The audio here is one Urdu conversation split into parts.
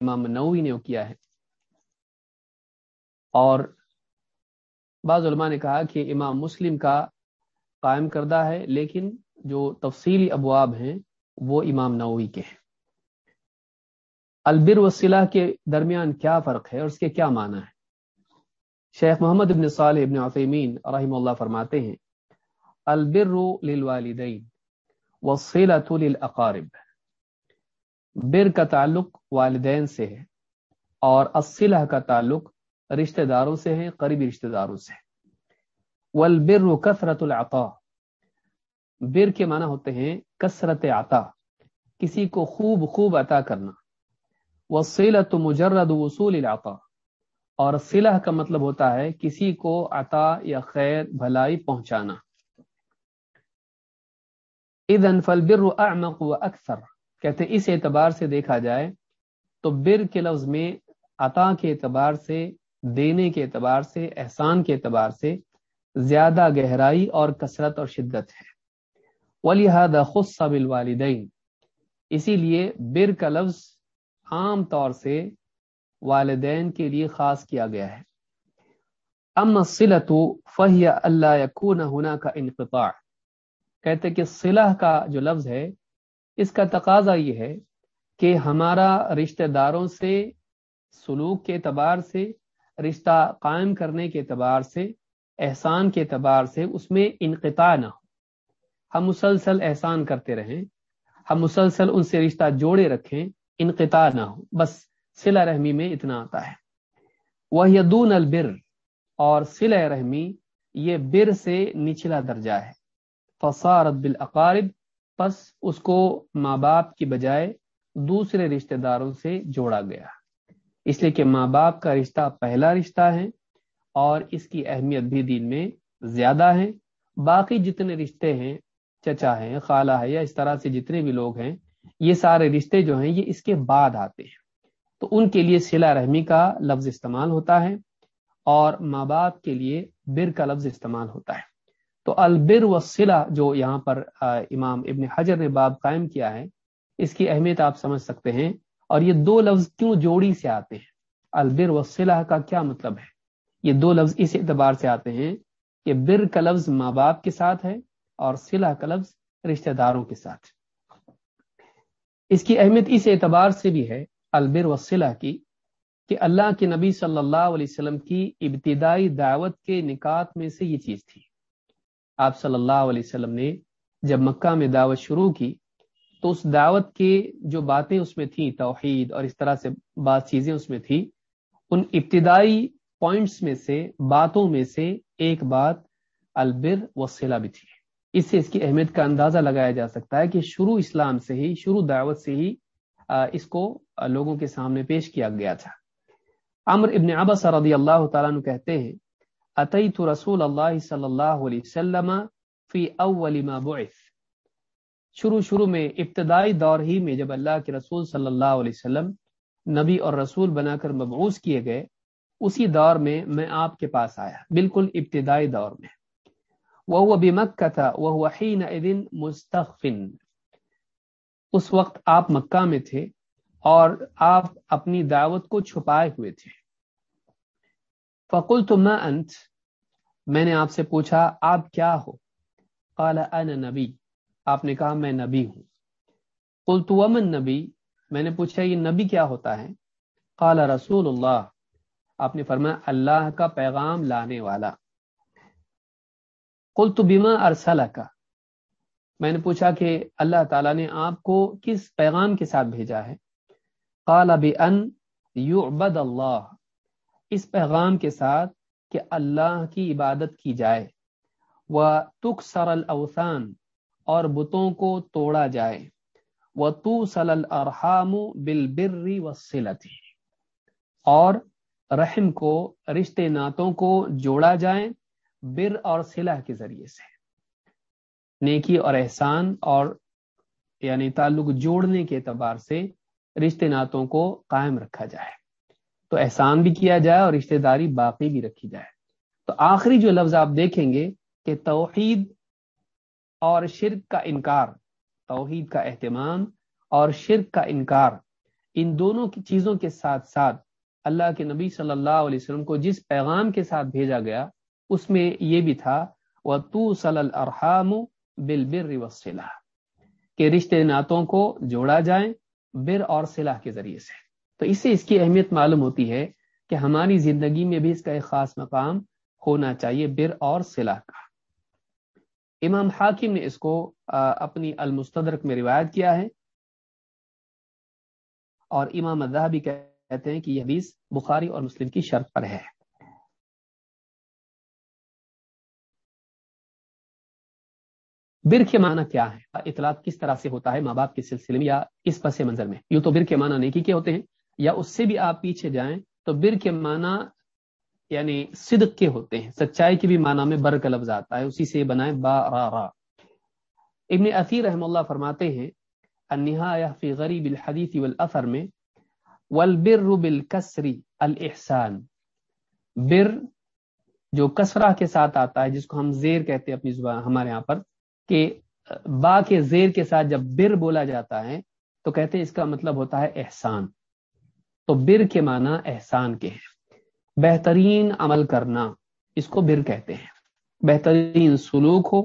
امام نووی نے کیا ہے۔ اور بعض علماء نے کہا کہ امام مسلم کا قائم کردہ ہے، لیکن جو تفصیلی ابواب ہیں وہ امام نووی کے ہیں۔ البر وسیلہ کے درمیان کیا فرق ہے اور اس کے کیا معنی ہے؟ شیخ محمد ابن صالح ابن عثیمین رحم اللہ فرماتے ہیں، البر للوالدین وصلۃ للاقارب بر کا تعلق والدین سے ہے اور الصلہ کا تعلق رشتہ داروں سے ہے، قریبی رشتہ داروں سے والبر کثرت العطا۔ بر کے معنی ہوتے ہیں کثرت عطا، کسی کو خوب خوب عطا کرنا۔ وصلت مجرد وصول العطا۔ اور صلح کا مطلب ہوتا ہے کسی کو عطا یا خیر، بھلائی پہنچانا۔ اذن فالبر اعمق و اکثر۔ کہتے اس اعتبار سے دیکھا جائے تو بر کے لفظ میں عطا کے اعتبار سے، دینے کے اعتبار سے، احسان کے اعتبار سے زیادہ گہرائی اور کثرت اور شدت ہے۔ ولیحد خص بالوالدین اسی لیے بر کا لفظ عام طور سے والدین کے لیے خاص کیا گیا ہے۔ ام سلط فہی اللہ یقون ہونا کا انقطاع۔ کہتے کہ صلح کا جو لفظ ہے اس کا تقاضا یہ ہے کہ ہمارا رشتہ داروں سے، سلوک کے اعتبار سے، رشتہ قائم کرنے کے اعتبار سے، احسان کے اعتبار سے اس میں انقطاع نہ ہو۔ ہم مسلسل احسان کرتے رہیں، ہم مسلسل ان سے رشتہ جوڑے رکھیں، انقطاع نہ ہو۔ بس سلا رحمی میں اتنا آتا ہے۔ وہ یدون البر۔ اور سلا رحمی یہ بر سے نچلا درجہ ہے۔ فصارت بالاقارب پس اس کو ماں باپ کی بجائے دوسرے رشتہ داروں سے جوڑا گیا۔ اس لیے کہ ماں باپ کا رشتہ پہلا رشتہ ہے اور اس کی اہمیت بھی دین میں زیادہ ہے۔ باقی جتنے رشتے ہیں، چچا ہیں، خالہ ہے یا اس طرح سے جتنے بھی لوگ ہیں، یہ سارے رشتے جو ہیں، یہ اس کے بعد آتے ہیں۔ تو ان کے لیے سلا رحمی کا لفظ استعمال ہوتا ہے اور ماں باپ کے لیے بر کا لفظ استعمال ہوتا ہے۔ تو البر و سلا جو یہاں پر امام ابن حجر نے باب قائم کیا ہے، اس کی اہمیت آپ سمجھ سکتے ہیں۔ اور یہ دو لفظ کیوں جوڑی سے آتے ہیں؟ البر و صلاح کا کیا مطلب ہے؟ یہ دو لفظ اس اعتبار سے آتے ہیں کہ بر کا لفظ ماں باپ کے ساتھ ہے اور صلاح کا لفظ رشتہ داروں کے ساتھ۔ اس کی اہمیت اس اعتبار سے بھی ہے البر و صلاح کی کہ اللہ کے نبی صلی اللہ علیہ وسلم کی ابتدائی دعوت کے نکات میں سے یہ چیز تھی۔ آپ صلی اللہ علیہ وسلم نے جب مکہ میں دعوت شروع کی تو اس دعوت کے جو باتیں اس میں تھیں، توحید اور اس طرح سے بعض چیزیں اس میں تھی ان ابتدائی پوائنٹس میں سے، باتوں میں سے ایک بات البر و سلا بھی تھی۔ اس سے اس کی اہمیت کا اندازہ لگایا جا سکتا ہے کہ شروع اسلام سے ہی، شروع دعوت سے ہی اس کو لوگوں کے سامنے پیش کیا گیا تھا۔ امر ابن عباس رضی اللہ تعالیٰ کہتے ہیں اتیت رسول اللہ صلی اللہ علیہ وسلم فی اول ما بعث. شروع شروع میں ابتدائی دور ہی میں جب اللہ کے رسول صلی اللہ علیہ وسلم نبی اور رسول بنا کر مبعوث کیے گئے، اسی دور میں میں آپ کے پاس آیا، بالکل ابتدائی دور میں۔ وہ بھی مکہ تھا وہ مستقفن اس وقت آپ مکہ میں تھے اور آپ اپنی دعوت کو چھپائے ہوئے تھے۔ فقل تو انت میں نے آپ سے پوچھا، آپ کیا ہو؟ قال انا نبی آپ نے کہا، میں نبی ہوں۔ قلت ومن نبی میں نے پوچھا، یہ نبی کیا ہوتا ہے؟ قال رسول اللہ آپ نے فرمایا، اللہ کا پیغام لانے والا۔ قلت بما ارسلہ کا میں نے پوچھا کہ اللہ تعالیٰ نے آپ کو کس پیغام کے ساتھ بھیجا ہے؟ قال بان یعبد اللہ اس پیغام کے ساتھ کہ اللہ کی عبادت کی جائے۔ وہ تک سرل اوسان اور بتوں کو توڑا جائے۔ وہ تو سل ارحام بل بری اور رحم کو، رشتے ناتوں کو جوڑا جائے بر اور صلح کے ذریعے سے۔ نیکی اور احسان اور یعنی تعلق جوڑنے کے اعتبار سے رشتے ناتوں کو قائم رکھا جائے۔ تو احسان بھی کیا جائے اور رشتہ داری باقی بھی رکھی جائے۔ تو آخری جو لفظ آپ دیکھیں گے کہ توحید اور شرک کا انکار، توحید کا اہتمام اور شرک کا انکار، ان دونوں کی چیزوں کے ساتھ ساتھ اللہ کے نبی صلی اللہ علیہ وسلم کو جس پیغام کے ساتھ بھیجا گیا، اس میں یہ بھی تھا وہ تو صلی الرحام بل بر وسلح کہ رشتے ناتوں کو جوڑا جائیں بر اور صلاح کے ذریعے سے۔ تو اس سے اس کی اہمیت معلوم ہوتی ہے کہ ہماری زندگی میں بھی اس کا ایک خاص مقام ہونا چاہیے بر اور صلاح کا۔ امام حاکم نے اس کو اپنی المستدرک میں روایت کیا ہے۔ اور امام بھی کہتے ہیں کہ یہ حدیث بخاری اور مسلم کی شرط پر ہے۔ بر کے معنی کیا ہے؟ اطلاع کس طرح سے ہوتا ہے؟ ماں باپ کے سلسلے میں یا اس پس منظر میں؟ یوں تو بر کے معنی نیکی کے ہوتے ہیں۔ یا اس سے بھی آپ پیچھے جائیں تو بر کے معنی یعنی صدق کے ہوتے ہیں، سچائی کے بھی معنی میں بر کا لفظ آتا ہے، اسی سے بنائے با را را۔ ابن اثیر رحم اللہ فرماتے ہیں فی غریب الحدیث والاثر میں، والبر بالکسری الاحسان۔ بر جو کسرہ کے ساتھ آتا ہے، جس کو ہم زیر کہتے ہیں اپنی زبان، ہمارے یہاں پر، کہ با کے زیر کے ساتھ جب بر بولا جاتا ہے، تو کہتے ہیں اس کا مطلب ہوتا ہے احسان۔ تو بر کے معنی احسان کے ہیں۔ بہترین عمل کرنا اس کو بر کہتے ہیں۔ بہترین سلوک ہو،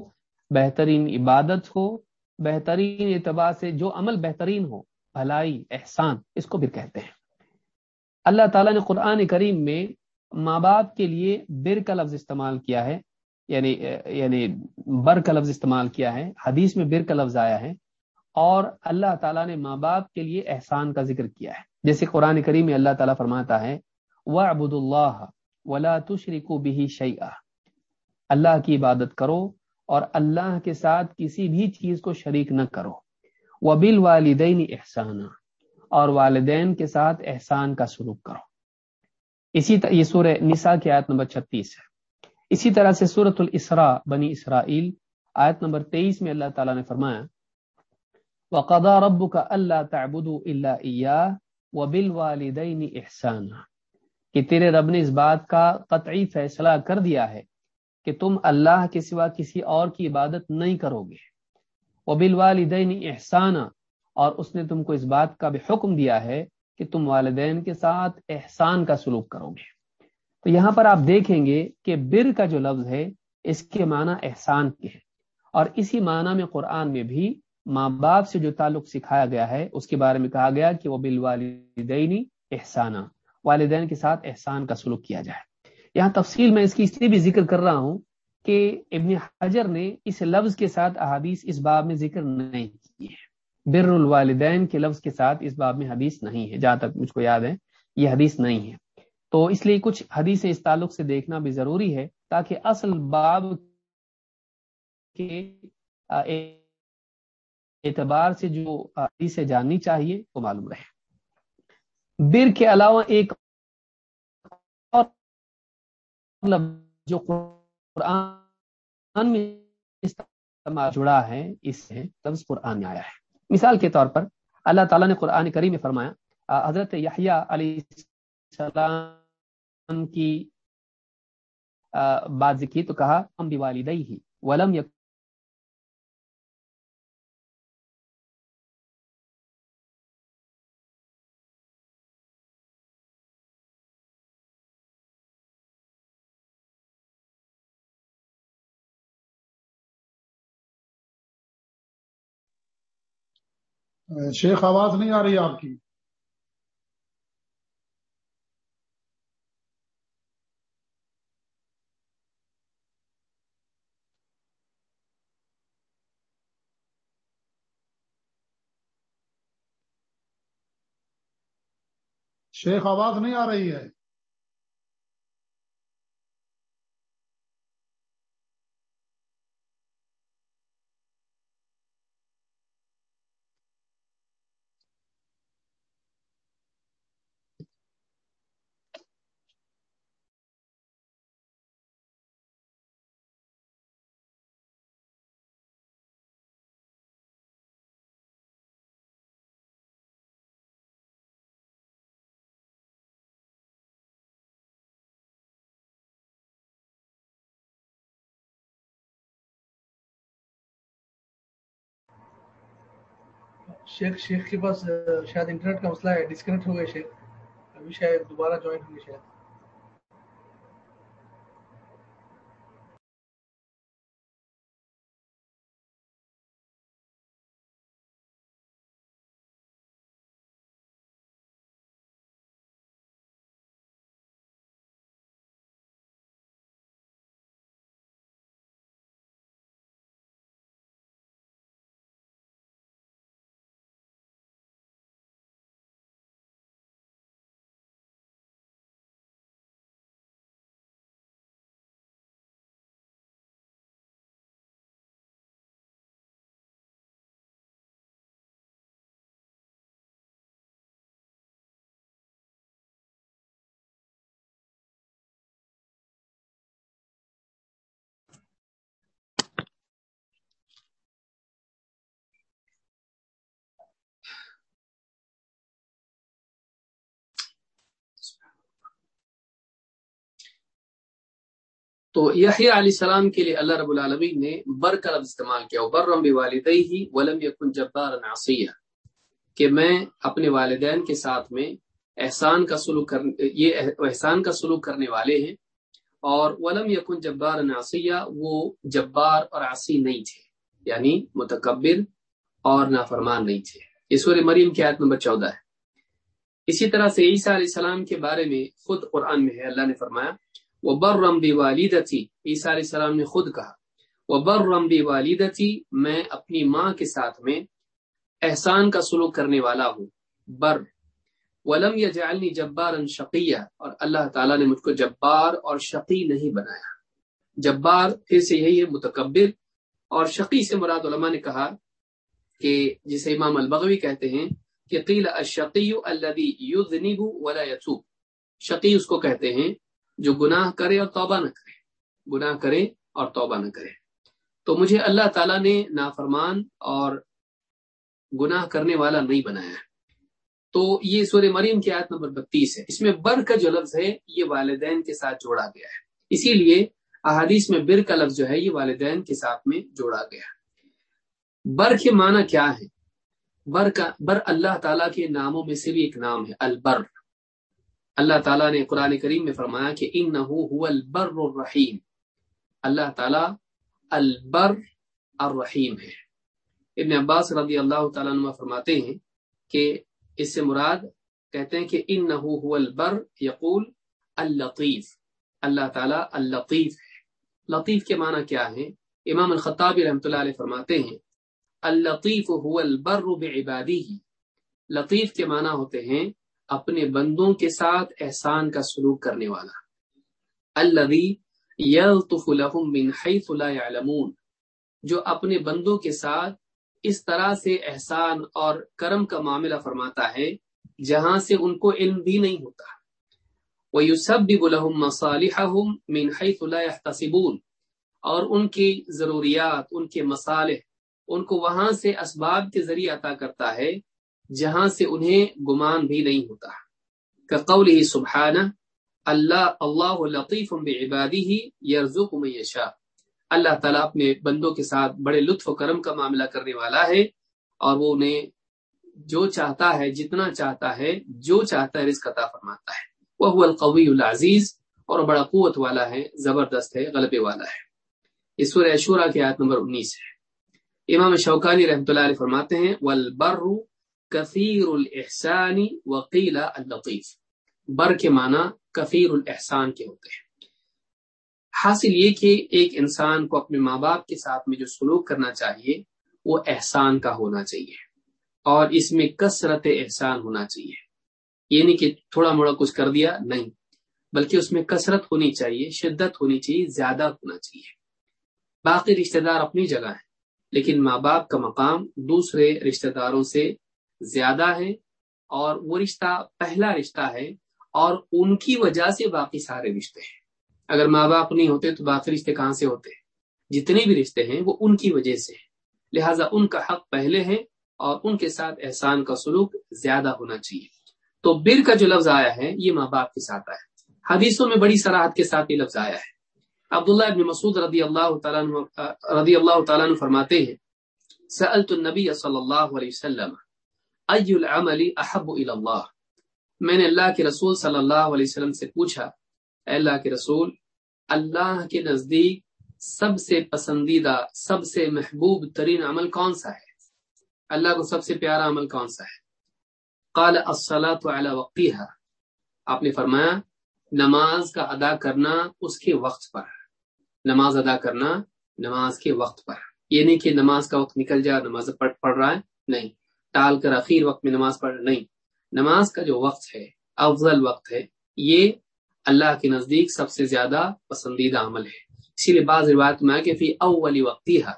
بہترین عبادت ہو، بہترین اعتبار سے جو عمل بہترین ہو، بھلائی، احسان، اس کو بر کہتے ہیں۔ اللہ تعالیٰ نے قرآن کریم میں ماں باپ کے لیے بر کا لفظ استعمال کیا ہے یعنی یعنی بر کا لفظ استعمال کیا ہے۔ حدیث میں بر کا لفظ آیا ہے اور اللہ تعالیٰ نے ماں باپ کے لیے احسان کا ذکر کیا ہے۔ جیسے قرآن کریم میں اللہ تعالیٰ فرماتا ہے وہ ابود اللہ ولا تشریق بھی شعیٰ اللہ کی عبادت کرو اور اللہ کے ساتھ کسی بھی چیز کو شریک نہ کرو۔ وہ والدین احسان اور والدین کے ساتھ احسان کا سلوک کرو۔ اسی طرح یہ سورہ نساء کی آیت نمبر چھتیس ہے۔ اسی طرح سے سورت الاسراء، بنی اسرائیل، آیت نمبر تیئیس میں اللہ تعالیٰ نے فرمایا وقضا رب کا اللہ تعبد اللہ و بل والدین احسان کہ تیرے رب نے اس بات کا قطعی فیصلہ کر دیا ہے کہ تم اللہ کے سوا کسی اور کی عبادت نہیں کرو گے۔ وہ بل والدین احسان اور اس نے تم کو اس بات کا بھی حکم دیا ہے کہ تم والدین کے ساتھ احسان کا سلوک کرو گے۔ تو یہاں پر آپ دیکھیں گے کہ بر کا جو لفظ ہے، اس کے معنی احسان کے ہے اور اسی معنی میں قرآن میں بھی ماں باپ سے جو تعلق سکھایا گیا ہے، اس کے بارے میں کہا گیا کہ وہ بل احسانہ والدین کے ساتھ احسان کا سلوک کیا جائے۔ یہاں تفصیل میں اس کی اس لیے بھی ذکر کر رہا ہوں کہ ابن حجر نے اس لفظ کے ساتھ احادیث اس باب میں ذکر نہیں کی ہے۔ بر الوالدین کے لفظ کے ساتھ اس باب میں حدیث نہیں ہے، جہاں تک مجھ کو یاد ہے، یہ حدیث نہیں ہے۔ تو اس لیے کچھ حدیث اس تعلق سے دیکھنا بھی ضروری ہے تاکہ اصل باب کے اعتبار سے جو حدیث جاننی چاہیے وہ معلوم رہے۔ بر کے علاوہ ایک اور مطلب جو قرآن میں جڑا ہے، اس سے لفظ قرآن میں آیا ہے۔ مثال کے طور پر اللہ تعالیٰ نے قرآن کریم میں فرمایا حضرت یحییٰ علیہ السلام کی بات ذکی تو کہا، ہم بھی والدئی ہی، ولم یک شیخ آواز نہیں آ رہی آپ کی؟ شیخ آواز نہیں آ رہی ہے۔ شیخ شیخ کے پاس شاید انٹرنیٹ کا مسئلہ ہے ڈسکنیکٹ ہو گئے شیخ۔ ابھی شاید دوبارہ جوائن ہوں گے شاید۔ تو یحییٰ علیہ السلام کے لیے اللہ رب العالمین نے بر کا لفظ استعمال کیا برم والدی ولم یکن جبار نعصیہ کہ میں اپنے والدین کے ساتھ میں احسان کا سلوک کر یہ احسان کا سلوک کرنے والے ہیں، اور ولم یکن جبار نعصیہ وہ جبار اور عصی نہیں تھے یعنی متکبر اور نافرمان نہیں تھے۔ یہ سورہ مریم کی آیت نمبر چودہ ہے۔ اسی طرح سے عیسیٰ علیہ السلام کے بارے میں خود قرآن میں ہے، اللہ نے فرمایا وہ بر رمبی والدتی عیسیٰ علیہ السلام نے خود کہا وہ بر رمبی والدتی میں اپنی ماں کے ساتھ میں احسان کا سلوک کرنے والا ہوں، بر۔ ولم یا جالنی جبار شقیہ اور اللہ تعالیٰ نے مجھ کو جبار اور شقی نہیں بنایا۔ جبار پھر سے یہی ہے، متکبر۔ اور شقی سے مراد علماء نے کہا کہ جسے امام البغوی کہتے ہیں کہ قیل الشقی الذي يذنب ولا يتوب شقی اس کو کہتے ہیں جو گناہ کرے اور توبہ نہ کرے، گناہ کرے اور توبہ نہ کرے۔ تو مجھے اللہ تعالیٰ نے نافرمان اور گناہ کرنے والا نہیں بنایا تو یہ سور مریم کی آیت نمبر بتیس ہے۔ اس میں بر کا جو لفظ ہے، یہ والدین کے ساتھ جوڑا گیا ہے۔ اسی لیے احادیث میں بر کا لفظ جو ہے، یہ والدین کے ساتھ میں جوڑا گیا بر کے معنی کیا ہے؟ بر کا، بر اللہ تعالیٰ کے ناموں میں سے بھی ایک نام ہے، البر۔ اللہ تعالیٰ نے قرآن کریم میں فرمایا کہ ان البر الرحیم۔ اللہ تعالیٰ البر الرحیم ہے۔ ابن عباس رضی اللہ تعالیٰ عنہ فرماتے ہیں کہ اس سے مراد کہتے ہیں کہ ان البر یقول اللطیف۔ اللہ تعالیٰ اللطیف ہے۔ لطیف کے معنی کیا ہے؟ امام الخطاب رحمۃ اللہ علیہ فرماتے ہیں، اللطیف هو البر بعبادی لطیف کے معنی ہوتے ہیں اپنے بندوں کے ساتھ احسان کا سلوک کرنے والا۔ الذي يلطف لهم من حيث لا يعلمون جو اپنے بندوں کے ساتھ اس طرح سے احسان اور کرم کا معاملہ فرماتا ہے، جہاں سے ان کو علم بھی نہیں ہوتا۔ وَيُسَبِّبُ لَهُمْ مَصَالِحَهُمْ مِنْ حَيْثُ لَا يَحْتَسِبُونَ، اور ان کی ضروریات، ان کے مصالح، ان کو وہاں سے اسباب کے ذریعے عطا کرتا ہے۔ جہاں سے انہیں گمان بھی نہیں ہوتا۔ کہ ہی سبحانہ اللہ اللہ لطیف بعبادی ہی یرزق من یشاء۔ اللہ تعالیٰ اپنے بندوں کے ساتھ بڑے لطف و کرم کا معاملہ کرنے والا ہے اور وہ انہیں جو چاہتا ہے، جتنا چاہتا ہے، جو چاہتا ہے رزق عطا فرماتا ہے۔ وہ القوی العزیز، اور بڑا قوت والا ہے، زبردست ہے، غلبے والا ہے۔ اس سورہ شورا کی آیت نمبر انیس ہے۔ امام شوکانی رحمۃ اللہ علیہ فرماتے ہیں، والبر کثیر الحسانی وکیلا اللطیف بر کے معنی کثیر الاحسان کے ہوتے ہیں. حاصل یہ کہ ایک انسان کو اپنے ماں باپ کے ساتھ میں جو سلوک کرنا چاہیے، وہ احسان کا ہونا چاہیے اور اس میں کثرت احسان ہونا چاہیے. یہ نہیں کہ تھوڑا موڑا کچھ کر دیا، نہیں. بلکہ اس میں کثرت ہونی چاہیے، شدت ہونی چاہیے، زیادہ ہونا چاہیے. باقی رشتہ دار اپنی جگہ ہیں، لیکن ماں باپ کا مقام دوسرے رشتہ داروں سے زیادہ ہے اور وہ رشتہ پہلا رشتہ ہے اور ان کی وجہ سے باقی سارے رشتے ہیں۔ اگر ماں باپ نہیں ہوتے تو باقی رشتے کہاں سے ہوتے؟ جتنے بھی رشتے ہیں وہ ان کی وجہ سے ہیں۔ لہٰذا ان کا حق پہلے ہے اور ان کے ساتھ احسان کا سلوک زیادہ ہونا چاہیے۔ تو بر کا جو لفظ آیا ہے یہ ماں باپ کے ساتھ آیا ہے۔ حدیثوں میں بڑی سراحت کے ساتھ یہ لفظ آیا ہے۔ عبداللہ ابن مسعود رضی اللہ تعالیٰ رضی اللہ تعالیٰ فرماتے ہیں، سألت النبی صلی اللہ علیہ وسلم ای العمل احب اللہ میں نے اللہ کے رسول صلی اللہ علیہ وسلم سے پوچھا اے اللہ کے رسول اللہ کے نزدیک سب سے پسندیدہ سب سے محبوب ترین عمل کون سا ہے اللہ کو سب سے پیارا عمل کون سا ہے قال الصلاة على وقتها آپ نے فرمایا نماز کا ادا کرنا اس کے وقت پر نماز ادا کرنا نماز کے وقت پر یہ نہیں کہ نماز کا وقت نکل جائے نماز پڑھ پڑھ رہا ہے نہیں ٹال کر اخیر وقت میں نماز پڑھ نہیں، نماز کا جو وقت ہے، افضل وقت ہے، یہ اللہ کے نزدیک سب سے زیادہ پسندیدہ عمل ہے۔ اسی لیے بعض روایت میں کہ فی اول وقتی ہے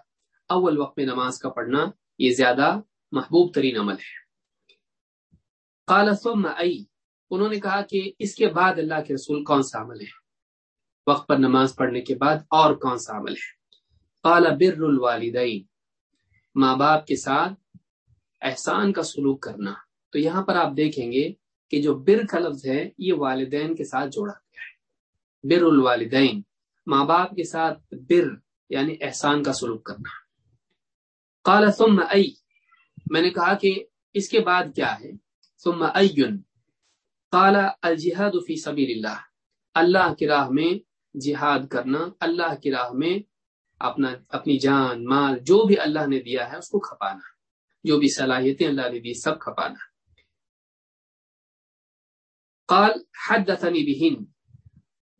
اول وقت میں نماز کا پڑھنا یہ زیادہ محبوب ترین عمل ہے۔ قال ثم ای، انہوں نے کہا کہ اس کے بعد اللہ کے رسول کون سا عمل ہے؟ وقت پر نماز پڑھنے کے بعد اور کون سا عمل ہے؟ قال بر الوالدین، ماں باپ کے ساتھ احسان کا سلوک کرنا۔ تو یہاں پر آپ دیکھیں گے کہ جو بر کا لفظ ہے، یہ والدین کے ساتھ جوڑا گیا ہے۔ بر الوالدین، ماں باپ کے ساتھ بر یعنی احسان کا سلوک کرنا۔ قال، ثم ای۔ میں نے کہا کہ اس کے بعد کیا ہے؟ ثم این قال، الجہاد فی سبیل اللہ اللہ کی راہ میں جہاد کرنا، اللہ کی راہ میں اپنا، اپنی جان، مال، جو بھی اللہ نے دیا ہے، اس کو کھپانا۔ جو بھی صلاحیتیں اللہ نے دی سب کھپانا قال حدثني بهن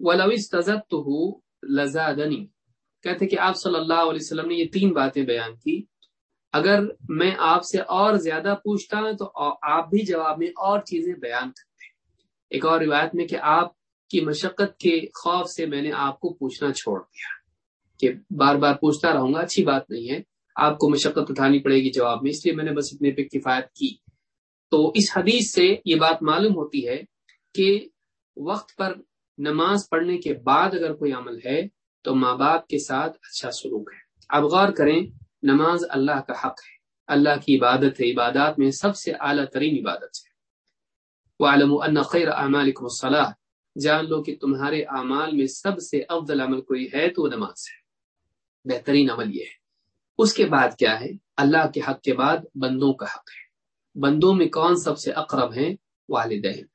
ولو استزدته لزادنی۔ کہتے کہ آپ صلی اللہ علیہ وسلم نے یہ تین باتیں بیان کی۔ اگر میں آپ سے اور زیادہ پوچھتا ہوں تو آپ بھی جواب میں اور چیزیں بیان کرتے ایک اور روایت میں کہ آپ کی مشقت کے خوف سے میں نے آپ کو پوچھنا چھوڑ دیا۔ کہ بار بار پوچھتا رہوں گا، اچھی بات نہیں ہے۔ آپ کو مشقت اٹھانی پڑے گی جواب میں، اس لیے میں نے بس اتنے پہ کفایت کی۔ تو اس حدیث سے یہ بات معلوم ہوتی ہے کہ وقت پر نماز پڑھنے کے بعد اگر کوئی عمل ہے تو ماں باپ کے ساتھ اچھا سلوک ہے۔ اب غور کریں، نماز اللہ کا حق ہے۔ اللہ کی عبادت ہے۔ عبادات میں سب سے اعلیٰ ترین عبادت ہے۔ وعلم ان خیر اعمالکم الصلاح جان لو کہ تمہارے اعمال میں سب سے افضل عمل کوئی ہے تو وہ نماز ہے۔ بہترین عمل یہ ہے۔ اس کے بعد کیا ہے؟ اللہ کے حق کے بعد بندوں کا حق ہے۔ بندوں میں کون سب سے اقرب ہیں؟ والدین۔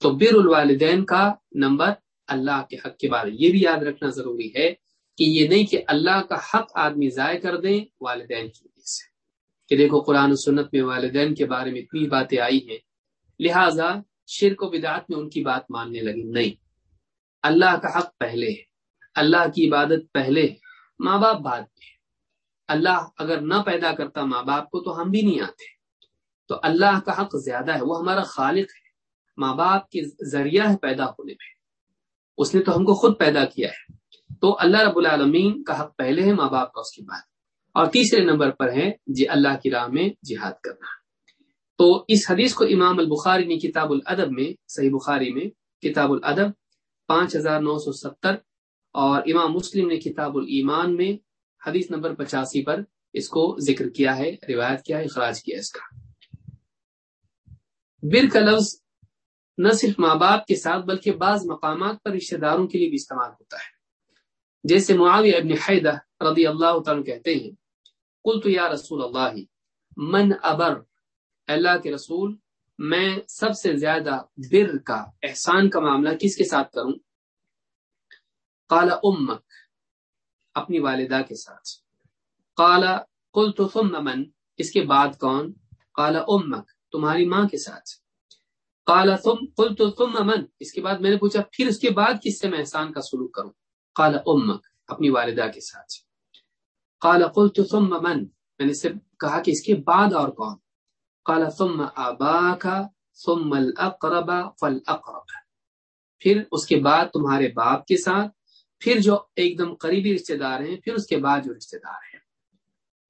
تو بر الوالدین کا نمبر اللہ کے حق کے بارے یہ بھی یاد رکھنا ضروری ہے کہ یہ نہیں کہ اللہ کا حق آدمی ضائع کر دیں والدین کی وجہ سے۔ کہ دیکھو قرآن و سنت میں والدین کے بارے میں اتنی باتیں آئی ہیں۔ لہذا شرک و بدعت میں ان کی بات ماننے لگی۔ نہیں۔ اللہ کا حق پہلے ہے۔ اللہ کی عبادت پہلے ہے۔ ماں باپ بعد میں اللہ اگر نہ پیدا کرتا ماں باپ کو تو ہم بھی نہیں آتے۔ تو اللہ کا حق زیادہ ہے، وہ ہمارا خالق ہے۔ ماں باپ کے ذریعہ ہے پیدا ہونے میں۔ اس نے تو ہم کو خود پیدا کیا ہے۔ تو اللہ رب العالمین کا حق پہلے ہے، ماں باپ کا اس کے بعد۔ اور تیسرے نمبر پر ہے جی اللہ کی راہ میں جہاد کرنا۔ تو اس حدیث کو امام البخاری نے کتاب الادب میں، صحیح بخاری میں کتاب الادب پانچ ہزار نو سو ستر اور امام مسلم نے کتاب الایمان میں حدیث نمبر پچاسی پر اس کو ذکر کیا ہے، روایت کیا ہے، اخراج کیا اس کا۔ بر کا لفظ نہ صرف ماں باپ کے ساتھ بلکہ بعض مقامات پر رشتہ داروں کے لیے بھی استعمال ہوتا ہے۔ جیسے معاویہ ابن حیدہ رضی اللہ تعالیٰ کہتے ہیں کل تو یا رسول اللہ، من ابر، اللہ کے رسول، میں سب سے زیادہ بر کا، احسان کا معاملہ کس کے ساتھ کروں؟ کالا امک اپنی والدہ کے ساتھ۔ کالا کل تو من، اس کے بعد کون؟ کالا امک، تمہاری ماں کے ساتھ۔ کالا تم کل تو تم امن اس کے بعد میں نے پوچھا، پھر اس کے بعد کس سے میں احسان کا سلوک کروں؟ کالا امک، اپنی والدہ کے ساتھ۔ کالا کل تو تم امن میں نے صرف کہا کہ اس کے بعد اور کون؟ کالا تم آبا کا ثم الاقرب، فالاقرب۔ پھر اس کے بعد تمہارے باپ کے ساتھ پھر جو ایک دم قریبی رشتہ دار ہیں، پھر اس کے بعد جو رشتہ دار ہیں۔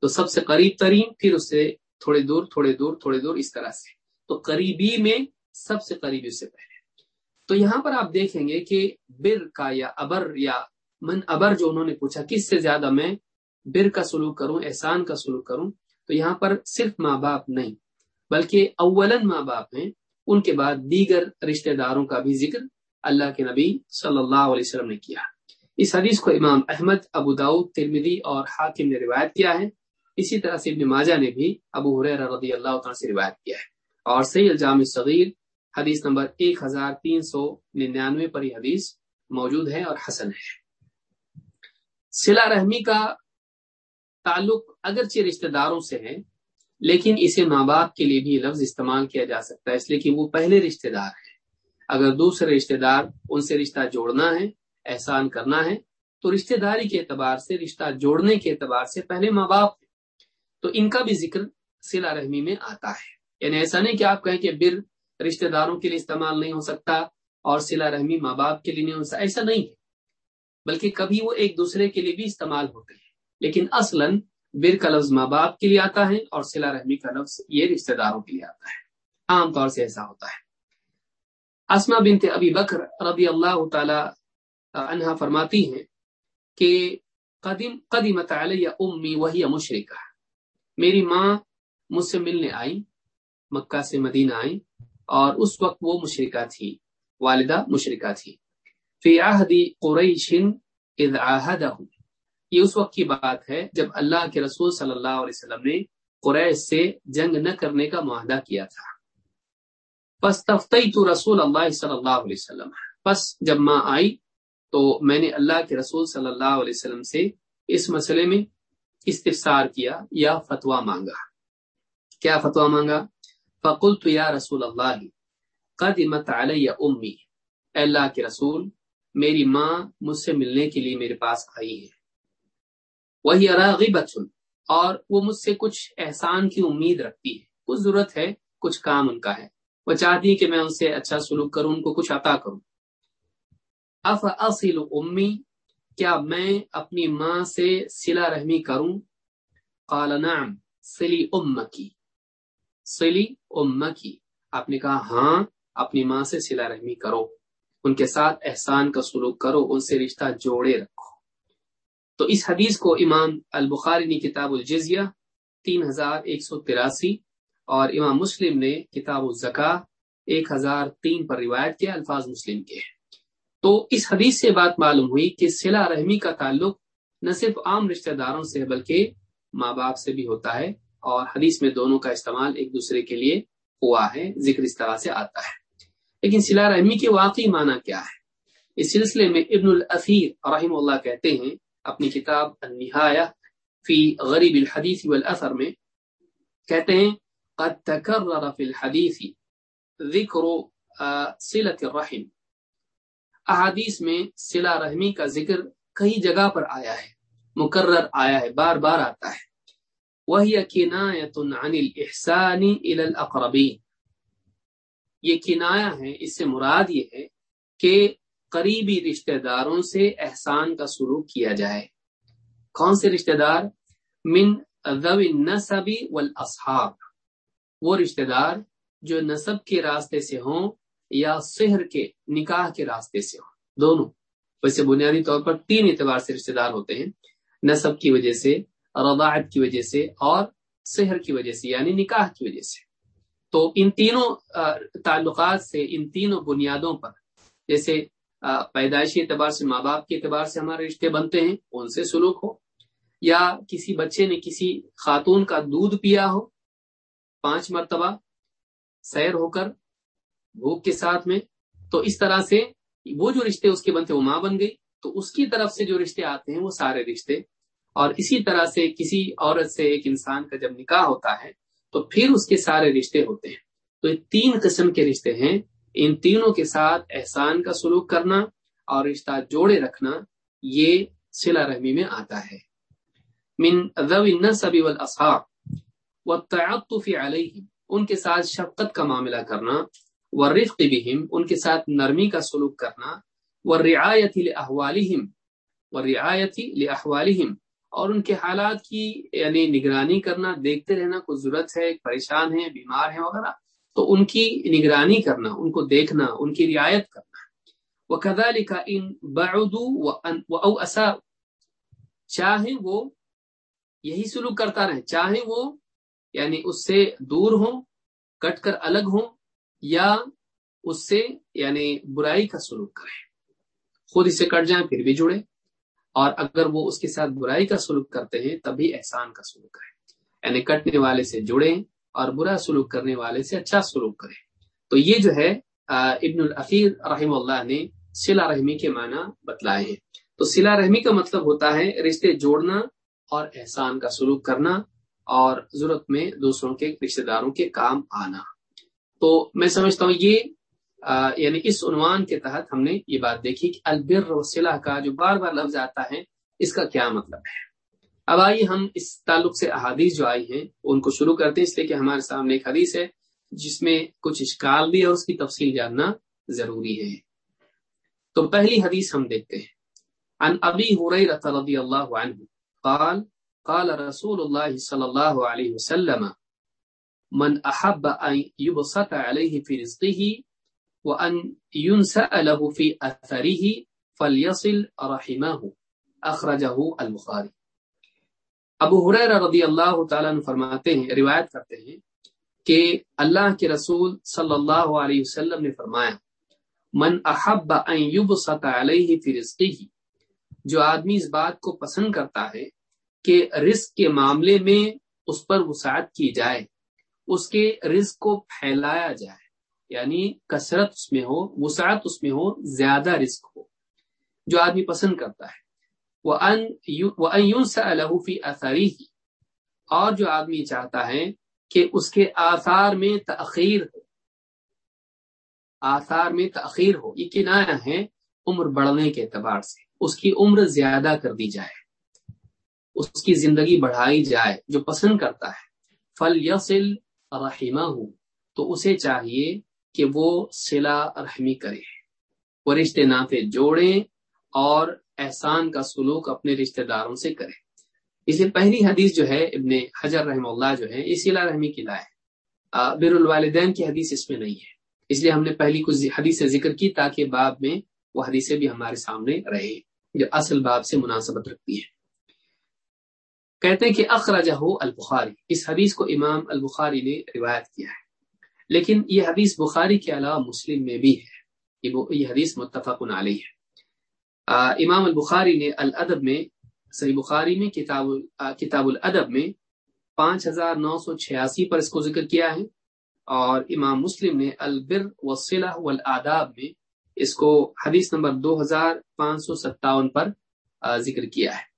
تو سب سے قریب ترین، پھر اس سے تھوڑے دور تھوڑے دور تھوڑے دور اس طرح سے۔ تو قریبی میں سب سے قریب اس سے پہلے۔ تو یہاں پر آپ دیکھیں گے کہ بر کا یا ابر یا من ابر جو انہوں نے پوچھا، کس سے زیادہ میں بر کا سلوک کروں، احسان کا سلوک کروں؟ تو یہاں پر صرف ماں باپ نہیں، بلکہ اولن ماں باپ ہیں۔ ان کے بعد دیگر رشتہ داروں کا بھی ذکر اللہ کے نبی صلی اللہ علیہ وسلم نے کیا۔ اس حدیث کو امام احمد، ابو داود ترمیدی اور حاکم نے روایت کیا ہے۔ اسی طرح سے ابن ماجہ نے بھی ابو حریر رضی اللہ تعالیٰ سے روایت کیا ہے۔ اور سی الجام صغیر حدیث نمبر ایک ہزار تین سو ننانوے پر یہ حدیث موجود ہے اور حسن ہے۔ سلا رحمی کا تعلق اگرچہ رشتہ داروں سے ہے، لیکن اسے ماں باپ کے لیے بھی لفظ استعمال کیا جا سکتا ہے، اس لیے کہ وہ پہلے رشتہ دار ہیں۔ اگر دوسرے رشتہ دار ان سے رشتہ جوڑنا ہے احسان کرنا ہے تو رشتہ داری کے اعتبار سے، رشتہ جوڑنے کے اعتبار سے پہلے ماں باپ تو ان کا بھی ذکر سلا رحمی میں آتا ہے۔ یعنی ایسا نہیں کہ آپ کہیں کہ بر رشتہ داروں کے لیے استعمال نہیں ہو سکتا اور سلا رحمی ماں باپ کے لیے نہیں ہو سکتا، ایسا نہیں ہے۔ بلکہ کبھی وہ ایک دوسرے کے لیے بھی استعمال ہوتے ہیں۔ لیکن اصلاً بر کا لفظ ماں باپ کے لیے آتا ہے اور سلا رحمی کا لفظ یہ رشتہ داروں کے لیے آتا ہے۔ عام طور سے ایسا ہوتا ہے۔ اسما بنت ابی بکر رضی اللہ تعالی عنہا فرماتی ہیں کہ قدیم قدیمت علیہ امی وہی مشرقہ میری ماں مجھ سے ملنے آئی مکہ سے مدینہ آئی اور اس وقت وہ مشرقہ تھی، والدہ مشرقہ تھی۔ فی عہدی قریش اذ یہ اس وقت کی بات ہے جب اللہ کے رسول صلی اللہ علیہ وسلم نے قریش سے جنگ نہ کرنے کا معاہدہ کیا تھا۔ پس تفتی تو رسول اللہ صلی اللہ علیہ وسلم۔ پس جب ماں آئی تو میں نے اللہ کے رسول صلی اللہ علیہ وسلم سے اس مسئلے میں استفسار کیا، یا فتوا مانگا۔ کیا فتوا مانگا؟ فقل تو یا رسول اللہ قدمت علی امی۔ اللہ کے رسول، میری ماں مجھ سے ملنے کے لیے میرے پاس آئی ہے۔ وہی راغبت اور وہ مجھ سے کچھ احسان کی امید رکھتی ہے۔ کچھ ضرورت ہے، کچھ کام ان کا ہے۔ وہ چاہتی کہ میں ان سے اچھا سلوک کروں، ان کو کچھ عطا کروں۔ اف اصل امی، کیا میں اپنی ماں سے سلا رحمی کروں؟ قال نعم سلی ام کی سلی ام کی آپ نے کہا ہاں اپنی ماں سے سلا رحمی کرو۔ ان کے ساتھ احسان کا سلوک کرو، ان سے رشتہ جوڑے رکھو۔ تو اس حدیث کو امام البخاری نے کتاب الجزیہ تین ہزار ایک سو تراسی اور امام مسلم نے کتاب الزکا ایک ہزار تین پر روایت کیا، الفاظ مسلم کے ہیں۔ تو اس حدیث سے بات معلوم ہوئی کہ سلا رحمی کا تعلق نہ صرف عام رشتہ داروں سے بلکہ ماں باپ سے بھی ہوتا ہے اور حدیث میں دونوں کا استعمال ایک دوسرے کے لیے ہوا ہے، ذکر اس طرح سے آتا ہے۔ لیکن سلا رحمی کے واقعی معنی کیا ہے؟ اس سلسلے میں ابن الاثیر رحم اللہ کہتے ہیں، اپنی کتاب النہایہ فی غریب الحدیث والاثر میں کہتے ہیں، قد تکرر فی الحدیث ذکر صلت الرحم۔ احادیث میں سلا رحمی کا ذکر کئی جگہ پر آیا ہے، مقرر آیا ہے، بار بار آتا ہے۔ وہی کنایت عن الاحسان الى الاقربین۔ یہ کنایا ہے، اس سے مراد یہ ہے کہ قریبی رشتہ داروں سے احسان کا سلوک کیا جائے۔ کون سے رشتہ دار؟ من ذوی النسب والاصحاب وہ رشتہ دار جو نصب کے راستے سے ہوں یا سحر کے نکاح کے راستے سے ہو دونوں۔ ویسے بنیادی طور پر تین اعتبار سے رشتے دار ہوتے ہیں۔ نصب کی وجہ سے، رضاعت کی وجہ سے اور سحر کی وجہ سے یعنی نکاح کی وجہ سے۔ تو ان تینوں تعلقات سے، ان تینوں بنیادوں پر جیسے پیدائشی اعتبار سے، ماں باپ کے اعتبار سے ہمارے رشتے بنتے ہیں، ان سے سلوک ہو۔ یا کسی بچے نے کسی خاتون کا دودھ پیا ہو، پانچ مرتبہ سیر ہو کر بھوک کے ساتھ میں، تو اس طرح سے وہ جو رشتے اس کے بنتے وہ ماں بن گئی۔ تو اس کی طرف سے جو رشتے آتے ہیں وہ سارے رشتے۔ اور اسی طرح سے کسی عورت سے ایک انسان کا جب نکاح ہوتا ہے، تو پھر اس کے سارے رشتے ہوتے ہیں۔ تو یہ تین قسم کے رشتے ہیں۔ ان تینوں کے ساتھ احسان کا سلوک کرنا اور رشتہ جوڑے رکھنا، یہ سلا رحمی میں آتا ہے۔ من النسب والاصحاب والتعطف علیہم۔ ان کے ساتھ شفقت کا معاملہ کرنا۔ ورفق بہم ان کے ساتھ نرمی کا سلوک کرنا ورعایت لاحوالہم ورعایت لاحوالہم اور ان کے حالات کی یعنی نگرانی کرنا، دیکھتے رہنا کو ضرورت ہے، پریشان ہیں بیمار ہیں وغیرہ، تو ان کی نگرانی کرنا، ان کو دیکھنا، ان کی رعایت کرنا۔ وہ كذلك ان بعدوا او اسا چاہے وہ یہی سلوک کرتا رہے، چاہے وہ یعنی اس سے دور ہوں، کٹ کر الگ ہوں یا اس سے یعنی برائی کا سلوک کریں۔ خود اسے کٹ جائیں، پھر بھی جڑے اور اگر وہ اس کے ساتھ برائی کا سلوک کرتے ہیں تب بھی احسان کا سلوک کریں۔ یعنی کٹنے والے سے جڑیں اور برا سلوک کرنے والے سے اچھا سلوک کریں۔ تو یہ جو ہے ابن العقیر رحم اللہ نے سلا رحمی کے معنی بتلائے ہیں۔ تو سلا رحمی کا مطلب ہوتا ہے رشتے جوڑنا اور احسان کا سلوک کرنا اور ضرورت میں دوسروں کے رشتے داروں کے کام آنا۔ تو میں سمجھتا ہوں یہ آ, یعنی اس عنوان کے تحت ہم نے یہ بات دیکھی کہ البر و صلاح کا جو بار بار لفظ آتا ہے اس کا کیا مطلب ہے؟ اب آئیے ہم اس تعلق سے احادیث جو آئی ہیں ان کو شروع کرتے ہیں اس لیے کہ ہمارے سامنے ایک حدیث ہے جس میں کچھ اشکال بھی اور اس کی تفصیل جاننا ضروری ہے۔ تو پہلی حدیث ہم دیکھتے ہیں۔ عن ابی رضی اللہ عنہ قال قال رسول اللہ صلی اللہ علیہ وسلم من احب ان يبسط عليه في رزقه وان ينسأ له في اثره فليصل رحمه. اخرجه البخاری ابو حریرہ رضی اللہ تعالیٰ عنہ فرماتے ہیں، روایت کرتے ہیں کہ اللہ کے رسول صلی اللہ علیہ وسلم نے فرمایا، من احب ان يبسط عليه في رزقه جو آدمی اس بات کو پسند کرتا ہے کہ رزق کے معاملے میں اس پر وسعت کی جائے۔ اس کے رزق کو پھیلایا جائے۔ یعنی کثرت اس میں ہو، وسعت اس میں ہو، زیادہ رزق ہو۔ جو آدمی پسند کرتا ہے۔ وہ اثری ہی اور جو آدمی چاہتا ہے کہ اس کے آثار میں تاخیر ہو۔ آثار میں تاخیر ہو۔ یہ کنایا ہے عمر بڑھنے کے اعتبار سے۔ اس کی عمر زیادہ کر دی جائے۔ اس کی زندگی بڑھائی جائے۔ جو پسند کرتا ہے۔ فل یسل رحمہ ہوں تو اسے چاہیے کہ وہ سلا رحمی کرے۔ وہ رشتے ناطے جوڑے اور احسان کا سلوک اپنے رشتہ داروں سے کرے۔ اسے پہلی حدیث جو ہے، ابن حجر رحم اللہ جو ہے، یہ سلا رحمی کی لائے بر الوالدین کی حدیث اس میں نہیں ہے۔ اس لیے ہم نے پہلی کچھ حدیث ذکر کی تاکہ باب میں وہ حدیثیں بھی ہمارے سامنے رہے جو اصل باب سے مناسبت رکھتی ہے کہتے ہیں کہ اخراجہ البخاری، اس حدیث کو امام البخاری نے روایت کیا ہے۔ لیکن یہ حدیث بخاری کے علاوہ مسلم میں بھی ہے۔ یہ حدیث متفق علیہ ہے۔ امام البخاری نے الادب میں، صحیح بخاری میں، کتاب کتاب الادب میں پانچ ہزار نو سو چھیاسی پر اس کو ذکر کیا ہے۔ اور امام مسلم نے البر وسلح والآداب میں اس کو حدیث نمبر دو ہزار پانچ سو ستاون پر ذکر کیا ہے۔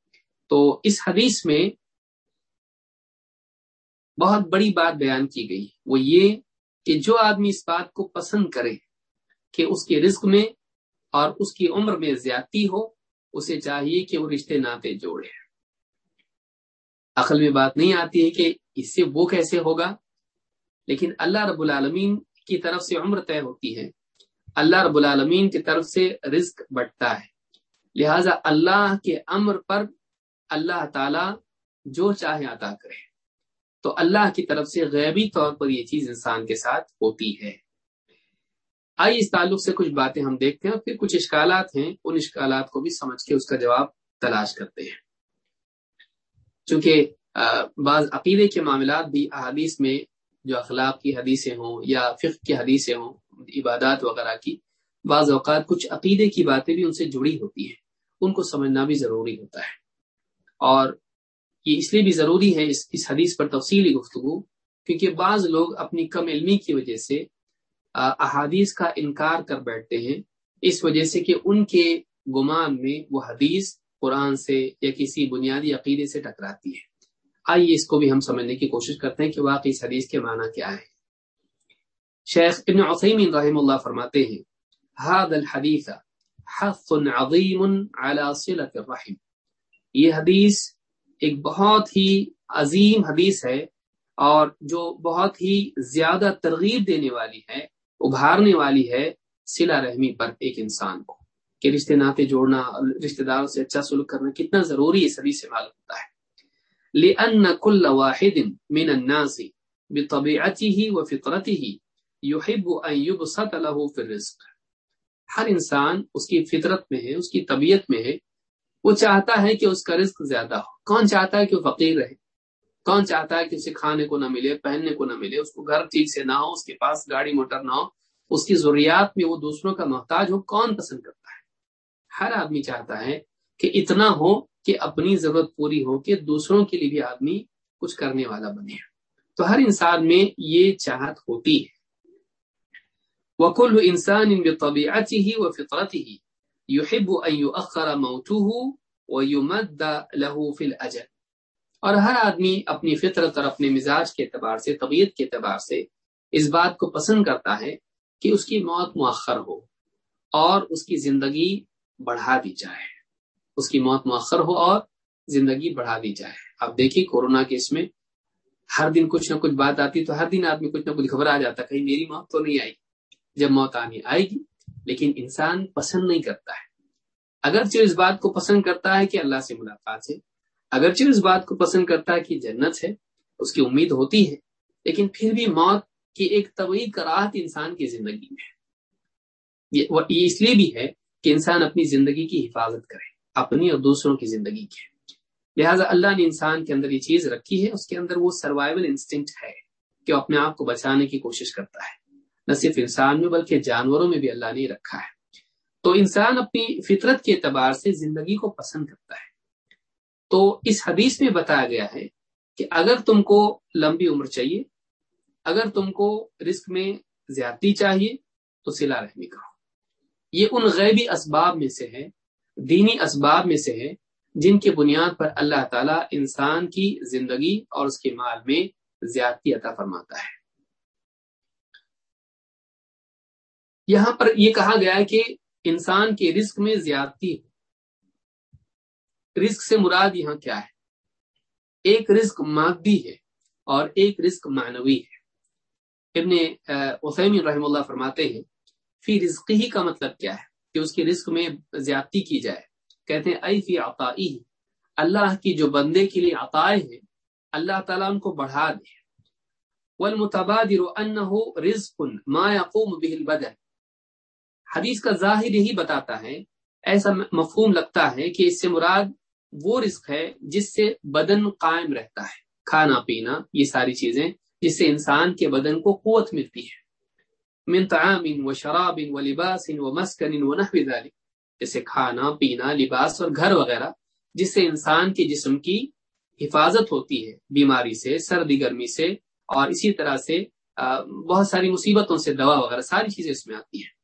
تو اس حدیث میں بہت بڑی بات بیان کی گئی۔ وہ یہ کہ جو آدمی اس بات کو پسند کرے کہ اس کے رزق میں اور اس کی عمر میں زیادتی ہو، اسے چاہیے کہ وہ رشتے ناطے جوڑے۔ عقل میں بات نہیں آتی ہے کہ اس سے وہ کیسے ہوگا، لیکن اللہ رب العالمین کی طرف سے عمر طے ہوتی ہے۔ اللہ رب العالمین کی طرف سے رزق بٹتا ہے۔ لہذا اللہ کے امر پر اللہ تعالی جو چاہے عطا کرے۔ تو اللہ کی طرف سے غیبی طور پر یہ چیز انسان کے ساتھ ہوتی ہے۔ آئیے اس تعلق سے کچھ باتیں ہم دیکھتے ہیں اور پھر کچھ اشکالات ہیں، ان اشکالات کو بھی سمجھ کے اس کا جواب تلاش کرتے ہیں۔ چونکہ بعض عقیدے کے معاملات بھی احادیث میں جو اخلاق کی حدیثیں ہوں یا فقہ کی حدیثیں ہوں، عبادات وغیرہ کی، بعض اوقات کچھ عقیدے کی باتیں بھی ان سے جڑی ہوتی ہیں۔ ان کو سمجھنا بھی ضروری ہوتا ہے۔ اور یہ اس لیے بھی ضروری ہے اس اس حدیث پر تفصیلی گفتگو، کیونکہ بعض لوگ اپنی کم علمی کی وجہ سے احادیث کا انکار کر بیٹھتے ہیں، اس وجہ سے کہ ان کے گمان میں وہ حدیث قرآن سے یا کسی بنیادی عقیدے سے ٹکراتی ہے۔ آئیے اس کو بھی ہم سمجھنے کی کوشش کرتے ہیں کہ واقعی اس حدیث کے معنی کیا ہے شیخ ابن عثیمین رحم اللہ فرماتے ہیں هذا الحدیث حث عظیم على صلة الرحم یہ حدیث ایک بہت ہی عظیم حدیث ہے اور جو بہت ہی زیادہ ترغیب دینے والی ہے، ابھارنے والی ہے سلا رحمی پر ایک انسان کو۔ کہ رشتے ناطے جوڑنا، رشتے داروں سے اچھا سلوک کرنا کتنا ضروری ہے سبھی سے معلوم ہوتا ہے۔ لأن كل واحد من الناس بطبيعته وفطرته يحب ان يبسط له في الرزق۔ ہر انسان اس کی فطرت میں ہے، اس کی طبیعت میں ہے وہ چاہتا ہے کہ اس کا رزق زیادہ ہو۔ کون چاہتا ہے کہ وہ فقیر رہے؟ کون چاہتا ہے کہ اسے کھانے کو نہ ملے، پہننے کو نہ ملے، اس کو گھر ٹھیک سے نہ ہو، اس کے پاس گاڑی موٹر نہ ہو، اس کی ضروریات میں وہ دوسروں کا محتاج ہو، کون پسند کرتا ہے؟ ہر آدمی چاہتا ہے کہ اتنا ہو کہ اپنی ضرورت پوری ہو کہ دوسروں کے لیے بھی آدمی کچھ کرنے والا بنے۔ تو ہر انسان میں یہ چاہت ہوتی ہے۔ وکل انسان بطبیعته وفطرته يحب ان يؤخر موته ويمد له في الاجل اور ہر آدمی اپنی فطرت اور اپنے مزاج کے اعتبار سے، طبیعت کے اعتبار سے اس بات کو پسند کرتا ہے کہ اس کی موت مؤخر ہو اور اس کی زندگی بڑھا دی جائے۔ اس کی موت مؤخر ہو اور زندگی بڑھا دی جائے۔ آپ دیکھیے کورونا کے اس میں ہر دن کچھ نہ کچھ بات آتی تو ہر دن آدمی کچھ نہ کچھ خبر آ جاتا، کہیں میری موت تو نہیں آئی۔ جب موت آنی آئے گی لیکن انسان پسند نہیں کرتا ہے۔ اگرچہ اس بات کو پسند کرتا ہے کہ اللہ سے ملاقات ہے، اگرچہ اس بات کو پسند کرتا ہے کہ جنت ہے، اس کی امید ہوتی ہے، لیکن پھر بھی موت کی ایک طویل کراہت انسان کی زندگی میں یہ اس لیے بھی ہے کہ انسان اپنی زندگی کی حفاظت کرے، اپنی اور دوسروں کی زندگی کی۔ لہٰذا اللہ نے انسان کے اندر یہ چیز رکھی ہے، اس کے اندر وہ سروائول انسٹنکٹ ہے کہ وہ اپنے آپ کو بچانے کی کوشش کرتا ہے۔ نہ صرف انسان میں بلکہ جانوروں میں بھی اللہ نے رکھا ہے۔ تو انسان اپنی فطرت کے اعتبار سے زندگی کو پسند کرتا ہے۔ تو اس حدیث میں بتایا گیا ہے کہ اگر تم کو لمبی عمر چاہیے، اگر تم کو رزق میں زیادتی چاہیے، تو سلا رحمی کرو۔ یہ ان غیبی اسباب میں سے ہے دینی اسباب میں سے ہے جن کی بنیاد پر اللہ تعالیٰ انسان کی زندگی اور اس کے مال میں زیادتی عطا فرماتا ہے۔ یہاں پر یہ کہا گیا ہے کہ انسان کے رزق میں زیادتی رزق سے مراد یہاں کیا ہے؟ ایک رزق مادی ہے اور ایک رزق معنوی ہے۔ ابن وسیم رحم اللہ فرماتے ہیں، فی رزق ہی کا مطلب کیا ہے؟ کہ اس کے رزق میں زیادتی کی جائے۔ کہتے ہیں اے فی عطائی، اللہ کی جو بندے کے لیے عطائے ہیں، اللہ تعالیٰ ان کو بڑھا دے۔ والمتبادر انه رزق ما يقوم به البدن۔ حدیث کا ظاہر یہی بتاتا ہے، ایسا مفہوم لگتا ہے کہ اس سے مراد وہ رزق ہے جس سے بدن قائم رہتا ہے۔ کھانا، پینا، یہ ساری چیزیں جس سے انسان کے بدن کو قوت ملتی ہے۔ من طعام و شراب و لباس و مسکن و نحو جیسے کھانا، پینا، لباس اور گھر وغیرہ، جس سے انسان کے جسم کی حفاظت ہوتی ہے۔ بیماری سے، سردی، گرمی سے اور اسی طرح سے بہت ساری مصیبتوں سے، دوا وغیرہ، ساری چیزیں اس میں آتی ہیں۔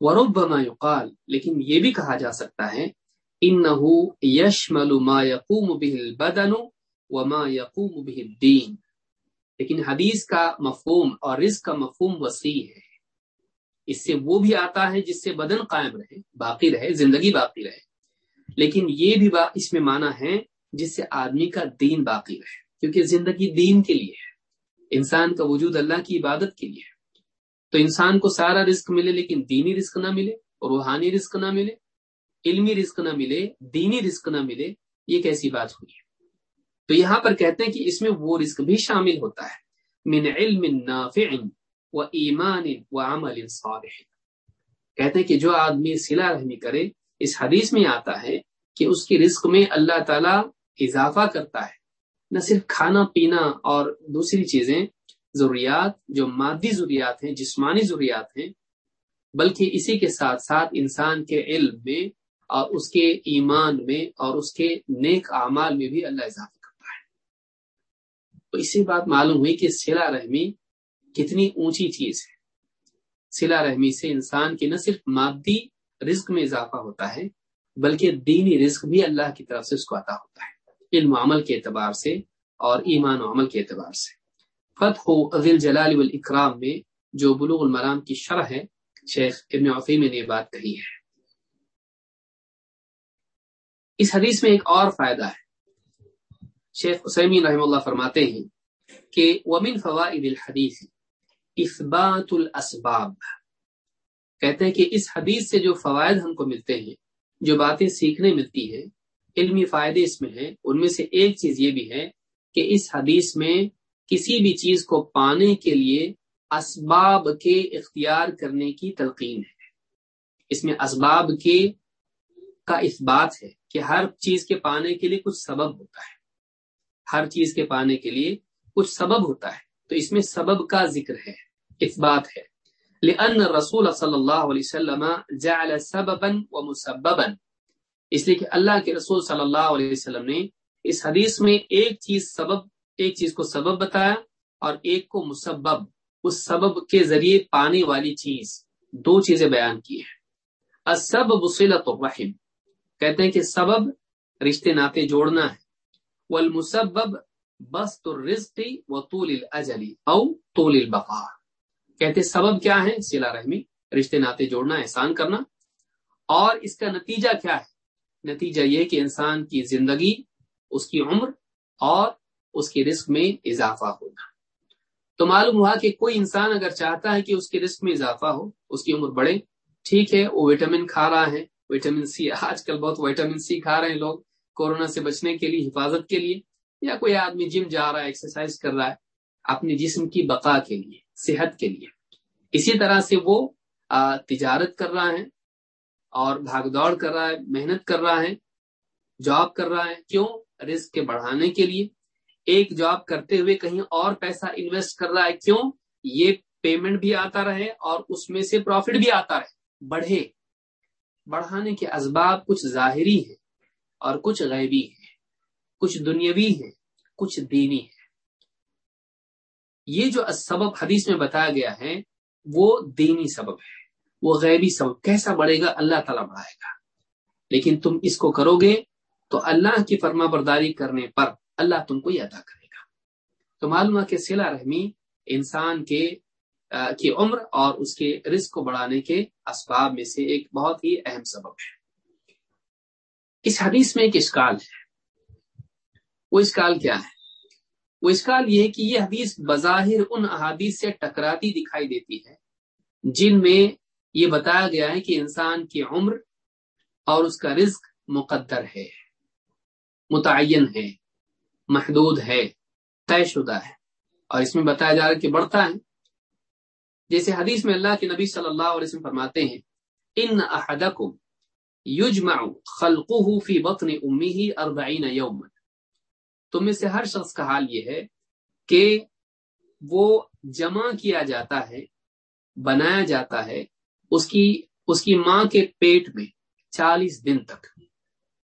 وربما يقال، لیکن یہ بھی کہا جا سکتا ہے انه يشمل ما يقوم به البدن وما يقوم به الدين. لیکن حدیث کا مفہوم اور رزق کا مفہوم وسیع ہے۔ اس سے وہ بھی آتا ہے جس سے بدن قائم رہے، باقی رہے، زندگی باقی رہے۔ لیکن یہ بھی با اس میں مانا ہے جس سے آدمی کا دین باقی رہے، کیونکہ زندگی دین کے لیے ہے۔ انسان کا وجود اللہ کی عبادت کے لیے ہے۔ تو انسان کو سارا رزق ملے لیکن دینی رزق نہ ملے، روحانی رزق نہ ملے، علمی رزق نہ ملے، دینی رزق نہ ملے، یہ کیسی بات ہوئی؟ تو یہاں پر کہتے ہیں کہ اس میں وہ رزق بھی شامل ہوتا ہے۔ من علم نافع و ایمان و عمل صالح۔ کہتے ہیں کہ جو آدمی سلا رحمی کرے، اس حدیث میں آتا ہے کہ اس کی رزق میں اللہ تعالی اضافہ کرتا ہے۔ نہ صرف کھانا پینا اور دوسری چیزیں ضروریات جو مادی ضروریات ہیں، جسمانی ضروریات ہیں، بلکہ اسی کے ساتھ ساتھ انسان کے علم میں اور اس کے ایمان میں اور اس کے نیک اعمال میں بھی اللہ اضافہ کرتا ہے۔ تو اسی بات معلوم ہوئی کہ سلا رحمی کتنی اونچی چیز ہے۔ سلا رحمی سے انسان کی نہ صرف مادی رزق میں اضافہ ہوتا ہے، بلکہ دینی رزق بھی اللہ کی طرف سے اس کو عطا ہوتا ہے۔ علم و عمل کے اعتبار سے اور ایمان و عمل کے اعتبار سے۔ فتح عزیل جلال والاکرام میں جو بلوغ المرام کی شرح ہے، شیخ ابن عفیم نے یہ بات کہی ہے۔ اس حدیث میں ایک اور فائدہ ہے۔ شیخ حسین رحم اللہ فرماتے ہیں کہ ومن فوائد الحدیث اثبات الاسباب کہتے ہیں کہ اس حدیث سے جو فوائد ہم کو ملتے ہیں، جو باتیں سیکھنے ملتی ہیں، علمی فائدے اس میں ہیں۔ ان میں سے ایک چیز یہ بھی ہے کہ اس حدیث میں کسی بھی چیز کو پانے کے لیے اسباب کے اختیار کرنے کی تلقین ہے۔ اس میں اسباب کے کا اس بات ہے کہ ہر چیز کے پانے کے لیے کچھ سبب ہوتا ہے۔ ہر چیز کے پانے کے لیے کچھ سبب ہوتا ہے۔ تو اس میں سبب کا ذکر ہے، اس بات ہے۔ لأن رسول صلی اللہ علیہ وسلم جعل سببا و اس لیے کہ اللہ کے رسول صلی اللہ علیہ وسلم نے اس حدیث میں ایک چیز سبب ایک چیز کو سبب بتایا اور ایک کو مسبب، اس سبب کے ذریعے پانے والی چیز۔ دو چیزیں بیان کی ہیں۔ صلت الرحم۔ کہتے ہیں کہ سبب رشتے ناطے جوڑنا ہے۔ والمسبب بسط الرزق و طول الاجل او طول البقاء۔ کہتے سبب کیا ہے سلا رحمی، رشتے ناطے جوڑنا، احسان کرنا۔ اور اس کا نتیجہ کیا ہے؟ نتیجہ یہ کہ انسان کی زندگی، اس کی عمر اور اس کے رزق میں اضافہ ہونا۔ تو معلوم ہوا کہ کوئی انسان اگر چاہتا ہے کہ اس کے رزق میں اضافہ ہو، اس کی عمر بڑھے، ٹھیک ہے، وہ وٹامن کھا رہا ہے، وٹامن سی، آج کل بہت وٹامن سی کھا رہے ہیں لوگ، کورونا سے بچنے کے لیے، حفاظت کے لیے، یا کوئی آدمی جم جا رہا ہے ایکسرسائز کر رہا ہے، اپنے جسم کی بقا کے لیے، صحت کے لیے۔ اسی طرح سے وہ تجارت کر رہا ہے اور بھاگ دوڑ کر رہا ہے، محنت کر رہا ہے، جاب کر رہا ہے، کیوں؟ رسک کے بڑھانے کے لیے۔ ایک جاب کرتے ہوئے کہیں اور پیسہ انویسٹ کر رہا ہے، کیوں؟ یہ پیمنٹ بھی آتا رہے اور اس میں سے پروفٹ بھی آتا رہے۔ بڑھے۔ بڑھانے کے اسباب کچھ ظاہری ہیں اور کچھ غیبی ہیں۔ کچھ دنیاوی ہے کچھ دینی ہے یہ جو سبب حدیث میں بتایا گیا ہے، وہ دینی سبب ہے۔ وہ غیبی سبب۔ کیسا بڑھے گا؟ اللہ تعالیٰ بڑھائے گا۔ لیکن تم اس کو کرو گے تو اللہ کی فرما برداری کرنے پر اللہ تم کو یہ ادا کرے گا۔ تو معلوم ہے کہ سلا رحمی انسان کے کی عمر اور اس کے رزق کو بڑھانے کے اسباب میں سے ایک بہت ہی اہم سبب ہے۔ اس حدیث میں ایک اشکال ہے۔ وہ اسکال کیا ہے؟ وہ اسکال یہ کہ یہ حدیث بظاہر ان احادیث سے ٹکراتی دکھائی دیتی ہے، جن میں یہ بتایا گیا ہے کہ انسان کی عمر اور اس کا رزق مقدر ہے، متعین ہے۔ محدود ہے، طے شدہ ہے۔ اور اس میں بتایا جا رہا ہے کہ بڑھتا ہے۔ جیسے حدیث میں اللہ کے نبی صلی اللہ علیہ وسلم فرماتے ہیں، ان احدکم یجمع خلقه فی بطن امه 40 یوما. تو میں سے ہر شخص کا حال یہ ہے کہ وہ جمع کیا جاتا ہے، بنایا جاتا ہے اس کی اس کی ماں کے پیٹ میں چالیس دن تک۔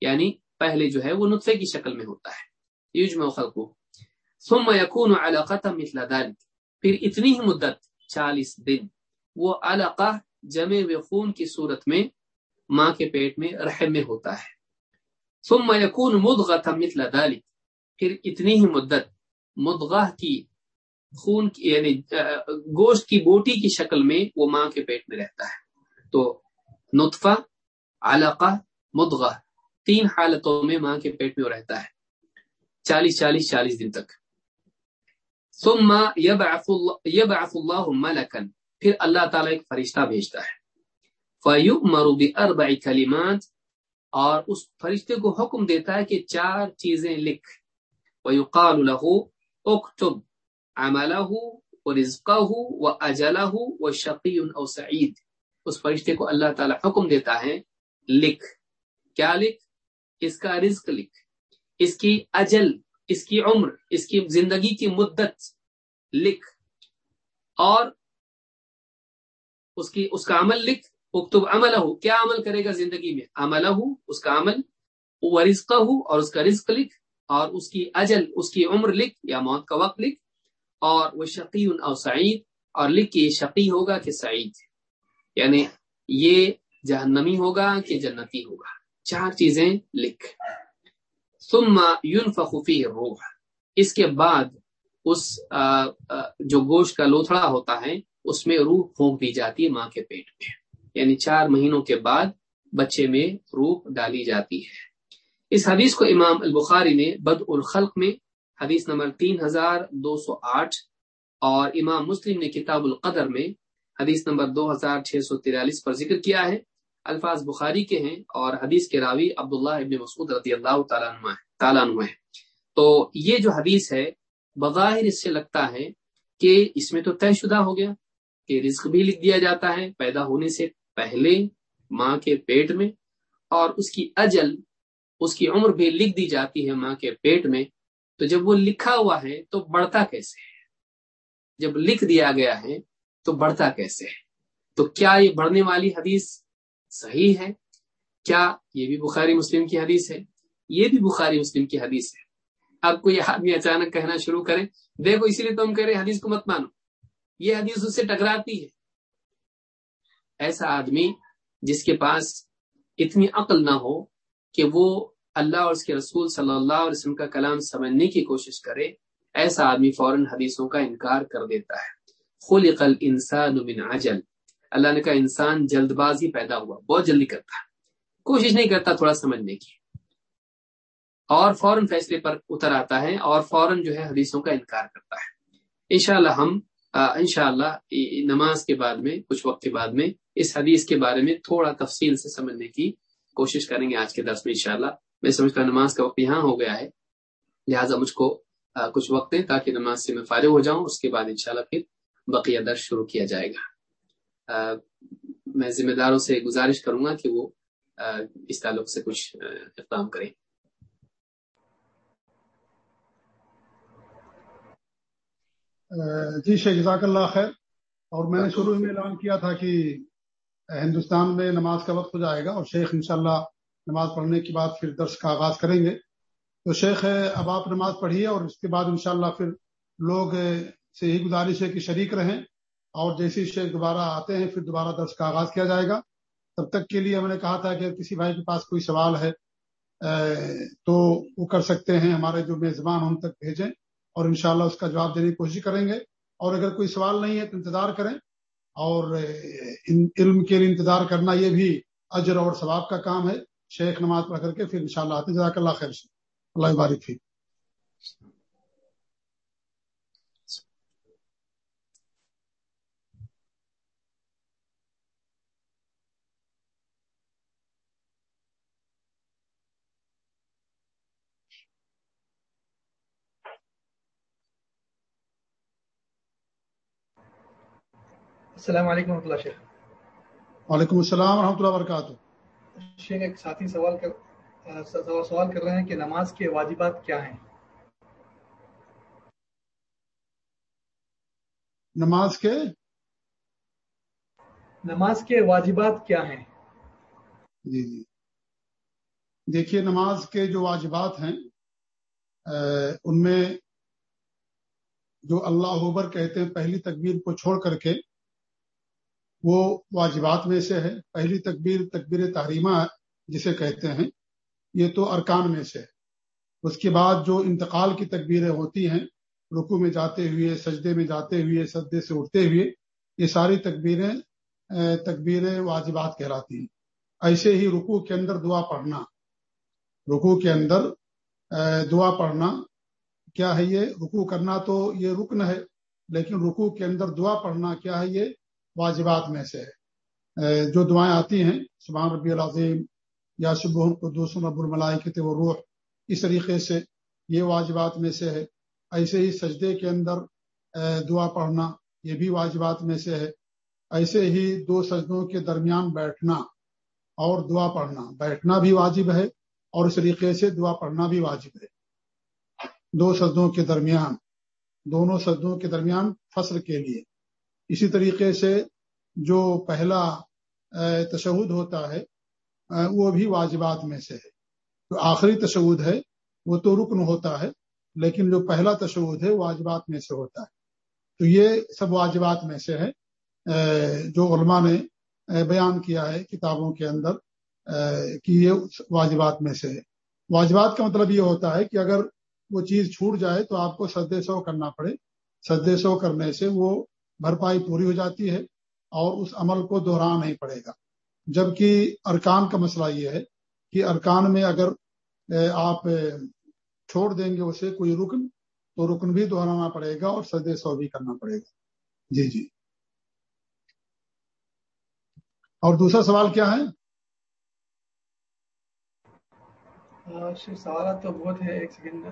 یعنی پہلے جو ہے وہ نطفے کی شکل میں ہوتا ہے۔ یوج میں خلق ثم یقون علقہ مثل ذلك. پھر اتنی ہی مدت، چالیس دن. وہ علقہ جمع ہوئے خون کی صورت میں، ماں کے پیٹ میں، رحم میں ہوتا ہے. ثم یقون مدغة مثل ذلك. پھر اتنی ہی مدت مدغہ کی خون کی یعنی گوشت کی بوٹی کی شکل میں وہ ماں کے پیٹ میں رہتا ہے. تو نطفہ، علقہ مدغہ تین حالتوں میں ماں کے پیٹ میں وہ رہتا ہے. چالیس چالیس چالیس دن تک۔ ثم يبعث الله يبعث الله ملكا پھر اللہ تعالیٰ ایک فرشتہ بھیجتا ہے۔ فَيُؤْمَرُ بِأَرْبَعِ كَلِمَاتِ اور اس فرشتے کو حکم دیتا ہے کہ چار چیزیں لکھ۔ ويقال له اكتب عمله ورزقه واجله وشقي او سعيد اس فرشتے کو اللہ تعالی حکم دیتا ہے، لکھ۔ کیا لکھ؟ اس کا رزق لکھ۔ اس کی اجل، اس کی عمر، اس کی زندگی کی مدت لکھ اور اس کی، اس کا عمل لکھ۔ اکتب عمل ہو کیا عمل کرے گا زندگی میں؟ عمل ہو اس کا عمل۔ وہ رزق ہو اور اس کا رزق لکھ۔ اور اس کی اجل، اس کی عمر لکھ یا موت کا وقت لکھ۔ اور وہ شقی او سعید، اور لکھ کے شقی ہوگا کہ سعید۔ یعنی یہ جہنمی ہوگا کہ جنتی ہوگا۔ چار چیزیں لکھ۔ ثم ينفخ فيه الروح۔ اس کے بعد اس جو گوشت کا لوتھڑا ہوتا ہے، اس میں روح پھونک دی جاتی ہے ماں کے پیٹ میں۔ یعنی چار مہینوں کے بعد بچے میں روح ڈالی جاتی ہے۔ اس حدیث کو امام البخاری نے بد الخلق میں، حدیث نمبر تین ہزار دو سو آٹھ اور امام مسلم نے کتاب القدر میں، حدیث نمبر دو ہزار چھ سو تیرالیس پر ذکر کیا ہے۔ الفاظ بخاری کے ہیں اور حدیث کے راوی عبداللہ ابن مسعود رضی اللہ تعالیٰ عنہ ہے تو یہ جو حدیث ہے، بظاہر اس سے لگتا ہے کہ اس میں تو طے شدہ ہو گیا کہ رزق بھی لکھ دیا جاتا ہے پیدا ہونے سے پہلے ماں کے پیٹ میں اور اس کی اجل، اس کی عمر بھی لکھ دی جاتی ہے ماں کے پیٹ میں۔ تو جب وہ لکھا ہوا ہے تو بڑھتا کیسے ہے؟ جب لکھ دیا گیا ہے تو بڑھتا کیسے ہے؟ تو کیا یہ بڑھنے والی حدیث صحیح ہے۔ کیا یہ بھی بخاری مسلم کی حدیث ہے؟ یہ بھی بخاری مسلم کی حدیث ہے۔ اب کوئی آدمی اچانک کہنا شروع کرے، دیکھو، اسی لیے تو ہم کہہ رہے حدیث کو مت مانو۔ یہ حدیث اس سے ٹکراتی ہے۔ ایسا آدمی جس کے پاس اتنی عقل نہ ہو کہ وہ اللہ اور اس کے رسول صلی اللہ علیہ وسلم کا کلام سمجھنے کی کوشش کرے، ایسا آدمی فوراً حدیثوں کا انکار کر دیتا ہے۔ خلق الانسان من عجل۔ اللہ نے کہا انسان جلد بازی پیدا ہوا، بہت جلدی کرتا ہے۔ کوشش نہیں کرتا تھوڑا سمجھنے کی۔ اور فوراً فیصلے پر اتر آتا ہے اور فوراً جو ہے حدیثوں کا انکار کرتا ہے۔ انشاءاللہ ہم انشاءاللہ نماز کے بعد میں، کچھ وقت کے بعد میں اس حدیث کے بارے میں تھوڑا تفصیل سے سمجھنے کی کوشش کریں گے آج کے درس میں انشاءاللہ۔ میں سمجھتا ہوں نماز کا وقت یہاں ہو گیا ہے۔ لہٰذا مجھ کو کچھ وقت دیں تاکہ نماز سے میں فارغ ہو جاؤں۔ اس کے بعد انشاءاللہ پھر بقیہ درس شروع کیا جائے گا۔ میں ذمہ داروں سے گزارش کروں گا کہ وہ اس تعلق سے کچھ اقدام کریں۔ جی شیخ، جزاک اللہ خیر۔ اور میں نے شروع میں اعلان کیا تھا کہ ہندوستان میں نماز کا وقت ہو جائے گا اور شیخ انشاءاللہ نماز پڑھنے کے بعد پھر درس کا آغاز کریں گے۔ تو شیخ، اب آپ نماز پڑھیے اور اس کے بعد انشاءاللہ پھر لوگ سے یہی گزارش ہے کہ شریک رہیں۔ اور جیسی شیخ دوبارہ آتے ہیں، پھر دوبارہ درس کا آغاز کیا جائے گا۔ تب تک کے لیے ہم نے کہا تھا کہ کسی بھائی کے پاس کوئی سوال ہے تو وہ کر سکتے ہیں ہمارے جو میزبان ان تک بھیجیں اور انشاءاللہ اس کا جواب دینے کی کوشش کریں گے۔ اور اگر کوئی سوال نہیں ہے تو انتظار کریں۔ اور علم کے لیے انتظار کرنا یہ بھی اجر اور ثواب کا کام ہے۔ شیخ نماز پڑھ کر کے پھر انشاءاللہ آتے جزاک اللہ خیر سے اللہ بارک فی السلام علیکم ورحمۃ اللہ شیخ۔ وعلیکم السلام ورحمۃ اللہ وبرکاتہ۔ شیخ ایک ساتھی سوال کر سوال کر رہے ہیں کہ نماز کے واجبات کیا ہیں؟ نماز کے؟ نماز کے واجبات کیا ہیں؟ جی جی۔ دیکھیے نماز کے جو واجبات ہیں ان میں جو اللہ اکبر کہتے ہیں پہلی تکبیر کو چھوڑ کر کے وہ واجبات میں سے ہے۔ پہلی تکبیر تکبیر تحریمہ جسے کہتے ہیں، یہ تو ارکان میں سے ہے۔ اس کے بعد جو انتقال کی تکبیریں ہوتی ہیں رکو میں جاتے ہوئے، سجدے میں جاتے ہوئے، سجدے سے اٹھتے ہوئے، یہ ساری تکبیریں تکبیریں واجبات کہلاتی ہیں۔ ایسے ہی رکو کے اندر دعا پڑھنا۔ رکو کے اندر دعا پڑھنا۔ کیا ہے یہ؟ رکو کرنا تو یہ رکن ہے، لیکن رکو کے اندر دعا پڑھنا کیا ہے یہ؟ واجبات میں سے ہے۔ جو دعائیں آتی ہیں، سبحان ربی العظیم، یا شبہ قدوس رب الملائکت و روح، اس طریقے سے یہ واجبات میں سے ہے۔ ایسے ہی سجدے کے اندر دعا پڑھنا، یہ بھی واجبات میں سے ہے۔ ایسے ہی دو سجدوں کے درمیان بیٹھنا اور دعا پڑھنا، بیٹھنا بھی واجب ہے اور اس طریقے سے دعا پڑھنا بھی واجب ہے۔ دو سجدوں کے درمیان، دونوں سجدوں کے درمیان فصل کے لیے۔ اسی طریقے سے جو پہلا تشہد ہوتا ہے وہ بھی واجبات میں سے ہے۔ جو آخری تشہد ہے، وہ تو رکن ہوتا ہے، لیکن جو پہلا تشہد ہے، واجبات میں سے ہوتا ہے۔ تو یہ سب واجبات میں سے ہے جو علماء نے بیان کیا ہے کتابوں کے اندر کہ یہ واجبات میں سے ہے۔ واجبات کا مطلب یہ ہوتا ہے کہ اگر وہ چیز چھوٹ جائے تو آپ کو سدے سو کرنا پڑے۔ سدے سو کرنے سے وہ بھرپائی پوری ہو جاتی ہے اور اس عمل کو دوہرانا نہیں پڑے گا۔ جبکہ ارکان کا مسئلہ یہ ہے کہ ارکان میں اگر آپ چھوڑ دیں گے اسے کوئی رکن، تو رکن بھی دہرانا پڑے گا اور سدے سو بھی کرنا پڑے گا۔ جی جی۔ اور دوسرا سوال کیا ہے؟ سوالات تو بہت ہے، ایک سیکنڈ۔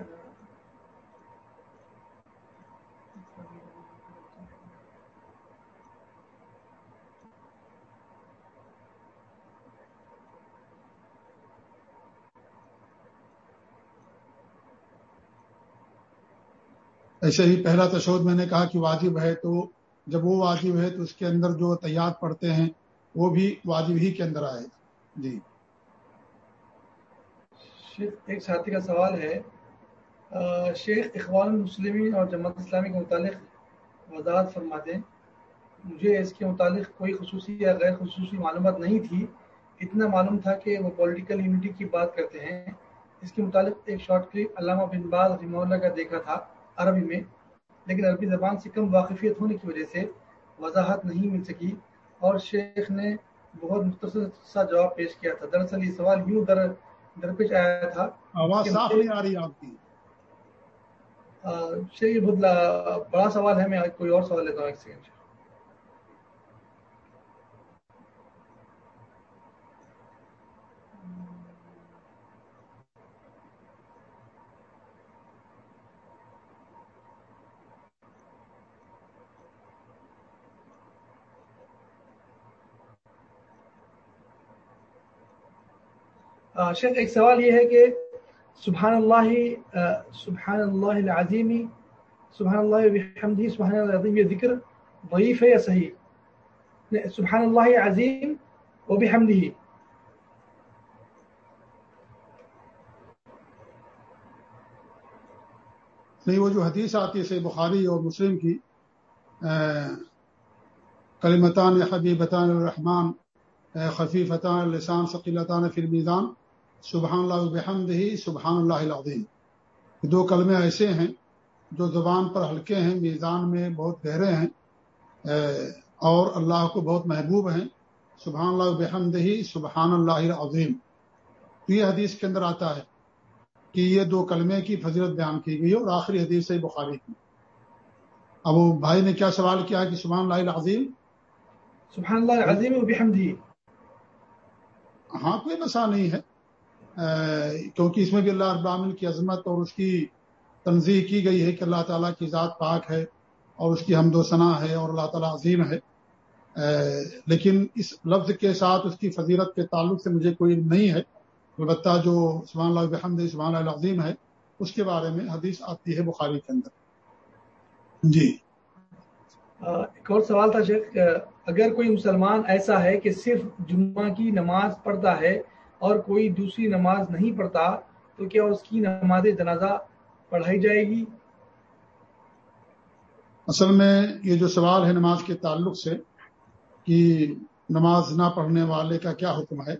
ایسے ہی پہلا تشود میں نے کہا کہ واجب ہے تو جب وہ واجب ہے تو اس کے اندر جو تیار پڑھتے ہیں وہ بھی واجب ہی کے اندر آئے گا۔ جی۔ شیخ، ایک ساتھی کا سوال ہے۔ شیخ اقوال المسلمین اور جماعت اسلامی کے متعلق وضاحت فرما دیں مجھے اس کے متعلق کوئی خصوصی یا غیر خصوصی معلومات نہیں تھی۔ اتنا معلوم تھا کہ وہ پولیٹیکل یونٹی کی بات کرتے ہیں۔ اس کے متعلق ایک شارٹ کلپ علامہ بن باز رحمہ اللہ کا دیکھا تھا۔ عربی میں لیکن عربی زبان سے کم واقفیت ہونے کی وجہ سے وضاحت نہیں مل سکی اور شیخ نے بہت مختصر سا جواب پیش کیا تھا۔ دراصل یہ سوال یوں در درپیش آیا تھا آواز صاف نہیں آ رہی آپ کی۔ شیخ بہت بڑا سوال ہے میں کوئی اور سوال لیتا ہوں ایک سیکنڈ شیخ، ایک سوال یہ ہے کہ سبحان اللہ سبحان اللہ العظیمی سبحان اللہ بحمدی سبحان اللہ العظیم، یہ ذکر ضعیف ہے یا صحیح؟ سبحان اللہ عظیم و بحمدی نہیں، وہ جو حدیث آتی ہے بخاری اور مسلم کی کلمتان حبیبتان الرحمن خفیفتان السان ثقیلتان فی المیزان سبحان اللہ بحمد ہی سبحان اللہ العظیم دو کلمے ایسے ہیں جو زبان پر ہلکے ہیں میزان میں بہت گہرے ہیں اور اللہ کو بہت محبوب ہیں۔ سبحان اللہ بحمد ہی سبحان اللہ العظیم۔ تو یہ حدیث کے اندر آتا ہے کہ یہ دو کلمے کی فضیلت بیان کی گئی اور آخری حدیث سے بخاری کی۔ اب وہ بھائی نے کیا سوال کیا کہ سبحان اللہ العظیم؟ سبحان اللہ العظیم بحمدی ہاں کوئی مسا نہیں ہے۔ کیونکہ اس میں بھی اللہ ابامن کی عظمت اور اس کی تنظیم کی گئی ہے کہ اللہ تعالیٰ کی ذات پاک ہے اور اس کی حمد و ثناء ہے اور اللہ تعالیٰ عظیم ہے۔ لیکن اس لفظ کے ساتھ اس کی فضیرت کے تعلق سے مجھے کوئی نہیں ہے۔ البتہ جو سبحان اللہ بحمد سبحان اللہ عظیم ہے، اس کے بارے میں حدیث آتی ہے بخاری کے اندر۔ جی۔ ایک اور سوال تھا شیخ اگر کوئی مسلمان ایسا ہے کہ صرف جمعہ کی نماز پڑھتا ہے اور کوئی دوسری نماز نہیں پڑھتا، تو کیا اس کی نماز جنازہ پڑھائی جائے گی؟ اصل میں یہ جو سوال ہے نماز کے تعلق سے، کہ نماز نہ پڑھنے والے کا کیا حکم ہے؟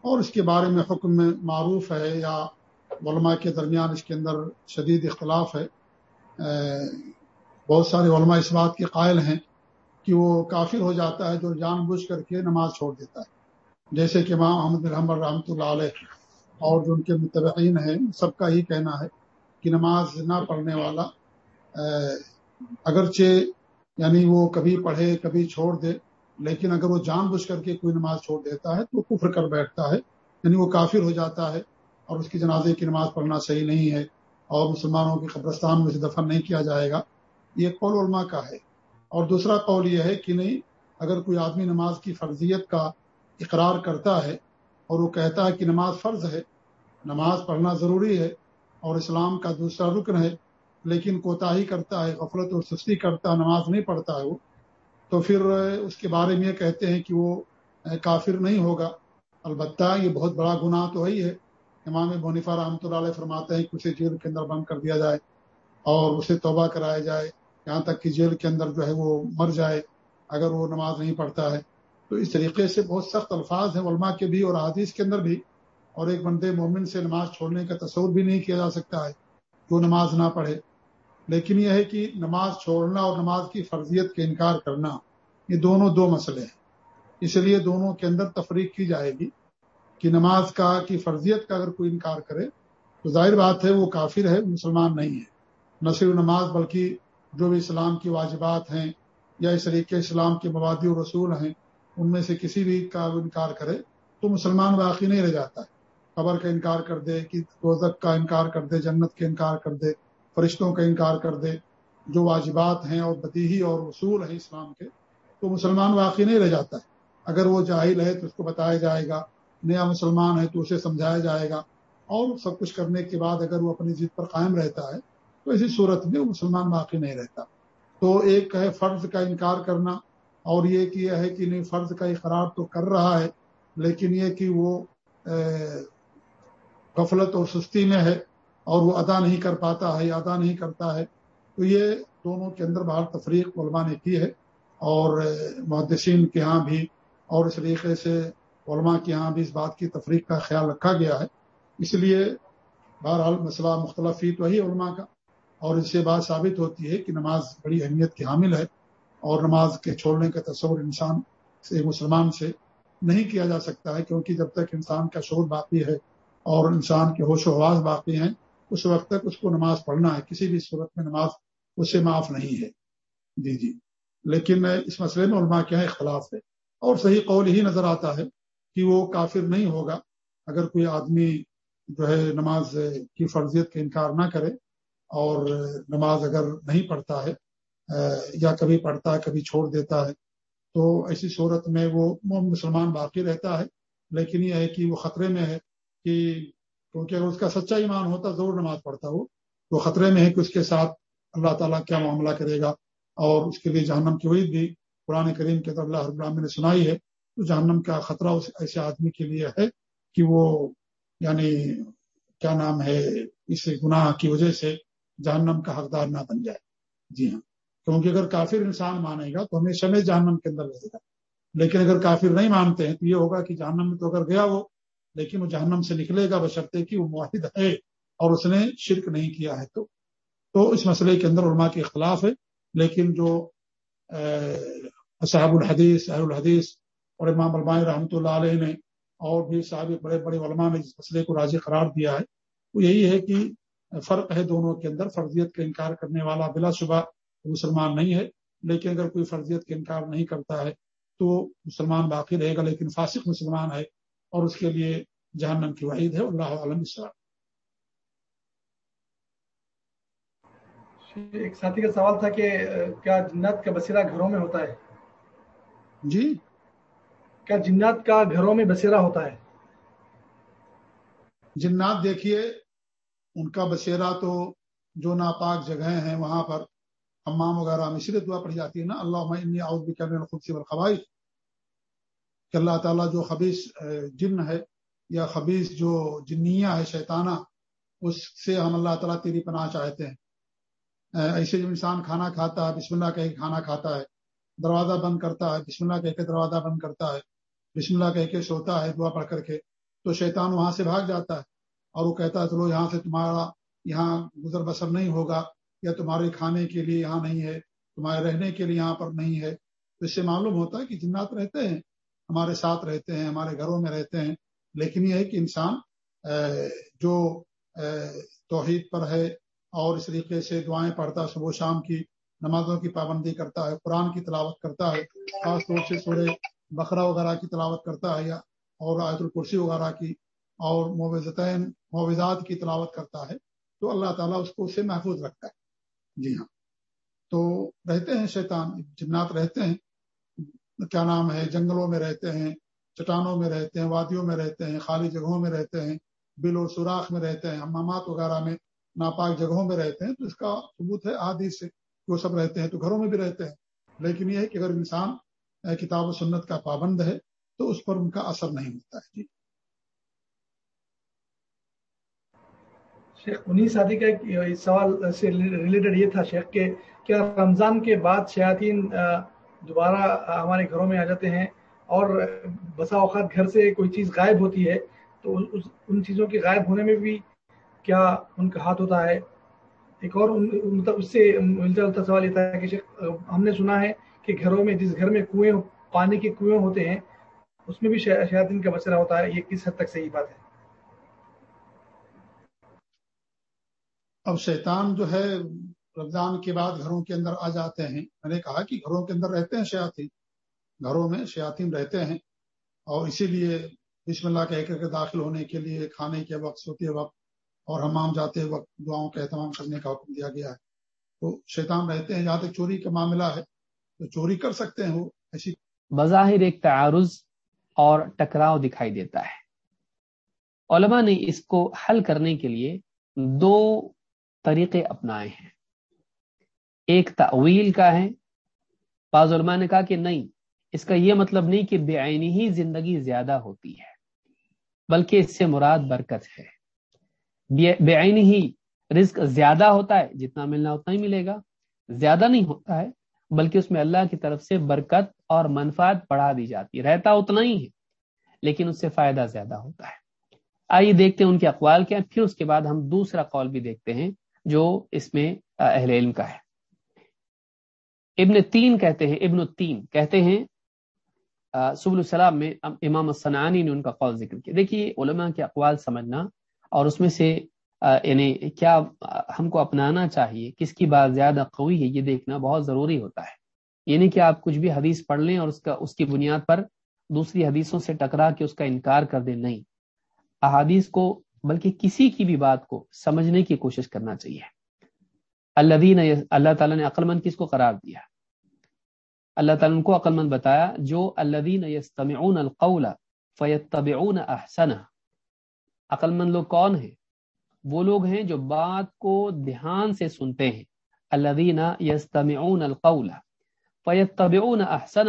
اور اس کے بارے میں حکم میں معروف ہے یا علماء کے درمیان اس کے اندر شدید اختلاف ہے۔ بہت سارے علماء اس بات کے قائل ہیں کہ وہ کافر ہو جاتا ہے جو جان بوجھ کر کے نماز چھوڑ دیتا ہے۔ جیسے کہ امام احمد الحمد رحمۃ اللہ علیہ اور جو ان کے متبعین ہیں سب کا ہی کہنا ہے کہ نماز نہ پڑھنے والا اگرچہ یعنی وہ کبھی پڑھے، کبھی چھوڑ دے، لیکن اگر وہ جان بوجھ کر کے کوئی نماز چھوڑ دیتا ہے تو کفر کر بیٹھتا ہے یعنی وہ کافر ہو جاتا ہے اور اس کی جنازے کی نماز پڑھنا صحیح نہیں ہے اور مسلمانوں کے قبرستان میں سے دفن نہیں کیا جائے گا۔ یہ قول علماء کا ہے۔ اور دوسرا قول یہ ہے کہ نہیں، اگر کوئی آدمی نماز کی فرضیت کا اقرار کرتا ہے اور وہ کہتا ہے کہ نماز فرض ہے، نماز پڑھنا ضروری ہے اور اسلام کا دوسرا رکن ہے، لیکن کوتا ہی کرتا ہے، غفلت اور سستی کرتا ہے نماز نہیں پڑھتا ہے وہ۔ تو پھر اس کے بارے میں یہ کہتے ہیں کہ وہ کافر نہیں ہوگا۔ البتہ یہ بہت بڑا گناہ تو وہی ہے۔ امام بونیفا رحمۃ اللہ علیہ فرماتے ہیں کہ اسے جیل کے اندر بند کر دیا جائے اور اسے توبہ کرایا جائے۔ یہاں تک کہ جیل کے اندر جو ہے وہ مر جائے اگر وہ نماز نہیں پڑھتا ہے۔ تو اس طریقے سے بہت سخت الفاظ ہیں علماء کے بھی اور حادیث کے اندر بھی، اور ایک بندے مومن سے نماز چھوڑنے کا تصور بھی نہیں کیا جا سکتا ہے جو نماز نہ پڑھے۔ لیکن یہ ہے کہ نماز چھوڑنا اور نماز کی فرضیت کے انکار کرنا، یہ دونوں دو مسئلے ہیں۔ اس لیے دونوں کے اندر تفریق کی جائے گی کہ نماز کا، کی فرضیت کا اگر کوئی انکار کرے، تو ظاہر بات ہے وہ کافر ہے، مسلمان نہیں ہے۔ نہ صرف نماز بلکہ جو بھی اسلام کی واجبات ہیں یا اس طریقے اسلام کے مبادی و رسول ہیں ان میں سے کسی بھی کا انکار کرے تو مسلمان باقی نہیں رہ جاتا ہے۔ خبر کا انکار کر دے، کہ روزک کا انکار کر دے، جنت کا انکار کر دے، فرشتوں کا انکار کر دے، جو واجبات ہیں اور بدیہی اور اصول ہیں اسلام کے، تو مسلمان واقعی نہیں رہ جاتا ہے۔ اگر وہ جاہل ہے تو اس کو بتایا جائے گا، نیا مسلمان ہے تو اسے سمجھایا جائے گا۔ اور سب کچھ کرنے کے بعد اگر وہ اپنی ضد پر قائم رہتا ہے تو اسی صورت میں وہ مسلمان باقی نہیں رہتا۔ تو ایک ہے فرض کا انکار کرنا اور یہ کہ ہے کہ نہیں، فرض کا اقرار تو کر رہا ہے، لیکن یہ کہ وہ غفلت اور سستی میں ہے اور وہ ادا نہیں کر پاتا ہے یا ادا نہیں کرتا ہے۔ تو یہ دونوں کے اندر باہر تفریق علماء نے کی ہے اور محدثین کے ہاں بھی اور اس طریقے سے علماء کے ہاں بھی اس بات کی تفریق کا خیال رکھا گیا ہے۔ اس لیے بہرحال مسئلہ مختلف ہی تو وہی علماء کا اور اس سے بات ثابت ہوتی ہے کہ نماز بڑی اہمیت کی حامل ہے۔ اور نماز کے چھوڑنے کا تصور انسان سے، مسلمان سے نہیں کیا جا سکتا ہے، کیونکہ جب تک انسان کا شور باقی ہے اور انسان کے ہوش و آواز باقی ہیں، اس وقت تک اس کو نماز پڑھنا ہے۔ کسی بھی صورت میں نماز اس سے معاف نہیں ہے۔ جی جی۔ لیکن اس مسئلے میں علماء کیا اختلاف ہے۔ اور صحیح قول ہی نظر آتا ہے کہ وہ کافر نہیں ہوگا۔ اگر کوئی آدمی جو ہے نماز کی فرضیت کا انکار نہ کرے اور نماز اگر نہیں پڑھتا ہے یا کبھی پڑھتا ہے، کبھی چھوڑ دیتا ہے۔ تو ایسی صورت میں وہ مسلمان باقی رہتا ہے، لیکن یہ ہے کہ وہ خطرے میں ہے کہ کیونکہ اگر اس کا سچا ایمان ہوتا، ضرور نماز پڑھتا ہو تو خطرے میں ہے کہ اس کے ساتھ اللہ تعالیٰ کیا معاملہ کرے گا۔ اور اس کے لیے جہنم کی وعید بھی قرآن کریم کے اللہ ابراہم نے سنائی ہے۔ تو جہنم کا خطرہ اس ایسے آدمی کے لیے ہے کہ وہ یعنی کیا نام ہے، اس گناہ کی وجہ سے جہنم کا حقدار نہ بن جائے۔ جی ہاں۔ کیونکہ اگر کافر انسان مانے گا تو ہمیشہ میں جہنم کے اندر رہے گا۔ لیکن اگر کافر نہیں مانتے ہیں تو یہ ہوگا کہ جہنم میں تو اگر گیا وہ، لیکن وہ جہنم سے نکلے گا بشرطے کہ وہ معاہد ہے اور اس نے شرک نہیں کیا ہے تو۔ تو اس مسئلے کے اندر علماء کے اختلاف ہے، لیکن جو صاحب الحدیث، اہل الحدیث اور امام علماء رحمۃ اللہ علیہ نے اور بھی صاحب بڑے بڑے علماء نے جس مسئلے کو راضی قرار دیا ہے، وہ یہی ہے کہ فرق ہے دونوں کے اندر، فرضیت کا انکار کرنے والا بلا شبہ مسلمان نہیں ہے لیکن اگر کوئی فرضیت کا انکار نہیں کرتا ہے تو مسلمان باقی رہے گا لیکن فاسق مسلمان ہے اور اس کے لیے جہنم کی وعید ہے۔ اللہ عالم ایک ساتھی کا سوال تھا کہ کیا جنات کا بسیرا گھروں میں ہوتا ہے؟ جی؟ کیا جنات کا گھروں میں بسیرا ہوتا ہے؟ جنات دیکھیے ان کا بسیرا تو جو ناپاک جگہیں ہیں وہاں پر امام وغیرہ میں صرف دعا پڑھی جاتی ہے نا اللہ خود سے خواہش کہ اللہ تعالیٰ جو خبیص جن ہے یا خبیص جو جنیا ہے شیطانہ اس سے ہم اللہ تعالیٰ تیری پناہ چاہتے ہیں۔ ایسے جو انسان کھانا کھاتا ہے، بسم اللہ کہہ کے کھانا کھاتا ہے، دروازہ بند کرتا ہے، بسم اللہ کہہ کے دروازہ بند کرتا ہے، بسم اللہ کہہ کے سوتا ہے، دعا پڑھ کر کے، تو شیطان وہاں سے بھاگ جاتا ہے اور وہ کہتا ہے، چلو یہاں سے تمہارا یہاں گزر بسر نہیں ہوگا یا تمہارے کھانے کے لیے یہاں نہیں ہے، تمہارے رہنے کے لیے یہاں پر نہیں ہے۔ تو اس سے معلوم ہوتا ہے کہ جنات رہتے ہیں، ہمارے ساتھ رہتے ہیں، ہمارے گھروں میں رہتے ہیں۔ لیکن یہ ہے کہ انسان جو توحید پر ہے اور اس طریقے سے دعائیں پڑھتا ہے، صبح شام کی نمازوں کی پابندی کرتا ہے، قرآن کی تلاوت کرتا ہے، خاص طور سے سورے بکرا وغیرہ کی تلاوت کرتا ہے یا اور آیت الکرسی وغیرہ کی اور موزتین موزات کی تلاوت کرتا ہے۔ تو اللہ تعالیٰ اس کو اس سے محفوظ رکھتا ہے۔ جی ہاں۔ تو رہتے ہیں شیطان، جنات رہتے ہیں۔ کیا نام ہے؟ جنگلوں میں رہتے ہیں، چٹانوں میں رہتے ہیں، وادیوں میں رہتے ہیں، خالی جگہوں میں رہتے ہیں، بل و سوراخ میں رہتے ہیں امامات وغیرہ میں ناپاک جگہوں میں رہتے ہیں۔ تو اس کا ثبوت ہے آدھی سے وہ سب رہتے ہیں۔ تو گھروں میں بھی رہتے ہیں۔ لیکن یہ ہے کہ اگر انسان کتاب و سنت کا پابند ہے تو اس پر ان کا اثر نہیں ہوتا ہے۔ جی۔ شیخ انیس شادی کا ایک سوال سے ریلیٹڈ یہ تھا شیخ کہ کیا رمضان کے بعد شیاطین دوبارہ ہمارے گھروں میں آ جاتے ہیں اور بسا اوقات گھر سے کوئی چیز غائب ہوتی ہے تو ان چیزوں کے غائب ہونے میں بھی کیا ان کا ہاتھ ہوتا ہے؟ ایک اور مطلب اس سے ملتا جلتا سوال یہ تھا کہ ہم نے سنا ہے کہ گھروں میں، جس گھر میں کنویں، پانی کے کنویں ہوتے ہیں، اس میں بھی شاید کا بچرا ہوتا ہے، یہ کس حد تک صحیح بات ہے؟ اب شیطان جو ہے، رمضان کے بعد گھروں کے اندر آ جاتے ہیں۔ میں نے کہا کہ گھروں کے اندر رہتے ہیں شیاطین۔ گھروں میں شیاطین رہتے ہیں۔ اور اسی لیے بسم اللہ کہہ کر کے داخل ہونے کے لیے، کھانے کے وقت، سوتے وقت اور حمام جاتے وقت دعاؤں کا اہتمام کرنے کا حکم دیا گیا ہے۔ تو شیطان رہتے ہیں۔ جہاں تک چوری کا معاملہ ہے۔ تو چوری کر سکتے ہیں۔ وہ ایسی بظاہر ایک تعارض اور ٹکراؤ دکھائی دیتا ہے۔ علماء نے اس کو حل کرنے کے لیے دو طریقے اپنائے ہیں۔ ایک تعویل کا ہے۔ بعض علماء نے کہا کہ نہیں، اس کا یہ مطلب نہیں کہ بے آئینی ہی زندگی زیادہ ہوتی ہے، بلکہ اس سے مراد برکت ہے۔ بے آئین ہی رزق زیادہ ہوتا ہے، جتنا ملنا اتنا ہی ملے گا۔ زیادہ نہیں ہوتا ہے، بلکہ اس میں اللہ کی طرف سے برکت اور منفعت بڑھا دی جاتی ہے۔ رہتا اتنا ہی ہے، لیکن اس سے فائدہ زیادہ ہوتا ہے۔ آئیے دیکھتے ہیں ان کے اقوال کیا پھر اس کے بعد ہم دوسرا قول بھی دیکھتے ہیں۔ جو اس میں اہل علم کا ہے۔ ابن تین کہتے ہیں، ابن التین کہتے ہیں سب السلام میں امام السنانی نے ان کا قول ذکر کیا۔ دیکھیے، علماء کے اقوال سمجھنا اور اس میں سے یعنی کیا ہم کو اپنانا چاہیے، کس کی بات زیادہ قوی ہے، یہ دیکھنا بہت ضروری ہوتا ہے۔ یعنی کہ آپ کچھ بھی حدیث پڑھ لیں اور اس کا، اس کی بنیاد پر دوسری حدیثوں سے ٹکرا کے اس کا انکار کر دیں، نہیں۔ احادیث کو بلکہ کسی کی بھی بات کو سمجھنے کی کوشش کرنا چاہیے۔ اللہ اللہ تعالیٰ نے عقل مند کس کو قرار دیا؟ اللہ تعالیٰ کو عقل مند بتایا، جو اللہ یستمعون القول فیتبعون احسن عقل مند لوگ کون ہیں؟ وہ لوگ ہیں جو بات کو دھیان سے سنتے ہیں۔ اللہ یستمعون القول فیتبعون احسن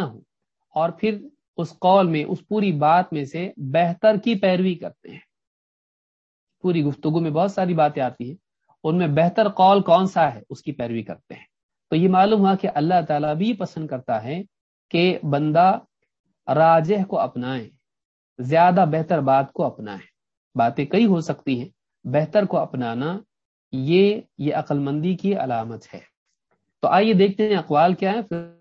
اور پھر اس قول میں، اس پوری بات میں سے بہتر کی پیروی کرتے ہیں۔ پوری گفتگو میں بہت ساری باتیں آتی ہیں ان میں بہتر قول کون سا ہے، اس کی پیروی کرتے ہیں۔ تو یہ معلوم ہوا کہ اللہ تعالیٰ بھی پسند کرتا ہے کہ بندہ راجہ کو اپنائیں زیادہ بہتر بات کو اپنائیں باتیں کئی ہو سکتی ہیں، بہتر کو اپنانا یہ یہ عقل مندی کی علامت ہے۔ تو آئیے دیکھتے ہیں اقوال کیا ہے پھر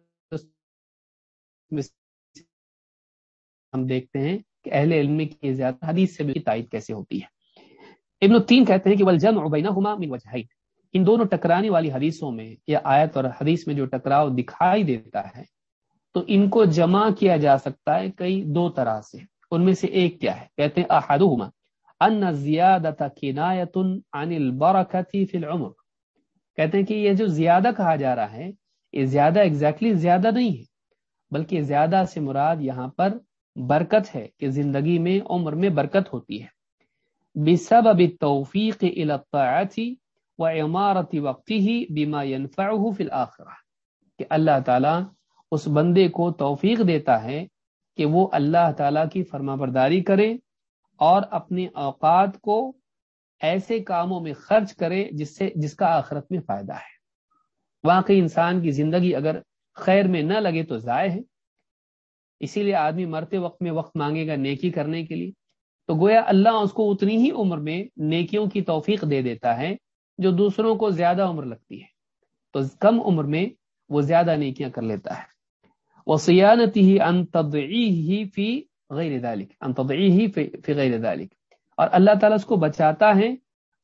ہم دیکھتے ہیں کہ اہل علم کی زیادہ حدیث سے بھی تائید کیسے ہوتی ہے۔ ابن التین کہتے ہیں کہ ولجم بینہما من وجہین۔ ان دونوں ٹکرانے والی حدیثوں میں یا آیت اور حدیث میں جو ٹکراؤ دکھائی دیتا ہے، تو ان کو جمع کیا جا سکتا ہے کئی دو طرح سے۔ ان میں سے ایک کیا ہے؟ کہتے ہیں احدہما، ان زیادت کنایت عن البرکتی فی العمر۔ کہتے ہیں کہ یہ جو زیادہ کہا جا رہا ہے، یہ زیادہ ایگزیکٹلی زیادہ نہیں ہے، بلکہ زیادہ سے مراد یہاں پر برکت ہے کہ زندگی میں، عمر میں برکت ہوتی ہے۔ بسبب التوفیق الى الطاعت و عمارت وقته بما ينفعه في الاخرہ کہ اللہ تعالی اس بندے کو توفیق دیتا ہے کہ وہ اللہ تعالی کی فرما برداری کرے اور اپنے اوقات کو ایسے کاموں میں خرچ کرے جس سے جس کا آخرت میں فائدہ ہے۔ واقعی انسان کی زندگی اگر خیر میں نہ لگے تو ضائع ہے۔ اسی لیے آدمی مرتے وقت میں وقت مانگے گا نیکی کرنے کے لیے۔ تو گویا اللہ اس کو اتنی ہی عمر میں نیکیوں کی توفیق دے دیتا ہے جو دوسروں کو زیادہ عمر لگتی ہے۔ تو کم عمر میں وہ زیادہ نیکیاں کر لیتا ہے۔ وہ سیانتی ہی انتدعی ہی فی غیر ذالک انتدعی ہی فی غیر ذالک اور اللہ تعالیٰ اس کو بچاتا ہے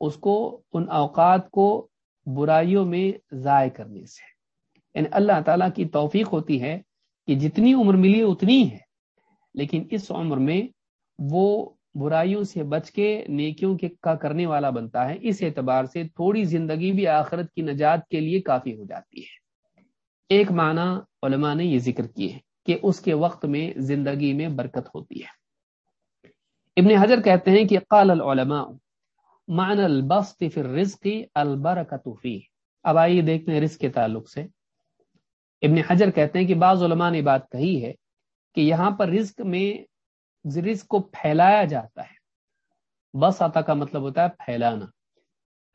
اس کو ان اوقات کو برائیوں میں ضائع کرنے سے۔ یعنی اللہ تعالیٰ کی توفیق ہوتی ہے کہ جتنی عمر ملی اتنی ہے، لیکن اس عمر میں وہ برائیوں سے بچ کے نیکیوں کے کا کرنے والا بنتا ہے، اس اعتبار سے تھوڑی زندگی بھی آخرت کی نجات کے لیے کافی ہو جاتی ہے۔ ایک معنی علماء نے یہ ذکر کیے کہ اس کے وقت میں زندگی میں برکت ہوتی ہے۔ ابن حجر کہتے ہیں کہ قال العلماء، معنی البسط فی الرزق البرکت فی اب آئیے دیکھتے ہیں رزق کے تعلق سے۔ ابن حجر کہتے ہیں کہ بعض علماء نے بات کہی ہے کہ یہاں پر رزق میں رزق کو پھیلایا جاتا ہے۔ بس آتا کا مطلب ہوتا ہے پھیلانا۔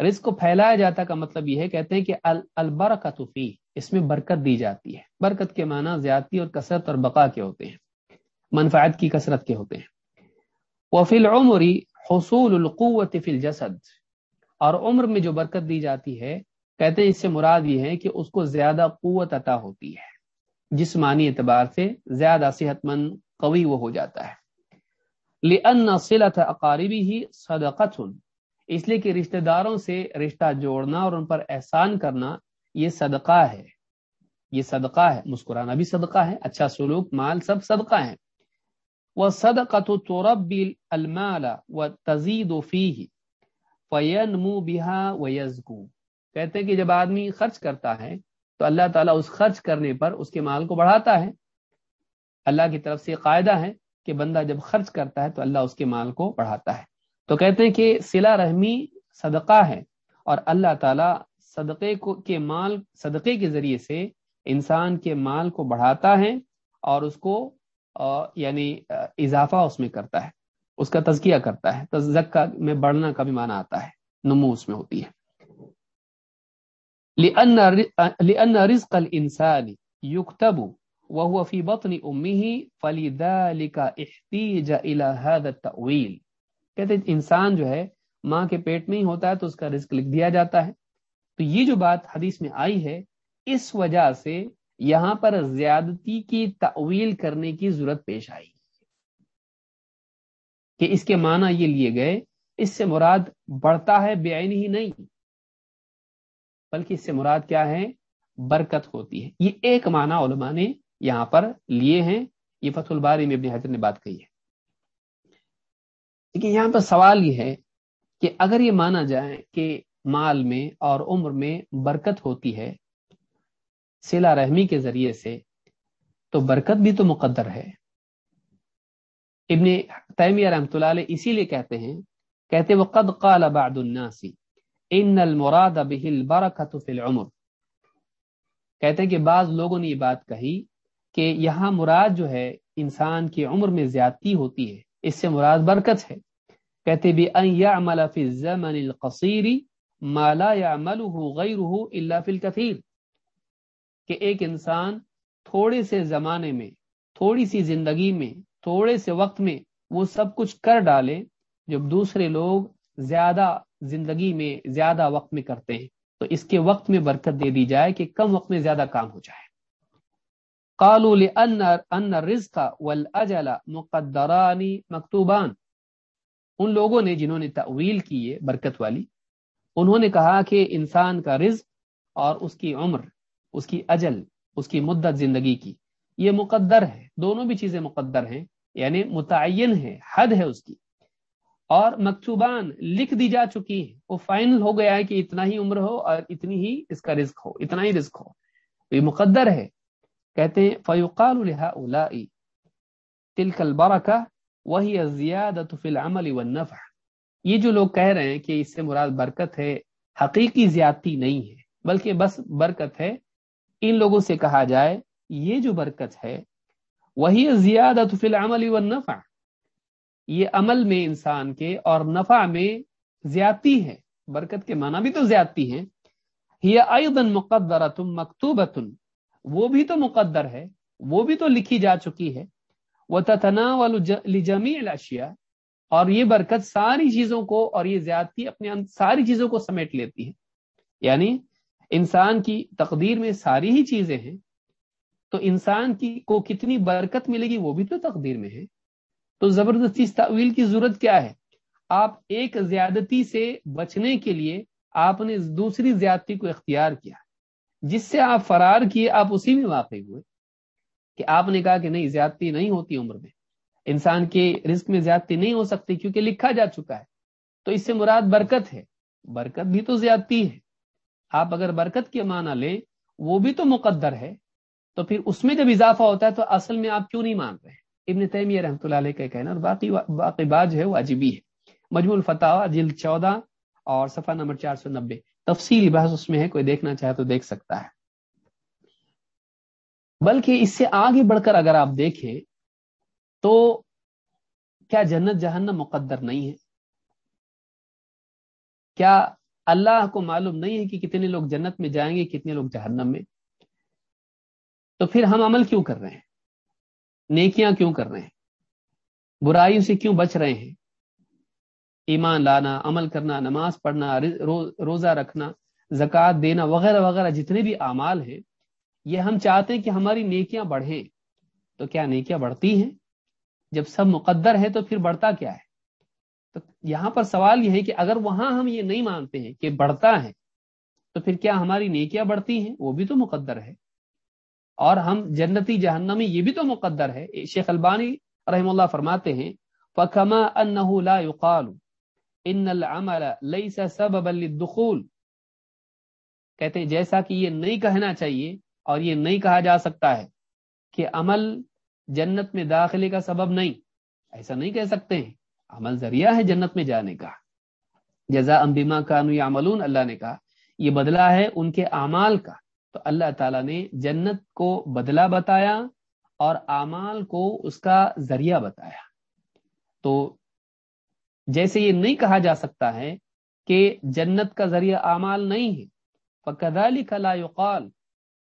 رزق کو پھیلایا جاتا کا مطلب یہ ہے، کہتے ہیں کہ البرکت فی، اس میں برکت دی جاتی ہے۔ برکت کے معنی زیادتی اور کثرت اور بقا کے ہوتے ہیں۔ منفعت کی کثرت کے ہوتے ہیں۔ وفی العمر حصول القوت فی الجسد۔ اور عمر میں جو برکت دی جاتی ہے، کہتے ہیں اس سے مراد یہ ہے کہ اس کو زیادہ قوت عطا ہوتی ہے۔ جسمانی اعتبار سے زیادہ صحت مند، قوی وہ ہو جاتا ہے۔ لأن اقاربی ہی صدقت اس لیے کہ رشتہ داروں سے رشتہ جوڑنا اور ان پر احسان کرنا یہ صدقہ ہے۔ یہ صدقہ ہے، مسکرانا بھی صدقہ ہے اچھا سلوک، مال سب صدقہ ہے وہ صدقت تو المال و تزید و فی فین بہا و یزگو کہتے ہیں کہ جب آدمی خرچ کرتا ہے تو اللہ تعالیٰ اس خرچ کرنے پر اس کے مال کو بڑھاتا ہے۔ اللہ کی طرف سے قاعدہ ہے۔ کہ بندہ جب خرچ کرتا ہے تو اللہ اس کے مال کو بڑھاتا ہے۔ تو کہتے ہیں کہ سلا رحمی صدقہ ہے اور اللہ تعالیٰ صدقے کو کے مال صدقے کے ذریعے سے انسان کے مال کو بڑھاتا ہے اور اس کو یعنی اضافہ اس میں کرتا ہے۔ اس کا تزکیہ کرتا ہے۔ تزکہ میں بڑھنا کا بھی معنی آتا ہے۔ نمو اس میں ہوتی ہے۔ لأن رزق الانسان يكتب وهو في بطن امه فلذلك احتيج الى هذا کہتے ہیں، انسان جو ہے، ماں کے پیٹ میں ہی ہوتا ہے تو اس کا رزق لکھ دیا جاتا ہے۔ تو یہ جو بات حدیث میں آئی ہے، اس وجہ سے یہاں پر زیادتی کی تعویل کرنے کی ضرورت پیش آئی کہ اس کے معنی یہ لیے گئے، اس سے مراد بڑھتا ہے، بے ہی نہیں، بلکہ اس سے مراد کیا ہے؟ برکت ہوتی ہے۔ یہ ایک معنی علماء نے یہاں پر لیے ہیں، یہ فتح الباری میں ابن حضرت نے بات کہی ہے۔ لیکن یہاں پر سوال یہ ہے کہ اگر یہ مانا جائے کہ مال میں اور عمر میں برکت ہوتی ہے سلا رحمی کے ذریعے سے، تو برکت بھی تو مقدر ہے۔ ابن تیمیہ رحمۃ اللہ علیہ اسی لیے کہتے ہیں، کہتے وہ قد قال بعد الناس ان المراد به البرکت فی العمر۔ کہتے ہیں کہ بعض لوگوں نے یہ بات کہی کہ یہاں مراد جو ہے انسان کی عمر میں زیادتی ہوتی ہے، اس سے مراد برکت ہے۔ کہتے بھی، ان يعمل في الزمن القصير ما لا يعمله غيره الا في الكثير کہ ایک انسان تھوڑے سے زمانے میں، تھوڑی سی زندگی میں، تھوڑے سے وقت میں وہ سب کچھ کر ڈالے جب دوسرے لوگ زیادہ زندگی میں، زیادہ وقت میں کرتے ہیں۔ تو اس کے وقت میں برکت دے دی جائے کہ کم وقت میں زیادہ کام ہو جائے۔ قالوا لان ان الرزق والاجل مقدران مکتوبان ان لوگوں نے جنہوں نے تعویل کی ہے برکت والی، انہوں نے کہا کہ انسان کا رزق اور اس کی عمر، اس کی اجل، اس کی مدت زندگی کی، یہ مقدر ہے، دونوں بھی چیزیں مقدر ہیں یعنی متعین ہے، حد ہے اس کی، اور مکتوبان لکھ دی جا چکی ہے وہ فائنل ہو گیا ہے کہ اتنا ہی عمر ہو اور اتنی ہی اس کا رزق ہو، اتنا ہی رزق ہو۔ یہ مقدر ہے۔ کہتے ہیں فیوقال الحا تلک البرکہ وہی زیادت فی العمل والنفع۔ یہ جو لوگ کہہ رہے ہیں کہ اس سے مراد برکت ہے، حقیقی زیادتی نہیں ہے، بلکہ بس برکت ہے، ان لوگوں سے کہا جائے، یہ جو برکت ہے وہی زیادت فی العمل والنفع۔ یہ عمل میں انسان کے اور نفع میں زیادتی ہے، برکت کے معنی بھی تو زیادتی ہے یہ ایضا مقدرۃ مکتوبۃ وہ بھی تو مقدر ہے، وہ بھی تو لکھی جا چکی ہے۔ وہ تتنا لجمی الاشیاء اور یہ برکت ساری چیزوں کو اور یہ زیادتی اپنے ساری چیزوں کو سمیٹ لیتی ہے۔ یعنی انسان کی تقدیر میں ساری ہی چیزیں ہیں، تو انسان کی کو کتنی برکت ملے گی وہ بھی تو تقدیر میں ہے۔ تو زبردستی تعویل کی ضرورت کیا ہے؟ آپ ایک زیادتی سے بچنے کے لیے آپ نے دوسری زیادتی کو اختیار کیا۔ جس سے آپ فرار کیے، آپ اسی میں واقع ہوئے کہ آپ نے کہا کہ نہیں، زیادتی نہیں ہوتی عمر میں۔ انسان کے رزق میں زیادتی نہیں ہو سکتی کیونکہ لکھا جا چکا ہے۔ تو اس سے مراد برکت ہے۔ برکت بھی تو زیادتی ہے۔ آپ اگر برکت کے معنی لیں، وہ بھی تو مقدر ہے۔ تو پھر اس میں جب اضافہ ہوتا ہے تو اصل میں آپ کیوں نہیں مان رہے ابن تیمیہ رحمۃ اللہ علیہ کا کہنا اور باقی باقی بات جو ہے وہ عجیبی ہے۔ مجموع الفتح جلد چودہ اور صفحہ نمبر چار سو نبے۔ تفصیلی بحث اس میں ہے، کوئی دیکھنا چاہے تو دیکھ سکتا ہے۔ بلکہ اس سے آگے بڑھ کر اگر آپ دیکھیں تو کیا جنت جہنم مقدر نہیں ہے؟ کیا اللہ کو معلوم نہیں ہے کہ کتنے لوگ جنت میں جائیں گے، کتنے لوگ جہنم میں؟ تو پھر ہم عمل کیوں کر رہے ہیں؟ نیکیاں کیوں کر رہے ہیں؟ برائیوں سے کیوں بچ رہے ہیں؟ ایمان لانا، عمل کرنا، نماز پڑھنا روزہ رکھنا، زکوٰۃ دینا، وغیرہ وغیرہ، جتنے بھی اعمال ہیں، یہ ہم چاہتے ہیں کہ ہماری نیکیاں بڑھیں۔ تو کیا نیکیاں بڑھتی ہیں؟ جب سب مقدر ہے تو پھر بڑھتا کیا ہے؟ تو یہاں پر سوال یہ ہے کہ اگر وہاں ہم یہ نہیں مانتے ہیں کہ بڑھتا ہے، تو پھر کیا ہماری نیکیاں بڑھتی ہیں؟ وہ بھی تو مقدر ہے۔ اور ہم جنتی جہنمی، یہ بھی تو مقدر ہے۔ شیخ البانی رحم اللہ فرماتے ہیں فکما انه لا يقال۔ ان العمل ليس سببا للدخول۔ کہتے ہیں، جیسا کہ یہ نہیں کہنا چاہیے اور یہ نہیں کہا جا سکتا ہے کہ عمل جنت میں داخلے کا سبب نہیں۔ ایسا نہیں کہہ سکتے ہیں۔ عمل ذریعہ ہے جنت میں جانے کا۔ جزا امبیما کانو یعملون اللہ نے کہا، یہ بدلہ ہے ان کے اعمال کا۔ تو اللہ تعالیٰ نے جنت کو بدلہ بتایا اور اعمال کو اس کا ذریعہ بتایا۔ تو جیسے یہ نہیں کہا جا سکتا ہے کہ جنت کا ذریعہ اعمال نہیں ہے۔ فکدالی کلا یقال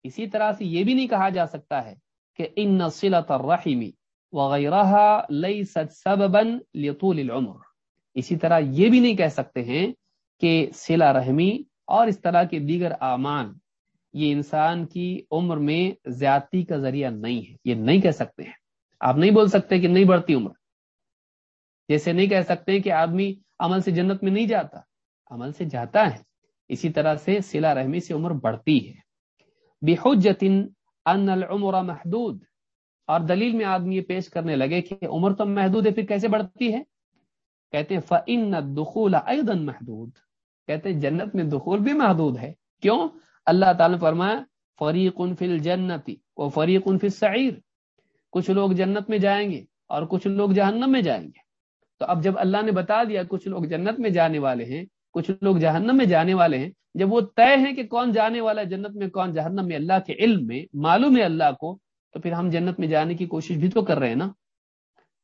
اسی طرح سے یہ بھی نہیں کہا جا سکتا ہے کہ ان نصلت الرحمی وغیرہ لیست سببا لطول العمر۔ اسی طرح یہ بھی نہیں کہہ سکتے ہیں کہ سلا رحمی اور اس طرح کے دیگر اعمال یہ انسان کی عمر میں زیادتی کا ذریعہ نہیں ہے۔ یہ نہیں کہہ سکتے ہیں۔ آپ نہیں بول سکتے کہ نہیں بڑھتی عمر۔ جیسے نہیں کہہ سکتے کہ آدمی عمل سے جنت میں نہیں جاتا، عمل سے جاتا ہے۔ اسی طرح سے سلا رحمی سے عمر بڑھتی ہے۔ بحجتن ان العمر محدود۔ اور دلیل میں آدمی یہ پیش کرنے لگے کہ عمر تو محدود ہے، پھر کیسے بڑھتی ہے؟ کہتے ہیں فعن دخول ایدن محدود۔ کہتے ہیں، جنت میں دخول بھی محدود ہے۔ کیوں؟ اللہ تعالی نے فرمایا فریق فی الجنتی و فریق فی السعیر کچھ لوگ جنت میں جائیں گے اور کچھ لوگ جہنم میں جائیں گے۔ تو اب جب اللہ نے بتا دیا کچھ لوگ جنت میں جانے والے ہیں، کچھ لوگ جہنم میں جانے والے ہیں، جب وہ طے ہیں کہ کون جانے والا ہے جنت میں، کون جہنم میں، اللہ کے علم میں، معلوم ہے اللہ کو، تو پھر ہم جنت میں جانے کی کوشش بھی تو کر رہے ہیں نا؟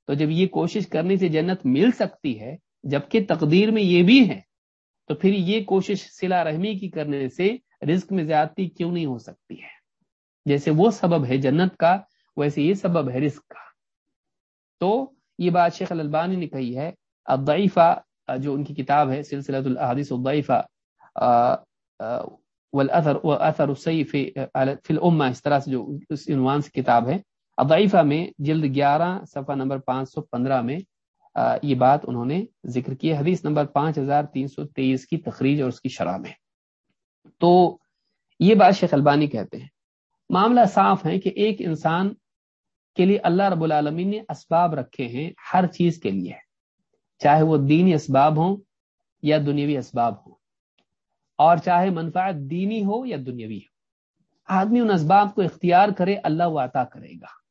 تو جب یہ کوشش کرنے سے جنت مل سکتی ہے، جبکہ تقدیر میں یہ بھی ہے، تو پھر یہ کوشش سلا رحمی کی کرنے سے رزق میں زیادتی کیوں نہیں ہو سکتی ہے؟ جیسے وہ سبب ہے جنت کا، ویسے یہ سبب ہے رزق کا۔ تو یہ بات شیخ البانی نے کہی ہے۔ الضعیفہ جو ان کی کتاب ہے سلسلہ الحادث الضعیفہ والاثر واثر السیف فی الامہ، اس طرح سے جو اس عنوان سے کتاب ہے۔ الضعیفہ میں جلد گیارہ، صفحہ نمبر پانچ سو پندرہ میں یہ بات انہوں نے ذکر کی حدیث نمبر پانچ ہزار تین سو تیئیس کی تخریج اور اس کی شرح میں۔ تو یہ بات شیخ البانی کہتے ہیں۔ معاملہ صاف ہے کہ ایک انسان کے لیے اللہ رب العالمین نے اسباب رکھے ہیں ہر چیز کے لیے۔ چاہے وہ دینی اسباب ہوں یا دنیاوی اسباب ہوں۔ اور چاہے منفعت دینی ہو یا دنیاوی ہو۔ آدمی ان اسباب کو اختیار کرے، اللہ وہ عطا کرے گا۔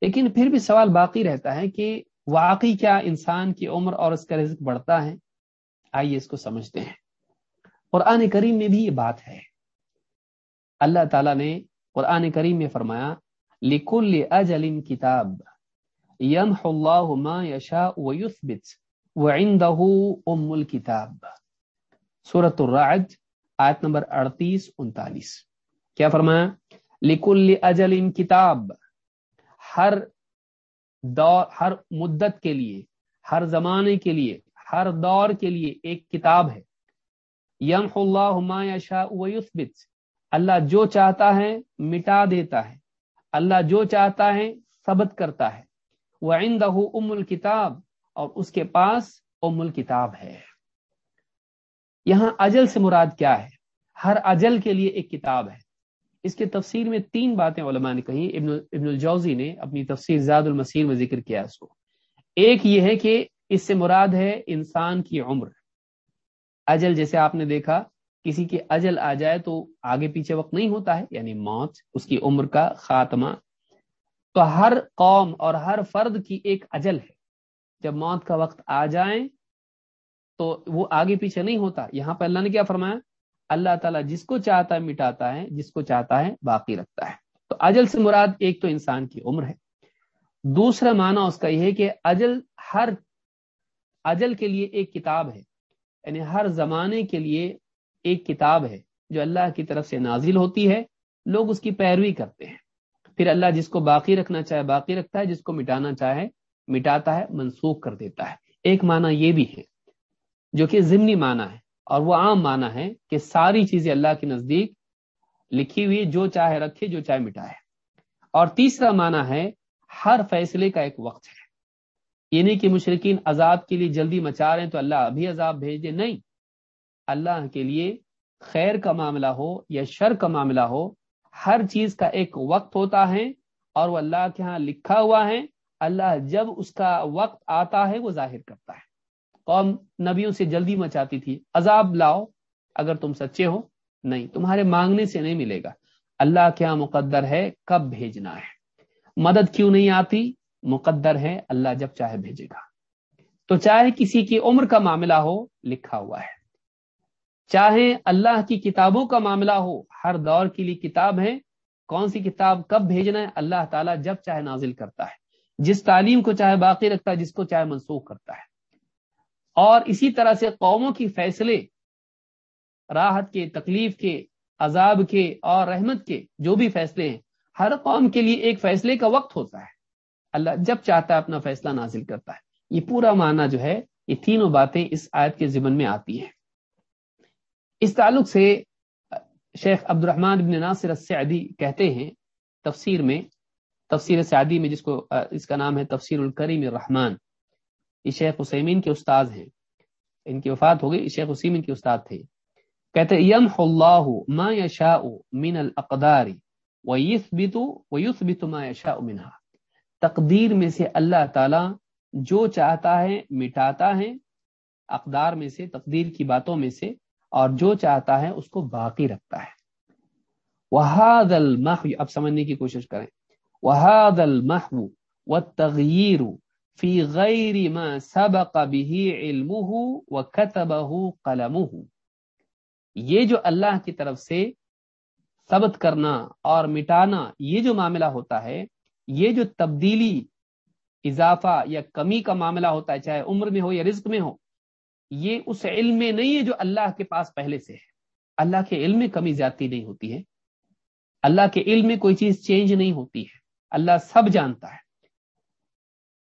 لیکن پھر بھی سوال باقی رہتا ہے کہ واقعی کیا انسان کی عمر اور اس کا رزق بڑھتا ہے؟ آئیے اس کو سمجھتے ہیں۔ قرآن کریم میں بھی یہ بات ہے۔ اللہ تعالیٰ نے قرآن کریم میں فرمایا لکل اجل کتاب یم اللہ ما یشا ویثبت وعنده ام الكتاب. سورت الرعد، آیت نمبر اڑتیس، انتالیس. کیا فرمایا؟ لکل اجل کتاب ہر دور ہر مدت کے لیے، ہر زمانے کے لیے، ہر دور کے لیے ایک کتاب ہے. یم اللہ ما یشا ویثبت اللہ جو چاہتا ہے، مٹا دیتا ہے. اللہ جو چاہتا ہے ثبت کرتا ہے۔ وہ آئندہ ام الکتاب اور اس کے پاس ام الکتاب ہے۔ یہاں اجل سے مراد کیا ہے؟ ہر اجل کے لیے ایک کتاب ہے۔ اس کے تفسیر میں تین باتیں علماء نے کہیں ابن ابن الجوزی نے اپنی تفسیر زاد المسیر میں ذکر کیا اس کو۔ ایک یہ ہے کہ اس سے مراد ہے انسان کی عمر۔ اجل جیسے آپ نے دیکھا کسی کی اجل آ جائے تو آگے پیچھے وقت نہیں ہوتا ہے یعنی موت، اس کی عمر کا خاتمہ۔ تو ہر قوم اور ہر فرد کی ایک اجل ہے۔ جب موت کا وقت آ جائے تو وہ آگے پیچھے نہیں ہوتا۔ یہاں پہ اللہ نے کیا فرمایا؟ اللہ تعالیٰ جس کو چاہتا ہے مٹاتا ہے، جس کو چاہتا ہے باقی رکھتا ہے۔ تو اجل سے مراد ایک تو انسان کی عمر ہے۔ دوسرا معنی اس کا یہ ہے کہ اجل ہر، اجل کے لیے ایک کتاب ہے۔ یعنی ہر زمانے کے لیے ایک کتاب ہے جو اللہ کی طرف سے نازل ہوتی ہے، لوگ اس کی پیروی کرتے ہیں۔ پھر اللہ جس کو باقی رکھنا چاہے، باقی رکھتا ہے، جس کو مٹانا چاہے، مٹاتا ہے، منسوخ کر دیتا ہے۔ ایک معنی یہ بھی ہے جو کہ ضمنی معنی ہے، اور وہ عام معنی ہے کہ ساری چیزیں اللہ کے نزدیک لکھی ہوئی، جو چاہے رکھے، جو چاہے مٹائے۔ اور تیسرا معنی ہے، ہر فیصلے کا ایک وقت ہے۔ یہ نہیں کہ مشرقین عذاب کے لیے جلدی مچا رہے ہیں تو اللہ ابھی عذاب بھیج دے نہیں اللہ کے لیے خیر کا معاملہ ہو یا شر کا معاملہ ہو، ہر چیز کا ایک وقت ہوتا ہے اور وہ اللہ کے ہاں لکھا ہوا ہے۔ اللہ جب اس کا وقت آتا ہے، وہ ظاہر کرتا ہے۔ قوم نبیوں سے جلدی مچاتی تھی۔ عذاب لاؤ اگر تم سچے ہو۔ نہیں، تمہارے مانگنے سے نہیں ملے گا۔ اللہ کیا ہاں مقدر ہے کب بھیجنا ہے۔ مدد کیوں نہیں آتی؟ مقدر ہے اللہ جب چاہے بھیجے گا۔ تو چاہے کسی کی عمر کا معاملہ ہو، لکھا ہوا ہے۔ چاہے اللہ کی کتابوں کا معاملہ ہو، ہر دور کے لیے کتاب ہے، کون سی کتاب کب بھیجنا ہے، اللہ تعالیٰ جب چاہے نازل کرتا ہے۔ جس تعلیم کو چاہے باقی رکھتا ہے، جس کو چاہے منسوخ کرتا ہے۔ اور اسی طرح سے قوموں کی فیصلے، راحت کے، تکلیف کے، عذاب کے اور رحمت کے جو بھی فیصلے ہیں، ہر قوم کے لیے ایک فیصلے کا وقت ہوتا ہے۔ اللہ جب چاہتا ہے اپنا فیصلہ نازل کرتا ہے۔ یہ پورا معنی جو ہے، یہ تینوں باتیں اس آیت کے ذمن میں آتی ہیں۔ اس تعلق سے شیخ عبد الرحمان بن ناصر السعدی کہتے ہیں، تفسیر میں، تفسیر سعدی میں جس کو اس کا نام ہے تفسیر الکریم الرحمان یہ شیخ حسین کے استاد ہیں۔ ان کی وفات ہو گئی، شیخ حسین کے استاد تھے۔ کہتے یم اللہ ما یشاء من الاقدار ویثبت ویثبت ما یشاء منها تقدیر میں سے اللہ تعالی جو چاہتا ہے، مٹاتا ہے۔ اقدار میں سے، تقدیر کی باتوں میں سے اور جو چاہتا ہے اس کو باقی رکھتا ہے۔ وہاد المحو، اب سمجھنے کی کوشش کریں۔ وہاد المحو والتغییر فی غیر ما سبق به علمه وكتبه قلمه۔ یہ جو اللہ کی طرف سے ثبت کرنا اور مٹانا، یہ جو معاملہ ہوتا ہے، یہ جو تبدیلی، اضافہ یا کمی کا معاملہ ہوتا ہے، چاہے عمر میں ہو یا رزق میں ہو یہ اس علم میں نہیں ہے جو اللہ کے پاس پہلے سے ہے۔ اللہ کے علم میں کمی زیادتی نہیں ہوتی ہے۔ اللہ کے علم میں کوئی چیز چینج نہیں ہوتی ہے۔ اللہ سب جانتا ہے۔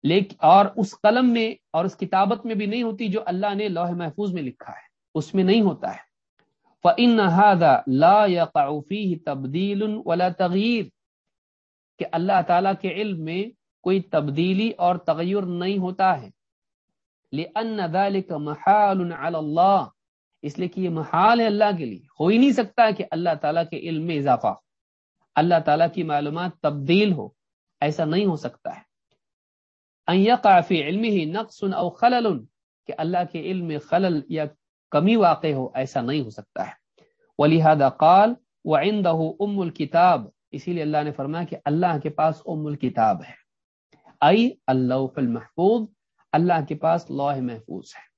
لیکن اور اس قلم میں اور اس کتابت میں بھی نہیں ہوتی جو اللہ نے لوح محفوظ میں لکھا ہے۔ اس میں نہیں ہوتا ہے۔ فَإِنَّ هَذَا لَا يَقَعُ فِيهِ تَبْدِيلٌ وَلَا تَغْيِيرٌ۔ کہ اللہ تعالیٰ کے علم میں کوئی تبدیلی اور تغیر نہیں ہوتا ہے۔ لِأَنَّ ذَلِكَ مَحَالٌ عَلَى اللَّهِ۔ اس لیے کہ یہ محال ہے اللہ کے لیے۔ ہو ہی نہیں سکتا کہ اللہ تعالیٰ کے علم میں اضافہ اللہ تعالیٰ کی معلومات تبدیل ہو۔ ایسا نہیں ہو سکتا ہے۔ ان علمه نقص او خلل۔ کہ اللہ کے علم میں خلل یا کمی واقع ہو، ایسا نہیں ہو سکتا ہے۔ ولیحدہ قال و ام الکتاب اسی لیے اللہ نے فرمایا کہ اللہ کے پاس ام الکتاب ہے۔ ائی اللہ المحفوظ۔ اللہ کے پاس لوح محفوظ ہے۔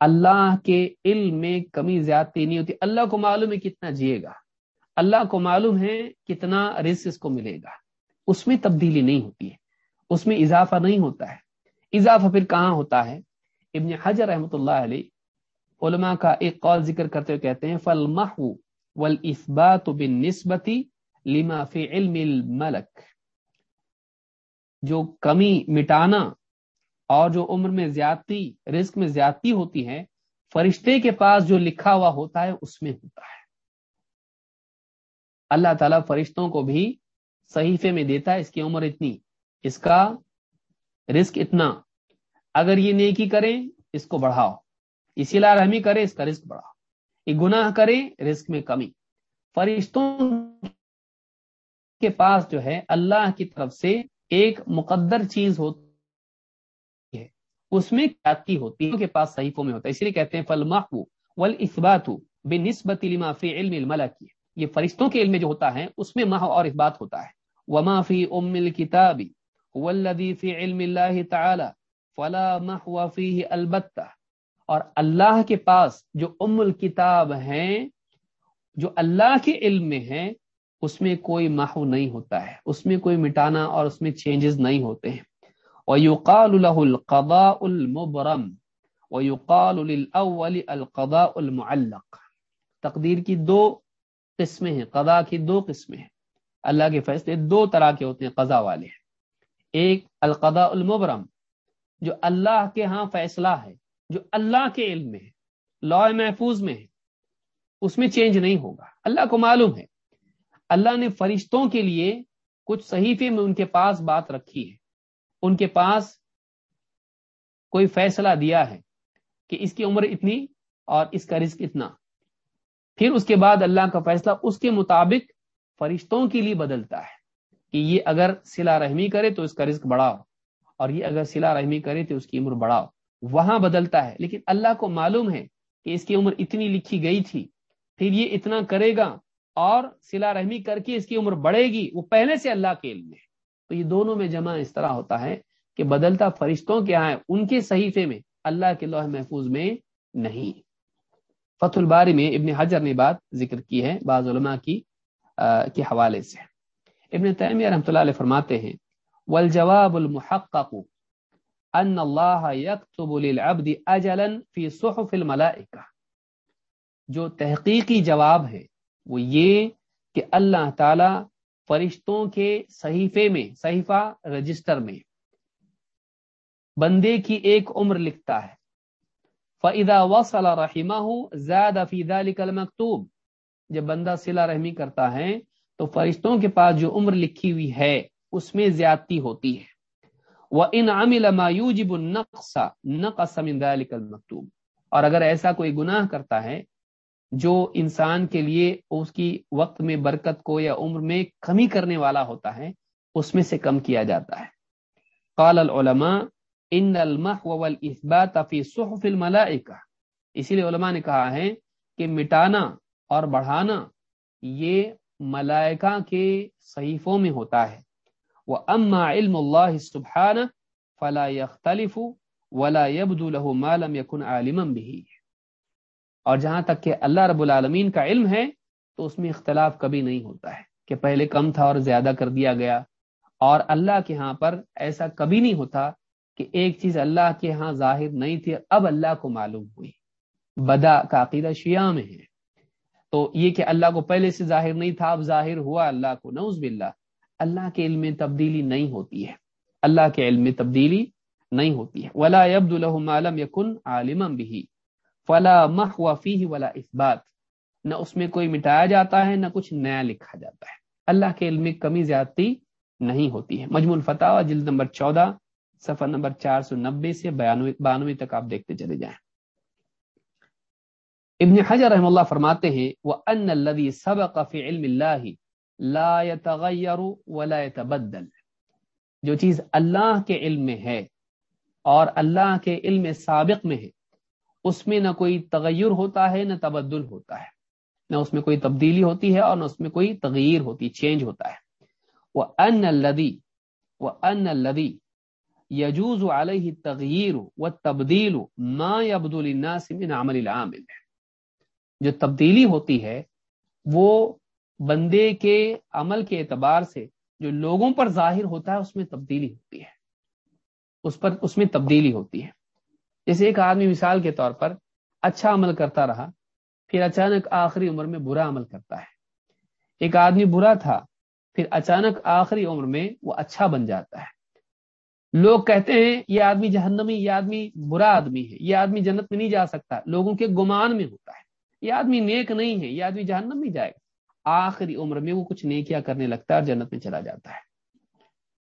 اللہ کے علم میں کمی زیادتی نہیں ہوتی۔ اللہ کو معلوم ہے کتنا جیے گا۔ اللہ کو معلوم ہے کتنا رزق اس کو ملے گا۔ اس میں تبدیلی نہیں ہوتی ہے۔ اس میں اضافہ نہیں ہوتا ہے۔ اضافہ پھر کہاں ہوتا ہے؟ ابن حجر رحمۃ اللہ علیہ علماء کا ایک قول ذکر کرتے ہوئے کہتے ہیں فل محو والاسبات بالنسبتی لما فی علم الملک جو کمی مٹانا اور جو عمر میں زیادتی، رزق میں زیادتی ہوتی ہے فرشتے کے پاس جو لکھا ہوا ہوتا ہے، اس میں ہوتا ہے۔ اللہ تعالیٰ فرشتوں کو بھی صحیفے میں دیتا ہے، اس کی عمر اتنی۔ اس کا رزق اتنا۔ اگر یہ نیکی کریں، اس کو بڑھاؤ۔ اسی لا رحمی کرے، اس کا رزق بڑھا یہ گناہ کرے، رزق میں کمی۔ فرشتوں کے پاس جو ہے، اللہ کی طرف سے ایک مقدر چیز ہوتی اس میں کیا ہوتی ہے کے پاس صحیفوں میں ہوتا ہے۔ اس لیے کہتے ہیں فل محو ول اسبات بے نسبت علم الملک یہ فرشتوں کے علم جو ہوتا ہے، اس میں ماہ اور اثبات ہوتا ہے۔ وما فی ام الكتاب والذی فی علم اللہ تعالی فلا محو فیہ البتہ اور اللہ کے پاس جو ام الکتاب ہیں، جو اللہ کے علم میں ہیں، اس میں کوئی محو نہیں ہوتا ہے۔ اس میں کوئی مٹانا اور اس میں چینجز نہیں ہوتے ہیں۔ وَيُقَالُ لَهُ الْقَضَاءُ الْمُبْرَمْ وَيُقَالُ لِلْأَوَّلِ الْقَضَاءُ الْمُعَلَّقِ. تقدیر کی دو قسمیں ہیں، قضاء کی دو قسمیں ہیں۔ اللہ کے فیصلے دو طرح کے ہوتے ہیں قضاء والے۔ ہیں ایک القضاء المبرم، جو اللہ کے ہاں فیصلہ ہے، جو اللہ کے علم میں ہے، لا محفوظ میں ہے، اس میں چینج نہیں ہوگا۔ اللہ کو معلوم ہے۔ اللہ نے فرشتوں کے لیے کچھ صحیفے میں ان کے پاس بات رکھی ہے۔ ان کے پاس کوئی فیصلہ دیا ہے کہ اس کی عمر اتنی اور اس کا رزق اتنا۔ پھر اس کے بعد اللہ کا فیصلہ اس کے مطابق فرشتوں کے لیے بدلتا ہے کہ یہ اگر سلا رحمی کرے تو اس کا رزق بڑھاؤ اور یہ اگر سلا رحمی کرے تو اس کی عمر بڑھاؤ۔ وہاں بدلتا ہے۔ لیکن اللہ کو معلوم ہے کہ اس کی عمر اتنی لکھی گئی تھی۔ پھر یہ اتنا کرے گا اور سلا رحمی کر کے اس کی عمر بڑھے گی۔ وہ پہلے سے اللہ کے علم میں تو یہ دونوں میں جمع اس طرح ہوتا ہے کہ بدلتا فرشتوں کے آئے ان کے صحیفے میں اللہ کے لوح محفوظ میں نہیں۔ فتح الباری میں ابن حجر نے بات ذکر کی ہے بعض علماء کی کے حوالے سے۔ ابن تیمیہ رحمۃ اللہ علیہ فرماتے ہیں، والجواب المحقق ان اللہ یکتب للعبد اجلا فی صحف الملائکہ جو تحقیقی جواب ہے وہ یہ کہ اللہ تعالی فرشتوں کے صحیفے میں، صحیفہ رجسٹر میں۔ بندے کی ایک عمر لکھتا ہے۔ فعدا وصل رحمہ زیادہ فیدا المکتوب جب بندہ سلا رحمی کرتا ہے، تو فرشتوں کے پاس جو عمر لکھی ہوئی ہے، اس میں زیادتی ہوتی ہے۔ وہ ان عامل مایوجب النقص، نقص من ذلك اور اگر ایسا کوئی گناہ کرتا ہے جو انسان کے لیے اس کی وقت میں برکت کو یا عمر میں کمی کرنے والا ہوتا ہے، اس میں سے کم کیا جاتا ہے۔ قال العلماء ان المحو والاثبات فی صحف الملائکہ اسی لیے علماء نے کہا ہے کہ مٹانا اور بڑھانا یہ ملائکہ کے صحیفوں میں ہوتا ہے۔ وہ اما علم اللہ سبحانہ فلا يختلف ولا يبدو له ما لم يكن عالما به۔ اور جہاں تک کہ اللہ رب العالمین کا علم ہے، تو اس میں اختلاف کبھی نہیں ہوتا ہے کہ پہلے کم تھا اور زیادہ کر دیا گیا۔ اور اللہ کے ہاں پر ایسا کبھی نہیں ہوتا کہ ایک چیز اللہ کے ہاں ظاہر نہیں تھی، اب اللہ کو معلوم ہوئی۔ بدا کا عقیدہ شیعہ میں ہے۔ تو یہ کہ اللہ کو پہلے سے ظاہر نہیں تھا، اب ظاہر ہوا اللہ کو نوز باللہ۔ اللہ کے علم میں تبدیلی نہیں ہوتی ہے۔ اللہ کے علم میں تبدیلی نہیں ہوتی ہے۔ ولا عبد الحم یقن عالم بھی فلا مح وفی ولا اثبات نہ اس میں کوئی مٹایا جاتا ہے، نہ کچھ نیا لکھا جاتا ہے۔ اللہ کے علم میں کمی زیادتی نہیں ہوتی ہے۔ مجموع الفتح جلد نمبر چودہ سفر نمبر چار سو نبے سے بانوے تک آپ دیکھتے چلے جائیں۔ ابن حجر رحم اللہ فرماتے ہیں وہ ان الذي سبق في علم اللہ لا يتغیر ولا يتبدل۔ جو چیز اللہ کے علم میں ہے اور اللہ کے علم سابق میں ہے اس میں نہ کوئی تغیر ہوتا ہے، نہ تبدل ہوتا ہے۔ نہ اس میں کوئی تبدیلی ہوتی ہے اور نہ اس میں کوئی تغیر ہوتی چینج ہوتا ہے۔ وہ ان الدی وہ ان الدی یجوز علیہ تغیر و تبدیل ما عبد الناس من عمل العامل۔ جو تبدیلی ہوتی ہے، وہ بندے کے عمل کے اعتبار سے جو لوگوں پر ظاہر ہوتا ہے، اس میں تبدیلی ہوتی ہے۔ اس پر، اس میں تبدیلی ہوتی ہے۔ جیسے ایک آدمی مثال کے طور پر اچھا عمل کرتا رہا، پھر اچانک آخری عمر میں برا عمل کرتا ہے۔ ایک آدمی برا تھا، پھر اچانک آخری عمر میں وہ اچھا بن جاتا ہے۔ لوگ کہتے ہیں، یہ آدمی جہنمی، یہ آدمی برا آدمی ہے، یہ آدمی جنت میں نہیں جا سکتا۔ لوگوں کے گمان میں ہوتا ہے۔ یہ آدمی نیک نہیں ہے، یہ آدمی جہنم میں جائے گا۔ آخری عمر میں وہ کچھ نیکیا کرنے لگتا ہے اور جنت میں چلا جاتا ہے۔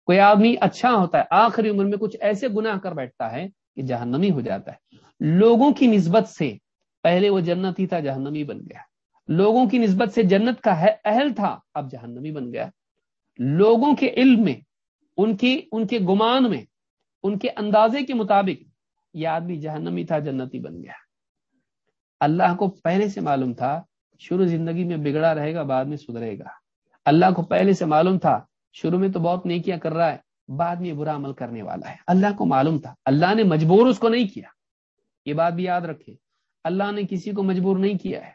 کوئی آدمی اچھا ہوتا ہے، آخری عمر میں کچھ ایسے گناہ کر بیٹھتا ہے کہ جہنمی ہو جاتا ہے۔ لوگوں کی نسبت سے پہلے وہ جنتی تھا، جہنمی بن گیا۔ لوگوں کی نسبت سے جنت کا اہل تھا، اب جہنمی بن گیا۔ لوگوں کے علم میں، ان کی، ان کے گمان میں، ان کے اندازے کے مطابق یہ آدمی جہنمی تھا، جنتی بن گیا۔ اللہ کو پہلے سے معلوم تھا، شروع زندگی میں بگڑا رہے گا، بعد میں سدھرے گا۔ اللہ کو پہلے سے معلوم تھا، شروع میں تو بہت نیکیاں کر رہا ہے بعد میں برا عمل کرنے والا ہے۔ اللہ کو معلوم تھا۔ اللہ نے مجبور اس کو نہیں کیا۔ یہ بات بھی یاد رکھے۔ اللہ نے کسی کو مجبور نہیں کیا ہے۔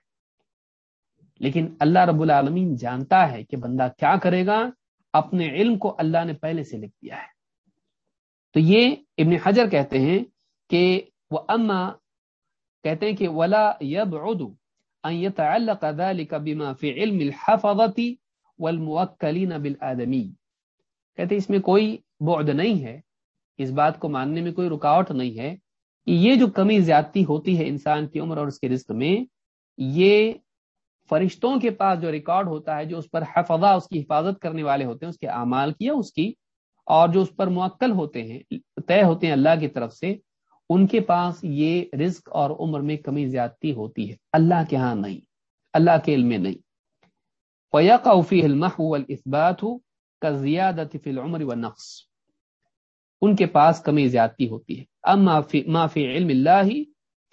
لیکن اللہ رب العالمین جانتا ہے کہ بندہ کیا کرے گا۔ اپنے علم کو اللہ نے پہلے سے لکھ دیا ہے۔ تو یہ ابن حجر کہتے ہیں کہ وہ اما کہتے ہیں کہ ولا يبعد ان يتعلق ذلك بما في علم الحفظه والموكلين بالادمي کہتے اس میں کوئی بعد نہیں ہے، اس بات کو ماننے میں کوئی رکاوٹ نہیں ہے کہ یہ جو کمی زیادتی ہوتی ہے انسان کی عمر اور اس کے رزق میں، یہ فرشتوں کے پاس جو ریکارڈ ہوتا ہے، جو اس پر حفظہ، اس کی حفاظت کرنے والے ہوتے ہیں، اس کے اعمال کی اس کی، اور جو اس پر معقل ہوتے ہیں، طے ہوتے ہیں اللہ کی طرف سے، ان کے پاس یہ رزق اور عمر میں کمی زیادتی ہوتی ہے۔ اللہ کے ہاں نہیں، اللہ کے علم میں نہیں۔ فیق اوفی المح الاسبات کا زیادت فی العمر و نقص۔ ان کے پاس کمی زیادتی ہوتی ہے۔ اما ما فی علم اللہ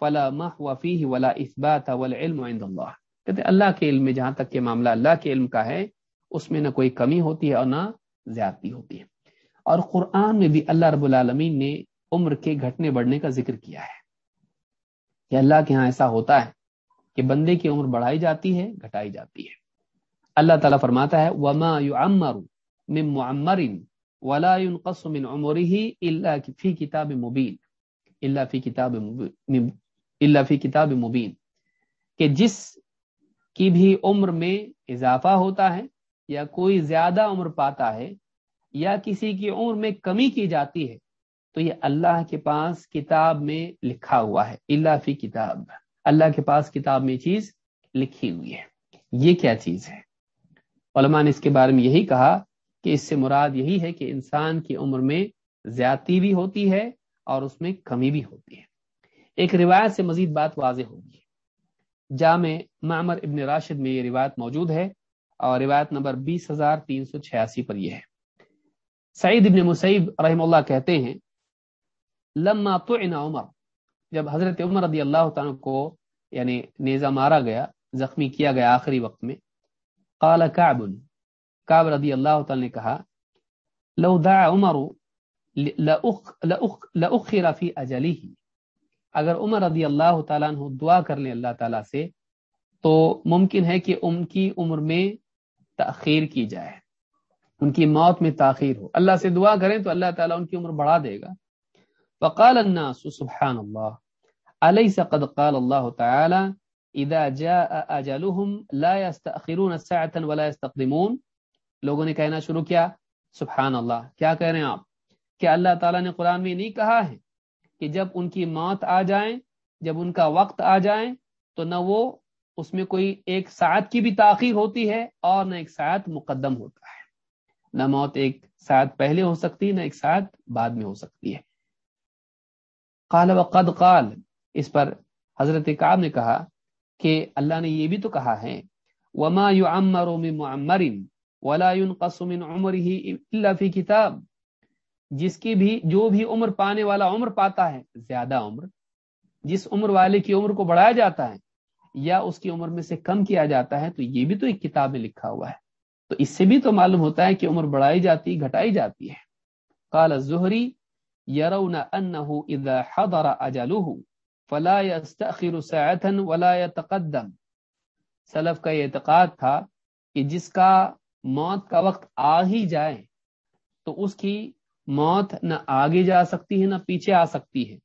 فلا محو فیہ ولا اثبات والعلم عند اللہ۔ کہتے اللہ کے علم میں جہاں تک کہ معاملہ اللہ کے علم کا ہے، اس میں نہ کوئی کمی ہوتی ہے اور نہ زیادتی ہوتی ہے۔ اور قرآن میں بھی اللہ رب العالمین نے عمر کے گھٹنے بڑھنے کا ذکر کیا ہے۔ کہ اللہ کے ہاں ایسا ہوتا ہے کہ بندے کی عمر بڑھائی جاتی ہے، گھٹائی جاتی ہے۔ اللہ تعالیٰ فرماتا ہے، وما من معمر ولا ينقص من عمره الا في كتاب مبين. الا في كتاب مبين. الا في كتاب مبين. کہ جس کی بھی عمر میں اضافہ ہوتا ہے یا کوئی زیادہ عمر پاتا ہے یا کسی کی عمر میں کمی کی جاتی ہے تو یہ اللہ کے پاس کتاب میں لکھا ہوا ہے. اللہ فی کتاب. اللہ کے پاس کتاب میں چیز لکھی ہوئی ہے. یہ کیا چیز ہے؟ علماء نے اس کے بارے میں یہی کہا کہ اس سے مراد یہی ہے کہ انسان کی عمر میں زیادتی بھی ہوتی ہے اور اس میں کمی بھی ہوتی ہے۔ ایک روایت سے مزید بات واضح ہوگی۔ جامع معمر ابن راشد میں یہ روایت موجود ہے اور روایت نمبر بیس ہزار تین سو چھیاسی پر یہ ہے۔ سعید ابن مسیب رحم اللہ کہتے ہیں، لما عمر، جب حضرت عمر رضی اللہ تعالیٰ کو یعنی نیزہ مارا گیا، زخمی کیا گیا آخری وقت میں، قال کعب کعب رضی اللہ تعالیٰ نے کہا، لو دعا عمر لأخر فی اجلی اگر عمر رضی اللہ تعالیٰ عنہ دعا کر لیں اللہ تعالیٰ سے، تو ممکن ہے کہ ان کی عمر میں تاخیر کی جائے۔ ان کی موت میں تاخیر ہو۔ اللہ سے دعا کریں تو اللہ تعالیٰ ان کی عمر بڑھا دے گا۔ فقال الناس سبحان اللہ علیہ قد قال اللہ تعالی، اذا جاء اجلهم لا يستأخرون ساعة ولا يستقدمون لوگوں نے کہنا شروع کیا، سبحان اللہ، کیا کہہ رہے ہیں آپ؟ کہ اللہ تعالیٰ نے قرآن میں نہیں کہا ہے کہ جب ان کی موت آ جائیں جب ان کا وقت آ جائیں تو نہ وہ اس میں کوئی ایک ساعت کی بھی تاخیر ہوتی ہے اور نہ ایک ساعت مقدم ہوتا ہے۔ نہ موت ایک ساعت پہلے ہو سکتی، نہ ایک ساعت بعد میں ہو سکتی ہے۔ قال وقد قال، اس پر حضرت کعب نے کہا کہ اللہ نے یہ بھی تو کہا ہے، وما يعمر من معمر ولا ينقص من عمره الا في كتاب۔ جس کی بھی، جو بھی عمر پانے والا عمر پاتا ہے، زیادہ عمر، جس عمر والے کی عمر کو بڑھایا جاتا ہے یا اس کی عمر میں سے کم کیا جاتا ہے، تو یہ بھی تو ایک کتاب میں لکھا ہوا ہے۔ تو اس سے بھی تو معلوم ہوتا ہے کہ عمر بڑھائی جاتی، گھٹائی جاتی ہے۔ قال الزہری، یرون انه اذا حضر اجله فلا يستأخر ساعه ولا يتقدم سلف کا یہ اعتقاد تھا کہ جس کا موت کا وقت آ ہی جائے تو اس کی موت نہ آگے جا سکتی ہے، نہ پیچھے آ سکتی ہے۔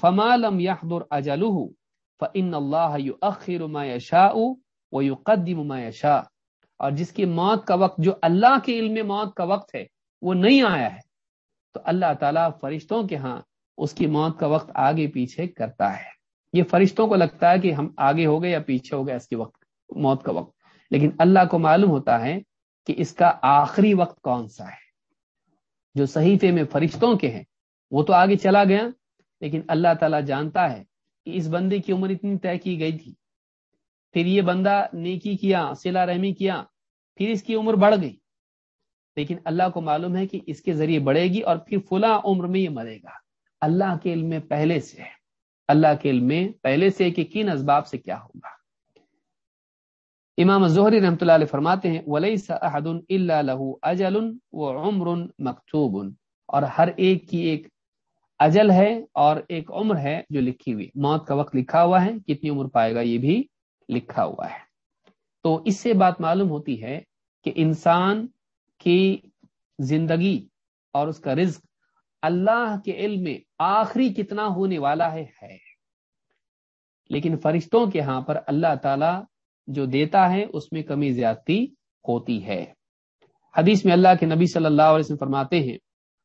فما لم يحضر اجله فان الله يؤخر ما يشاء ويقدم ما يشاء اور جس کی موت کا وقت، جو اللہ کے علم میں موت کا وقت ہے، وہ نہیں آیا ہے۔ تو اللہ تعالیٰ فرشتوں کے ہاں اس کی موت کا وقت آگے پیچھے کرتا ہے۔ یہ فرشتوں کو لگتا ہے کہ ہم آگے ہو گئے یا پیچھے ہو گئے اس کے وقت، موت کا وقت۔ لیکن اللہ کو معلوم ہوتا ہے کہ اس کا آخری وقت کون سا ہے۔ جو صحیفے میں فرشتوں کے ہیں، وہ تو آگے چلا گیا، لیکن اللہ تعالیٰ جانتا ہے کہ اس بندے کی عمر اتنی طے کی گئی تھی۔ پھر یہ بندہ نیکی کیا سلا رحمی کیا، پھر اس کی عمر بڑھ گئی۔ لیکن اللہ کو معلوم ہے کہ اس کے ذریعے بڑھے گی اور پھر فلاں عمر میں یہ مرے گا۔ اللہ کے علم میں پہلے سے ہے۔ اللہ کے علم میں پہلے سے کہ کن اسباب سے کیا ہوگا۔ امام ظہری رحمۃ اللہ علیہ فرماتے ہیں ولیس احد الا له اجل وعمر مکتوب اور ہر ایک کی ایک اجل ہے اور ایک عمر ہے جو لکھی ہوئی۔ موت کا وقت لکھا ہوا ہے، کتنی عمر پائے گا یہ بھی لکھا ہوا ہے۔ تو اس سے بات معلوم ہوتی ہے کہ انسان کی زندگی اور اس کا رزق اللہ کے علم میں آخری کتنا ہونے والا ہے ہے۔ لیکن فرشتوں کے ہاں پر اللہ تعالی جو دیتا ہے، اس میں کمی زیادتی ہوتی ہے۔ حدیث میں اللہ کے نبی صلی اللہ علیہ وسلم فرماتے ہیں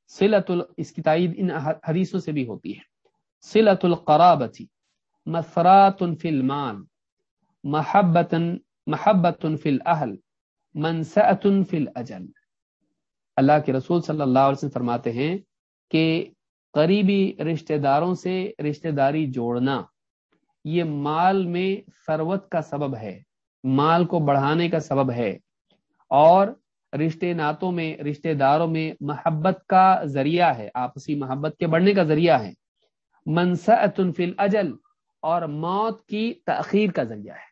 سلت ال اس کی تائید ان حدیثوں سے بھی ہوتی ہے۔ سلت القرابتی مسرات فی المان محبت محبت فی الاہل منسعت فی الاجل اللہ کے رسول صلی اللہ علیہ وسلم فرماتے ہیں کہ قریبی رشتہ داروں سے رشتہ داری جوڑنا، یہ مال میں ثروت کا سبب ہے۔ مال کو بڑھانے کا سبب ہے اور رشتے ناتوں میں، رشتے داروں میں محبت کا ذریعہ ہے، آپسی محبت کے بڑھنے کا ذریعہ ہے۔ منسعت فی الاجل اور موت کی تاخیر کا ذریعہ ہے۔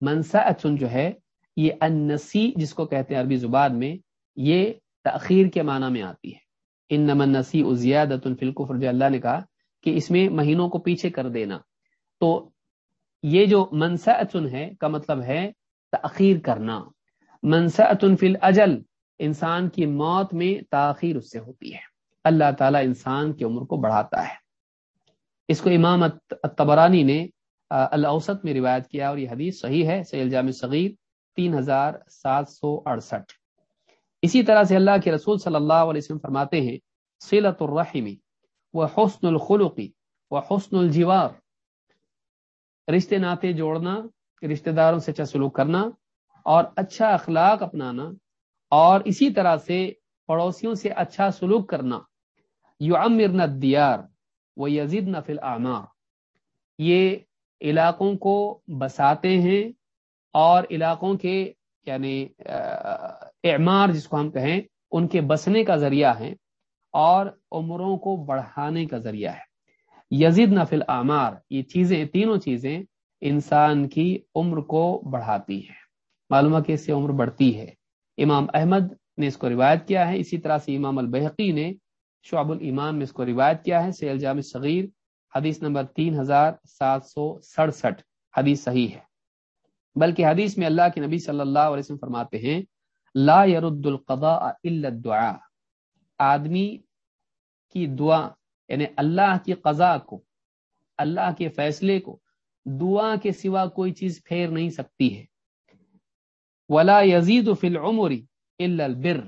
منسعت جو ہے، یہ انسی جس کو کہتے ہیں عربی زبان میں، یہ تاخیر کے معنی میں آتی ہے۔ ان نمن نسی ازیادت فی الکفر، جو اللہ نے کہا کہ اس میں مہینوں کو پیچھے کر دینا۔ تو یہ جو منسا ہے، کا مطلب ہے تاخیر کرنا۔ منسا فی الاجل انسان کی موت میں تاخیر اس سے ہوتی ہے۔ اللہ تعالیٰ انسان کی عمر کو بڑھاتا ہے۔ اس کو امام تبرانی نے الاوسط میں روایت کیا اور یہ حدیث صحیح ہے سیل جامع صغیر تین ہزار سات سو اڑسٹھ۔ اسی طرح سے اللہ کے رسول صلی اللہ علیہ وسلم فرماتے ہیں سیلت الرحمی و حسن الخلقی و حسن الجوار۔ رشتے ناطے جوڑنا رشتہ داروں سے اچھا سلوک کرنا اور اچھا اخلاق اپنانا اور اسی طرح سے پڑوسیوں سے اچھا سلوک کرنا۔ یو امر دیار و یزید نفل آما یہ علاقوں کو بساتے ہیں اور علاقوں کے یعنی اعمار جس کو ہم کہیں، ان کے بسنے کا ذریعہ ہے اور عمروں کو بڑھانے کا ذریعہ ہے۔ یزید نفل آمار یہ چیزیں، تینوں چیزیں انسان کی عمر کو بڑھاتی ہیں۔ معلومہ کہ اس سے عمر بڑھتی ہے۔ امام احمد نے اس کو روایت کیا ہے۔ اسی طرح سے امام البحقی نے شعب الایمان میں اس کو روایت کیا ہے۔ سیل جامع صغیر، حدیث نمبر تین ہزار سات سو سڑسٹھ۔ حدیث صحیح ہے۔ بلکہ حدیث میں اللہ کے نبی صلی اللہ علیہ وسلم فرماتے ہیں، لا يرد القضاء الا الدعاء۔ آدمی کی دعا یعنی اللہ کی قضاء کو، اللہ کے فیصلے کو دعا کے سوا کوئی چیز پھیر نہیں سکتی ہے۔ ولا یزید فی العمر الا البر۔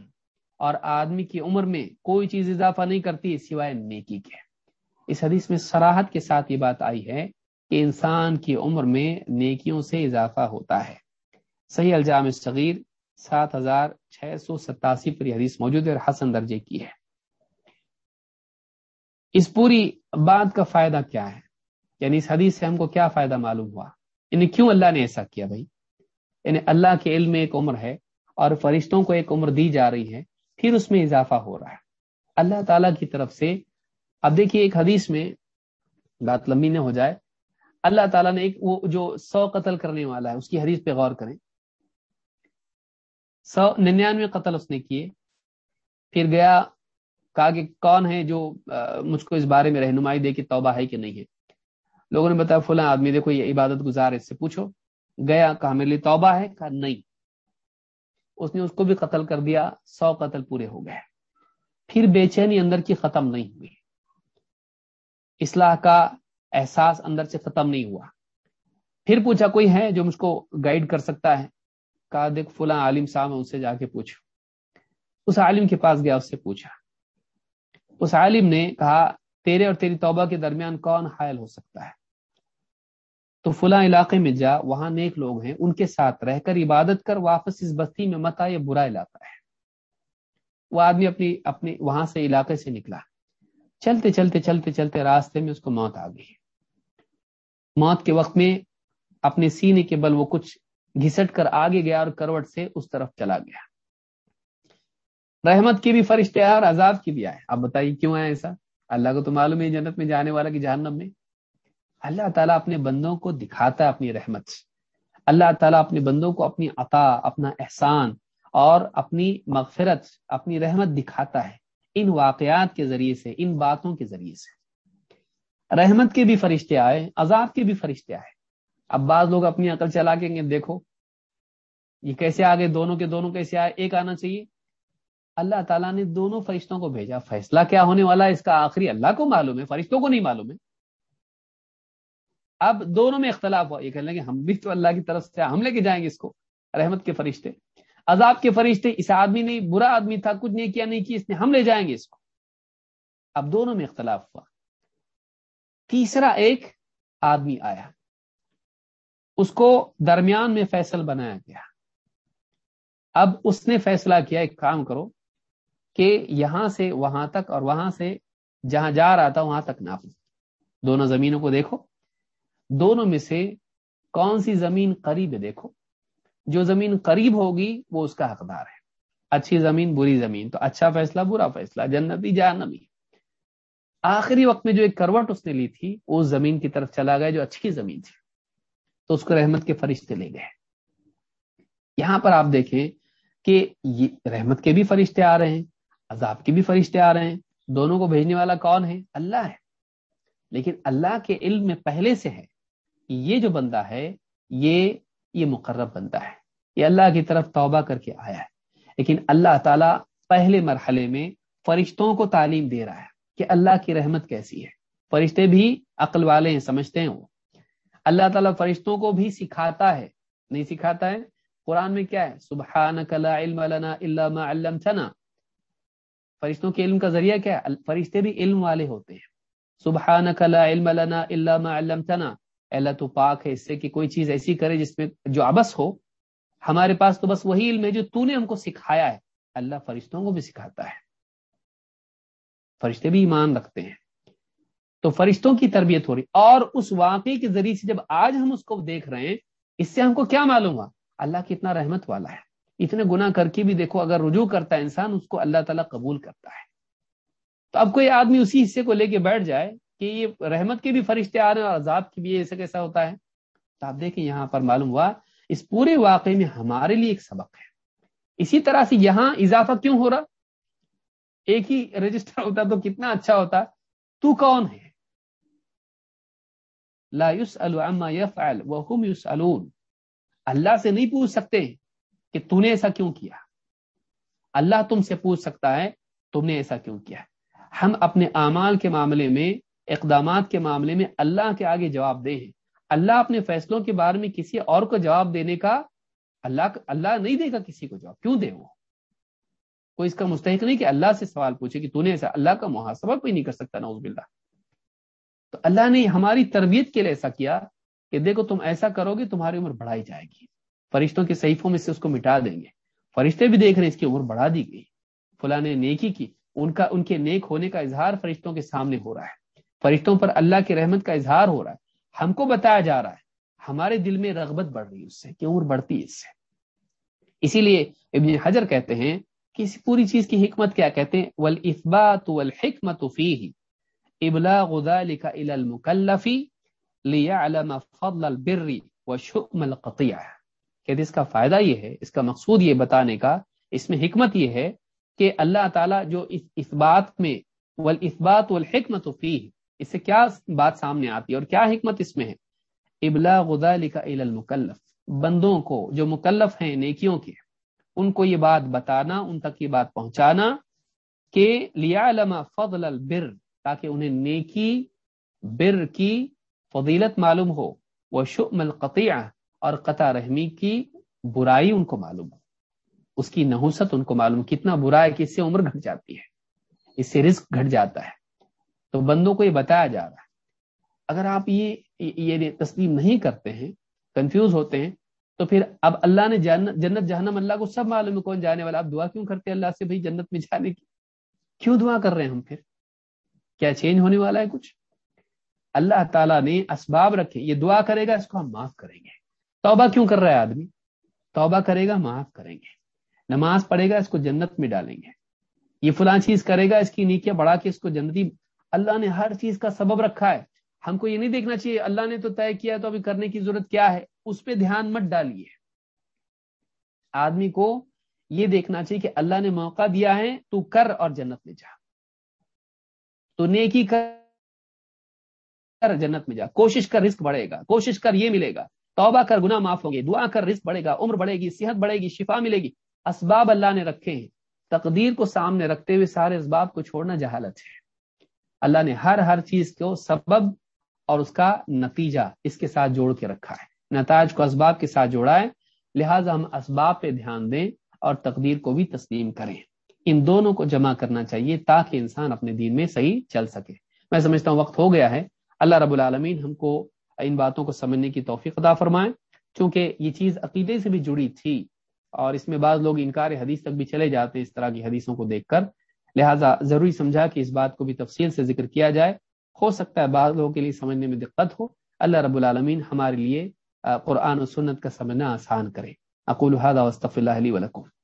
اور آدمی کی عمر میں کوئی چیز اضافہ نہیں کرتی سوائے نیکی کے۔ اس حدیث میں سراحت کے ساتھ یہ بات آئی ہے کہ انسان کی عمر میں نیکیوں سے اضافہ ہوتا ہے۔ صحیح الجام صغیر سات ہزار چھ سو ستاسی پر حدیث موجود ہے اور حسن درجے کی ہے۔ اس پوری بات کا فائدہ کیا ہے؟ یعنی اس حدیث سے ہم کو کیا فائدہ معلوم ہوا؟ یعنی کیوں اللہ نے ایسا کیا بھائی؟ یعنی اللہ کے علم میں ایک عمر ہے اور فرشتوں کو ایک عمر دی جا رہی ہے، پھر اس میں اضافہ ہو رہا ہے۔ اللہ تعالیٰ کی طرف سے، اب دیکھیے ایک حدیث میں بات لمبی نہ ہو جائے، اللہ تعالیٰ نے ایک وہ جو سو قتل کرنے والا ہے، اس کی حدیث پہ غور کریں۔ سو ننانوے قتل اس نے کیے، پھر گیا کہا کہ کون ہے جو مجھ کو اس بارے میں رہنمائی دے کہ توبہ ہے کہ نہیں ہے۔ لوگوں نے بتایا، فلاں آدمی، دیکھو، یہ عبادت گزار اس سے پوچھو۔ گیا، کہا، میرے لیے توبہ ہے؟ کہا، نہیں۔ اس نے اس کو بھی قتل کر دیا، سو قتل پورے ہو گئے۔ پھر بے چینی اندر کی ختم نہیں ہوئی۔ اصلاح کا احساس اندر سے ختم نہیں ہوا۔ پھر پوچھا، کوئی ہے جو مجھ کو گائیڈ کر سکتا ہے؟ کہا، دیکھ، فلاں عالم صاحب ان سے جا کے پوچھو۔ اس عالم کے پاس گیا، اس سے پوچھا۔ اس عالم نے کہا، تیرے اور تیری توبہ کے درمیان کون حائل ہو سکتا ہے؟ تو فلاں علاقے میں جا، وہاں نیک لوگ ہیں، ان کے ساتھ رہ کر عبادت کر، واپس اس بستی میں متا یہ برا علاقہ ہے۔ وہ آدمی اپنی اپنی، وہاں سے علاقے سے نکلا۔ چلتے چلتے چلتے چلتے راستے میں اس کو موت آ گئی۔ موت کے وقت میں اپنے سینے کے بل وہ کچھ گھسٹ کر آگے گیا اور کروٹ سے اس طرف چلا گیا۔ رحمت کی بھی فرشتے آئے اور عذاب کی بھی آئے اب بتائیے کیوں آئے ایسا؟ اللہ کو تو معلوم ہے جنت میں جانے والا کی جہنم میں۔ اللہ تعالیٰ اپنے بندوں کو دکھاتا ہے اپنی رحمت۔ اللہ تعالیٰ اپنے بندوں کو اپنی عطا، اپنا احسان اور اپنی مغفرت، اپنی رحمت دکھاتا ہے۔ ان واقعات کے ذریعے سے، ان باتوں کے ذریعے سے۔ رحمت کے بھی فرشتے آئے، عذاب کے بھی فرشتے آئے۔ اب بعض لوگ اپنی عقل چلا کے دیکھو، یہ کیسے آگے، دونوں کے دونوں کیسے آئے؟ ایک آنا چاہیے۔ اللہ تعالیٰ نے دونوں فرشتوں کو بھیجا۔ فیصلہ کیا ہونے والا ہے؟ اس کا آخری اللہ کو معلوم ہے، فرشتوں کو نہیں معلوم ہے۔ اب دونوں میں اختلاف ہوا۔ یہ کہنے لگے، ہم بھی تو اللہ کی طرف سے ہم لے کے جائیں گے اس کو۔ رحمت کے فرشتے۔ عذاب کے فرشتے، اس آدمی نے، برا آدمی تھا، کچھ نہیں کیا نہیں کیا، اس نے ہم لے جائیں گے اس کو۔ اب دونوں میں اختلاف ہوا۔ تیسرا ایک آدمی آیا۔ اس کو درمیان میں فیصل بنایا گیا۔ اب اس نے فیصلہ کیا، ایک کام کرو۔ کہ یہاں سے وہاں تک اور وہاں سے جہاں جا رہا تھا وہاں تک ناپو دونوں زمینوں کو دیکھو۔ دونوں میں سے کون سی زمین قریب ہے دیکھو۔ جو زمین قریب ہوگی وہ اس کا حقدار ہے۔ اچھی زمین، بری زمین۔ تو اچھا فیصلہ، برا فیصلہ، جنتی، جہنمی۔ آخری وقت میں جو ایک کروٹ اس نے لی تھی اس زمین کی طرف چلا گیا، جو اچھی زمین تھی۔ تو اس کو رحمت کے فرشتے لے گئے۔ یہاں پر آپ دیکھیں کہ یہ رحمت کے بھی فرشتے آ رہے ہیں۔ عذاب کے بھی فرشتے آ رہے ہیں، دونوں کو بھیجنے والا کون ہے؟ اللہ ہے۔ لیکن اللہ کے علم میں پہلے سے ہے یہ جو بندہ ہے، یہ یہ مقرب بندہ ہے۔ یہ اللہ کی طرف توبہ کر کے آیا ہے۔ لیکن اللہ تعالیٰ پہلے مرحلے میں فرشتوں کو تعلیم دے رہا ہے کہ اللہ کی رحمت کیسی ہے۔ فرشتے بھی عقل والے ہیں، سمجھتے ہیں وہ۔ اللہ تعالیٰ فرشتوں کو بھی سکھاتا ہے۔ نہیں سکھاتا ہے؟ قرآن میں کیا ہے؟ سبحانک لا علم لنا الا ما علمتنا۔ فرشتوں کے علم کا ذریعہ کیا ہے؟ فرشتے بھی علم والے ہوتے ہیں۔ سبحانک لا علم لنا الا ما علمتنا۔ اللہ تو پاک ہے، اس سے کہ کوئی چیز ایسی کرے جس میں جو ابس ہو۔ ہمارے پاس تو بس وہی علم ہے جو تو نے ہم کو سکھایا ہے۔ اللہ فرشتوں کو بھی سکھاتا ہے۔ فرشتے بھی ایمان رکھتے ہیں۔ تو فرشتوں کی تربیت ہو رہی۔ اور اس واقعے کے ذریعے سے جب آج ہم اس کو دیکھ رہے ہیں، اس سے ہم کو کیا معلوم ہوا؟ اللہ کتنا رحمت والا ہے۔ اتنے گنا کر کے بھی دیکھو، اگر رجوع کرتا ہے انسان، اس کو اللہ تعالیٰ قبول کرتا ہے۔ تو اب کوئی آدمی اسی حصے کو لے کے بیٹھ جائے کہ یہ رحمت کے بھی فرشتے آ رہے ہیں اور عذاب کی بھی ایسا کیسا ہوتا ہے۔ تو آپ دیکھیں، یہاں پر معلوم ہوا، اس پورے واقعے میں ہمارے لیے ایک سبق ہے۔ اسی طرح سے یہاں اضافہ کیوں ہو رہا؟ ایک ہی رجسٹر ہوتا تو کتنا اچھا ہوتا۔ تو کون ہے؟ لا عما يفعل وهم يسألون اللہ سے نہیں پوچھ سکتے کہ تو نے ایسا کیوں کیا اللہ تم سے پوچھ سکتا ہے تم نے ایسا کیوں کیا ہم اپنے اعمال کے معاملے میں اقدامات کے معاملے میں اللہ کے آگے جواب دے ہیں اللہ اپنے فیصلوں کے بارے میں کسی اور کو جواب دینے کا اللہ اللہ نہیں دے گا کسی کو جواب کیوں دے وہ کوئی اس کا مستحق نہیں کہ اللہ سے سوال پوچھے کہ تو نے ایسا اللہ کا محاسبہ کوئی نہیں کر سکتا نوز باللہ تو اللہ نے ہماری تربیت کے لیے ایسا کیا کہ دیکھو تم ایسا کرو گے تمہاری عمر بڑھائی جائے گی فرشتوں کے صحیفوں میں سے اس کو مٹا دیں گے۔ فرشتے بھی دیکھ رہے ہیں اس کی عمر بڑھا دی گئی۔ فلاں نے نیکی کی۔ ان کا، ان کے نیک ہونے کا اظہار فرشتوں کے سامنے ہو رہا ہے۔ فرشتوں پر اللہ کی رحمت کا اظہار ہو رہا ہے۔ ہم کو بتایا جا رہا ہے۔ ہمارے دل میں رغبت بڑھ رہی ہے اس سے کہ عمر بڑھتی ہے اس سے۔ اسی لیے ابن حجر کہتے ہیں کہ اس پوری چیز کی حکمت کیا کہتے ہیں؟ والافبات والحکمت فیہ ابلاغ ذلك الى المکلف لیعلم فضل البر وشؤم القطیع کہ اس کا فائدہ یہ ہے، اس کا مقصود یہ بتانے کا، اس میں حکمت یہ ہے کہ اللہ تعالیٰ جو اس بات میں والاسبات والحکمت فیہ، اس سے کیا بات سامنے آتی ہے اور کیا حکمت اس میں ہے؟ ابلاغ ذلك الى المکلف۔ بندوں کو جو مکلف ہیں، نیکیوں کے، ان کو یہ بات بتانا، ان تک یہ بات پہنچانا کہ لیا علما فضل البر، تاکہ انہیں نیکی، بر کی فضیلت معلوم ہو۔ وہ شم القطیع اور قطع رحمی کی برائی ان کو معلوم ہو۔ اس کی نحوست ان کو معلوم کتنا برا ہے کہ اس سے عمر گھٹ جاتی ہے۔ اس سے رزق گھٹ جاتا ہے۔ تو بندوں کو یہ بتایا جا رہا ہے۔ اگر آپ یہ یہ تسلیم نہیں کرتے ہیں کنفیوز ہوتے ہیں، تو پھر اب اللہ نے جنت، جہنم اللہ کو سب معلوم ہے کون جانے والا۔ آپ دعا کیوں کرتے ہیں اللہ سے بھائی جنت میں جانے کی؟ کیوں دعا کر رہے ہیں ہم پھر؟ کیا چینج ہونے والا ہے کچھ؟ اللہ تعالیٰ نے اسباب رکھے۔ یہ دعا کرے گا، اس کو ہم معاف کریں گے۔ توبہ کیوں کر رہا ہے آدمی؟ توبہ کرے گا، معاف کریں گے۔ نماز پڑھے گا، اس کو جنت میں ڈالیں گے۔ یہ فلاں چیز کرے گا، اس کی نیکیاں بڑھا کے اس کو جنتی۔ اللہ نے ہر چیز کا سبب رکھا ہے۔ ہم کو یہ نہیں دیکھنا چاہیے، اللہ نے تو طے کیا تو ابھی کرنے کی ضرورت کیا ہے؟ اس پہ دھیان مت ڈالیے۔ آدمی کو یہ دیکھنا چاہیے کہ اللہ نے موقع دیا ہے، تو کر اور جنت میں جا۔ تو نیکی کر، جنت میں جا۔ کوشش کر، رزق بڑھے گا۔ کوشش کر، یہ ملے گا۔ توبہ کر، گناہ معاف ہوگی دعا کر، رزق بڑھے گا، عمر بڑھے گی، صحت بڑھے گی، شفا ملے گی۔ اسباب اللہ نے رکھے ہیں۔ تقدیر کو سامنے رکھتے ہوئے سارے اسباب کو چھوڑنا جہالت ہے۔ اللہ نے ہر ہر چیز کو سبب اور اس کا نتیجہ اس کے ساتھ جوڑ کے رکھا ہے۔ نتائج کو اسباب کے ساتھ جوڑا ہے۔ لہٰذا ہم اسباب پہ دھیان دیں اور تقدیر کو بھی تسلیم کریں۔ ان دونوں کو جمع کرنا چاہیے تاکہ انسان اپنے دین میں صحیح چل سکے۔ میں سمجھتا ہوں وقت ہو گیا ہے۔ اللہ رب العالمین ہم کو ان باتوں کو سمجھنے کی توفیق ادا فرمائیں۔ چونکہ یہ چیز عقیدے سے بھی جڑی تھی اور اس میں بعض لوگ انکار حدیث تک بھی چلے جاتے ہیں اس طرح کی حدیثوں کو دیکھ کر۔ لہٰذا ضروری سمجھا کہ اس بات کو بھی تفصیل سے ذکر کیا جائے۔ ہو سکتا ہے بعض لوگوں کے لیے سمجھنے میں دقت ہو۔ اللہ رب العالمین ہمارے لیے قرآن و سنت کا سمجھنا آسان کرے۔ اقول هذا واستغفر الله لي ولكم۔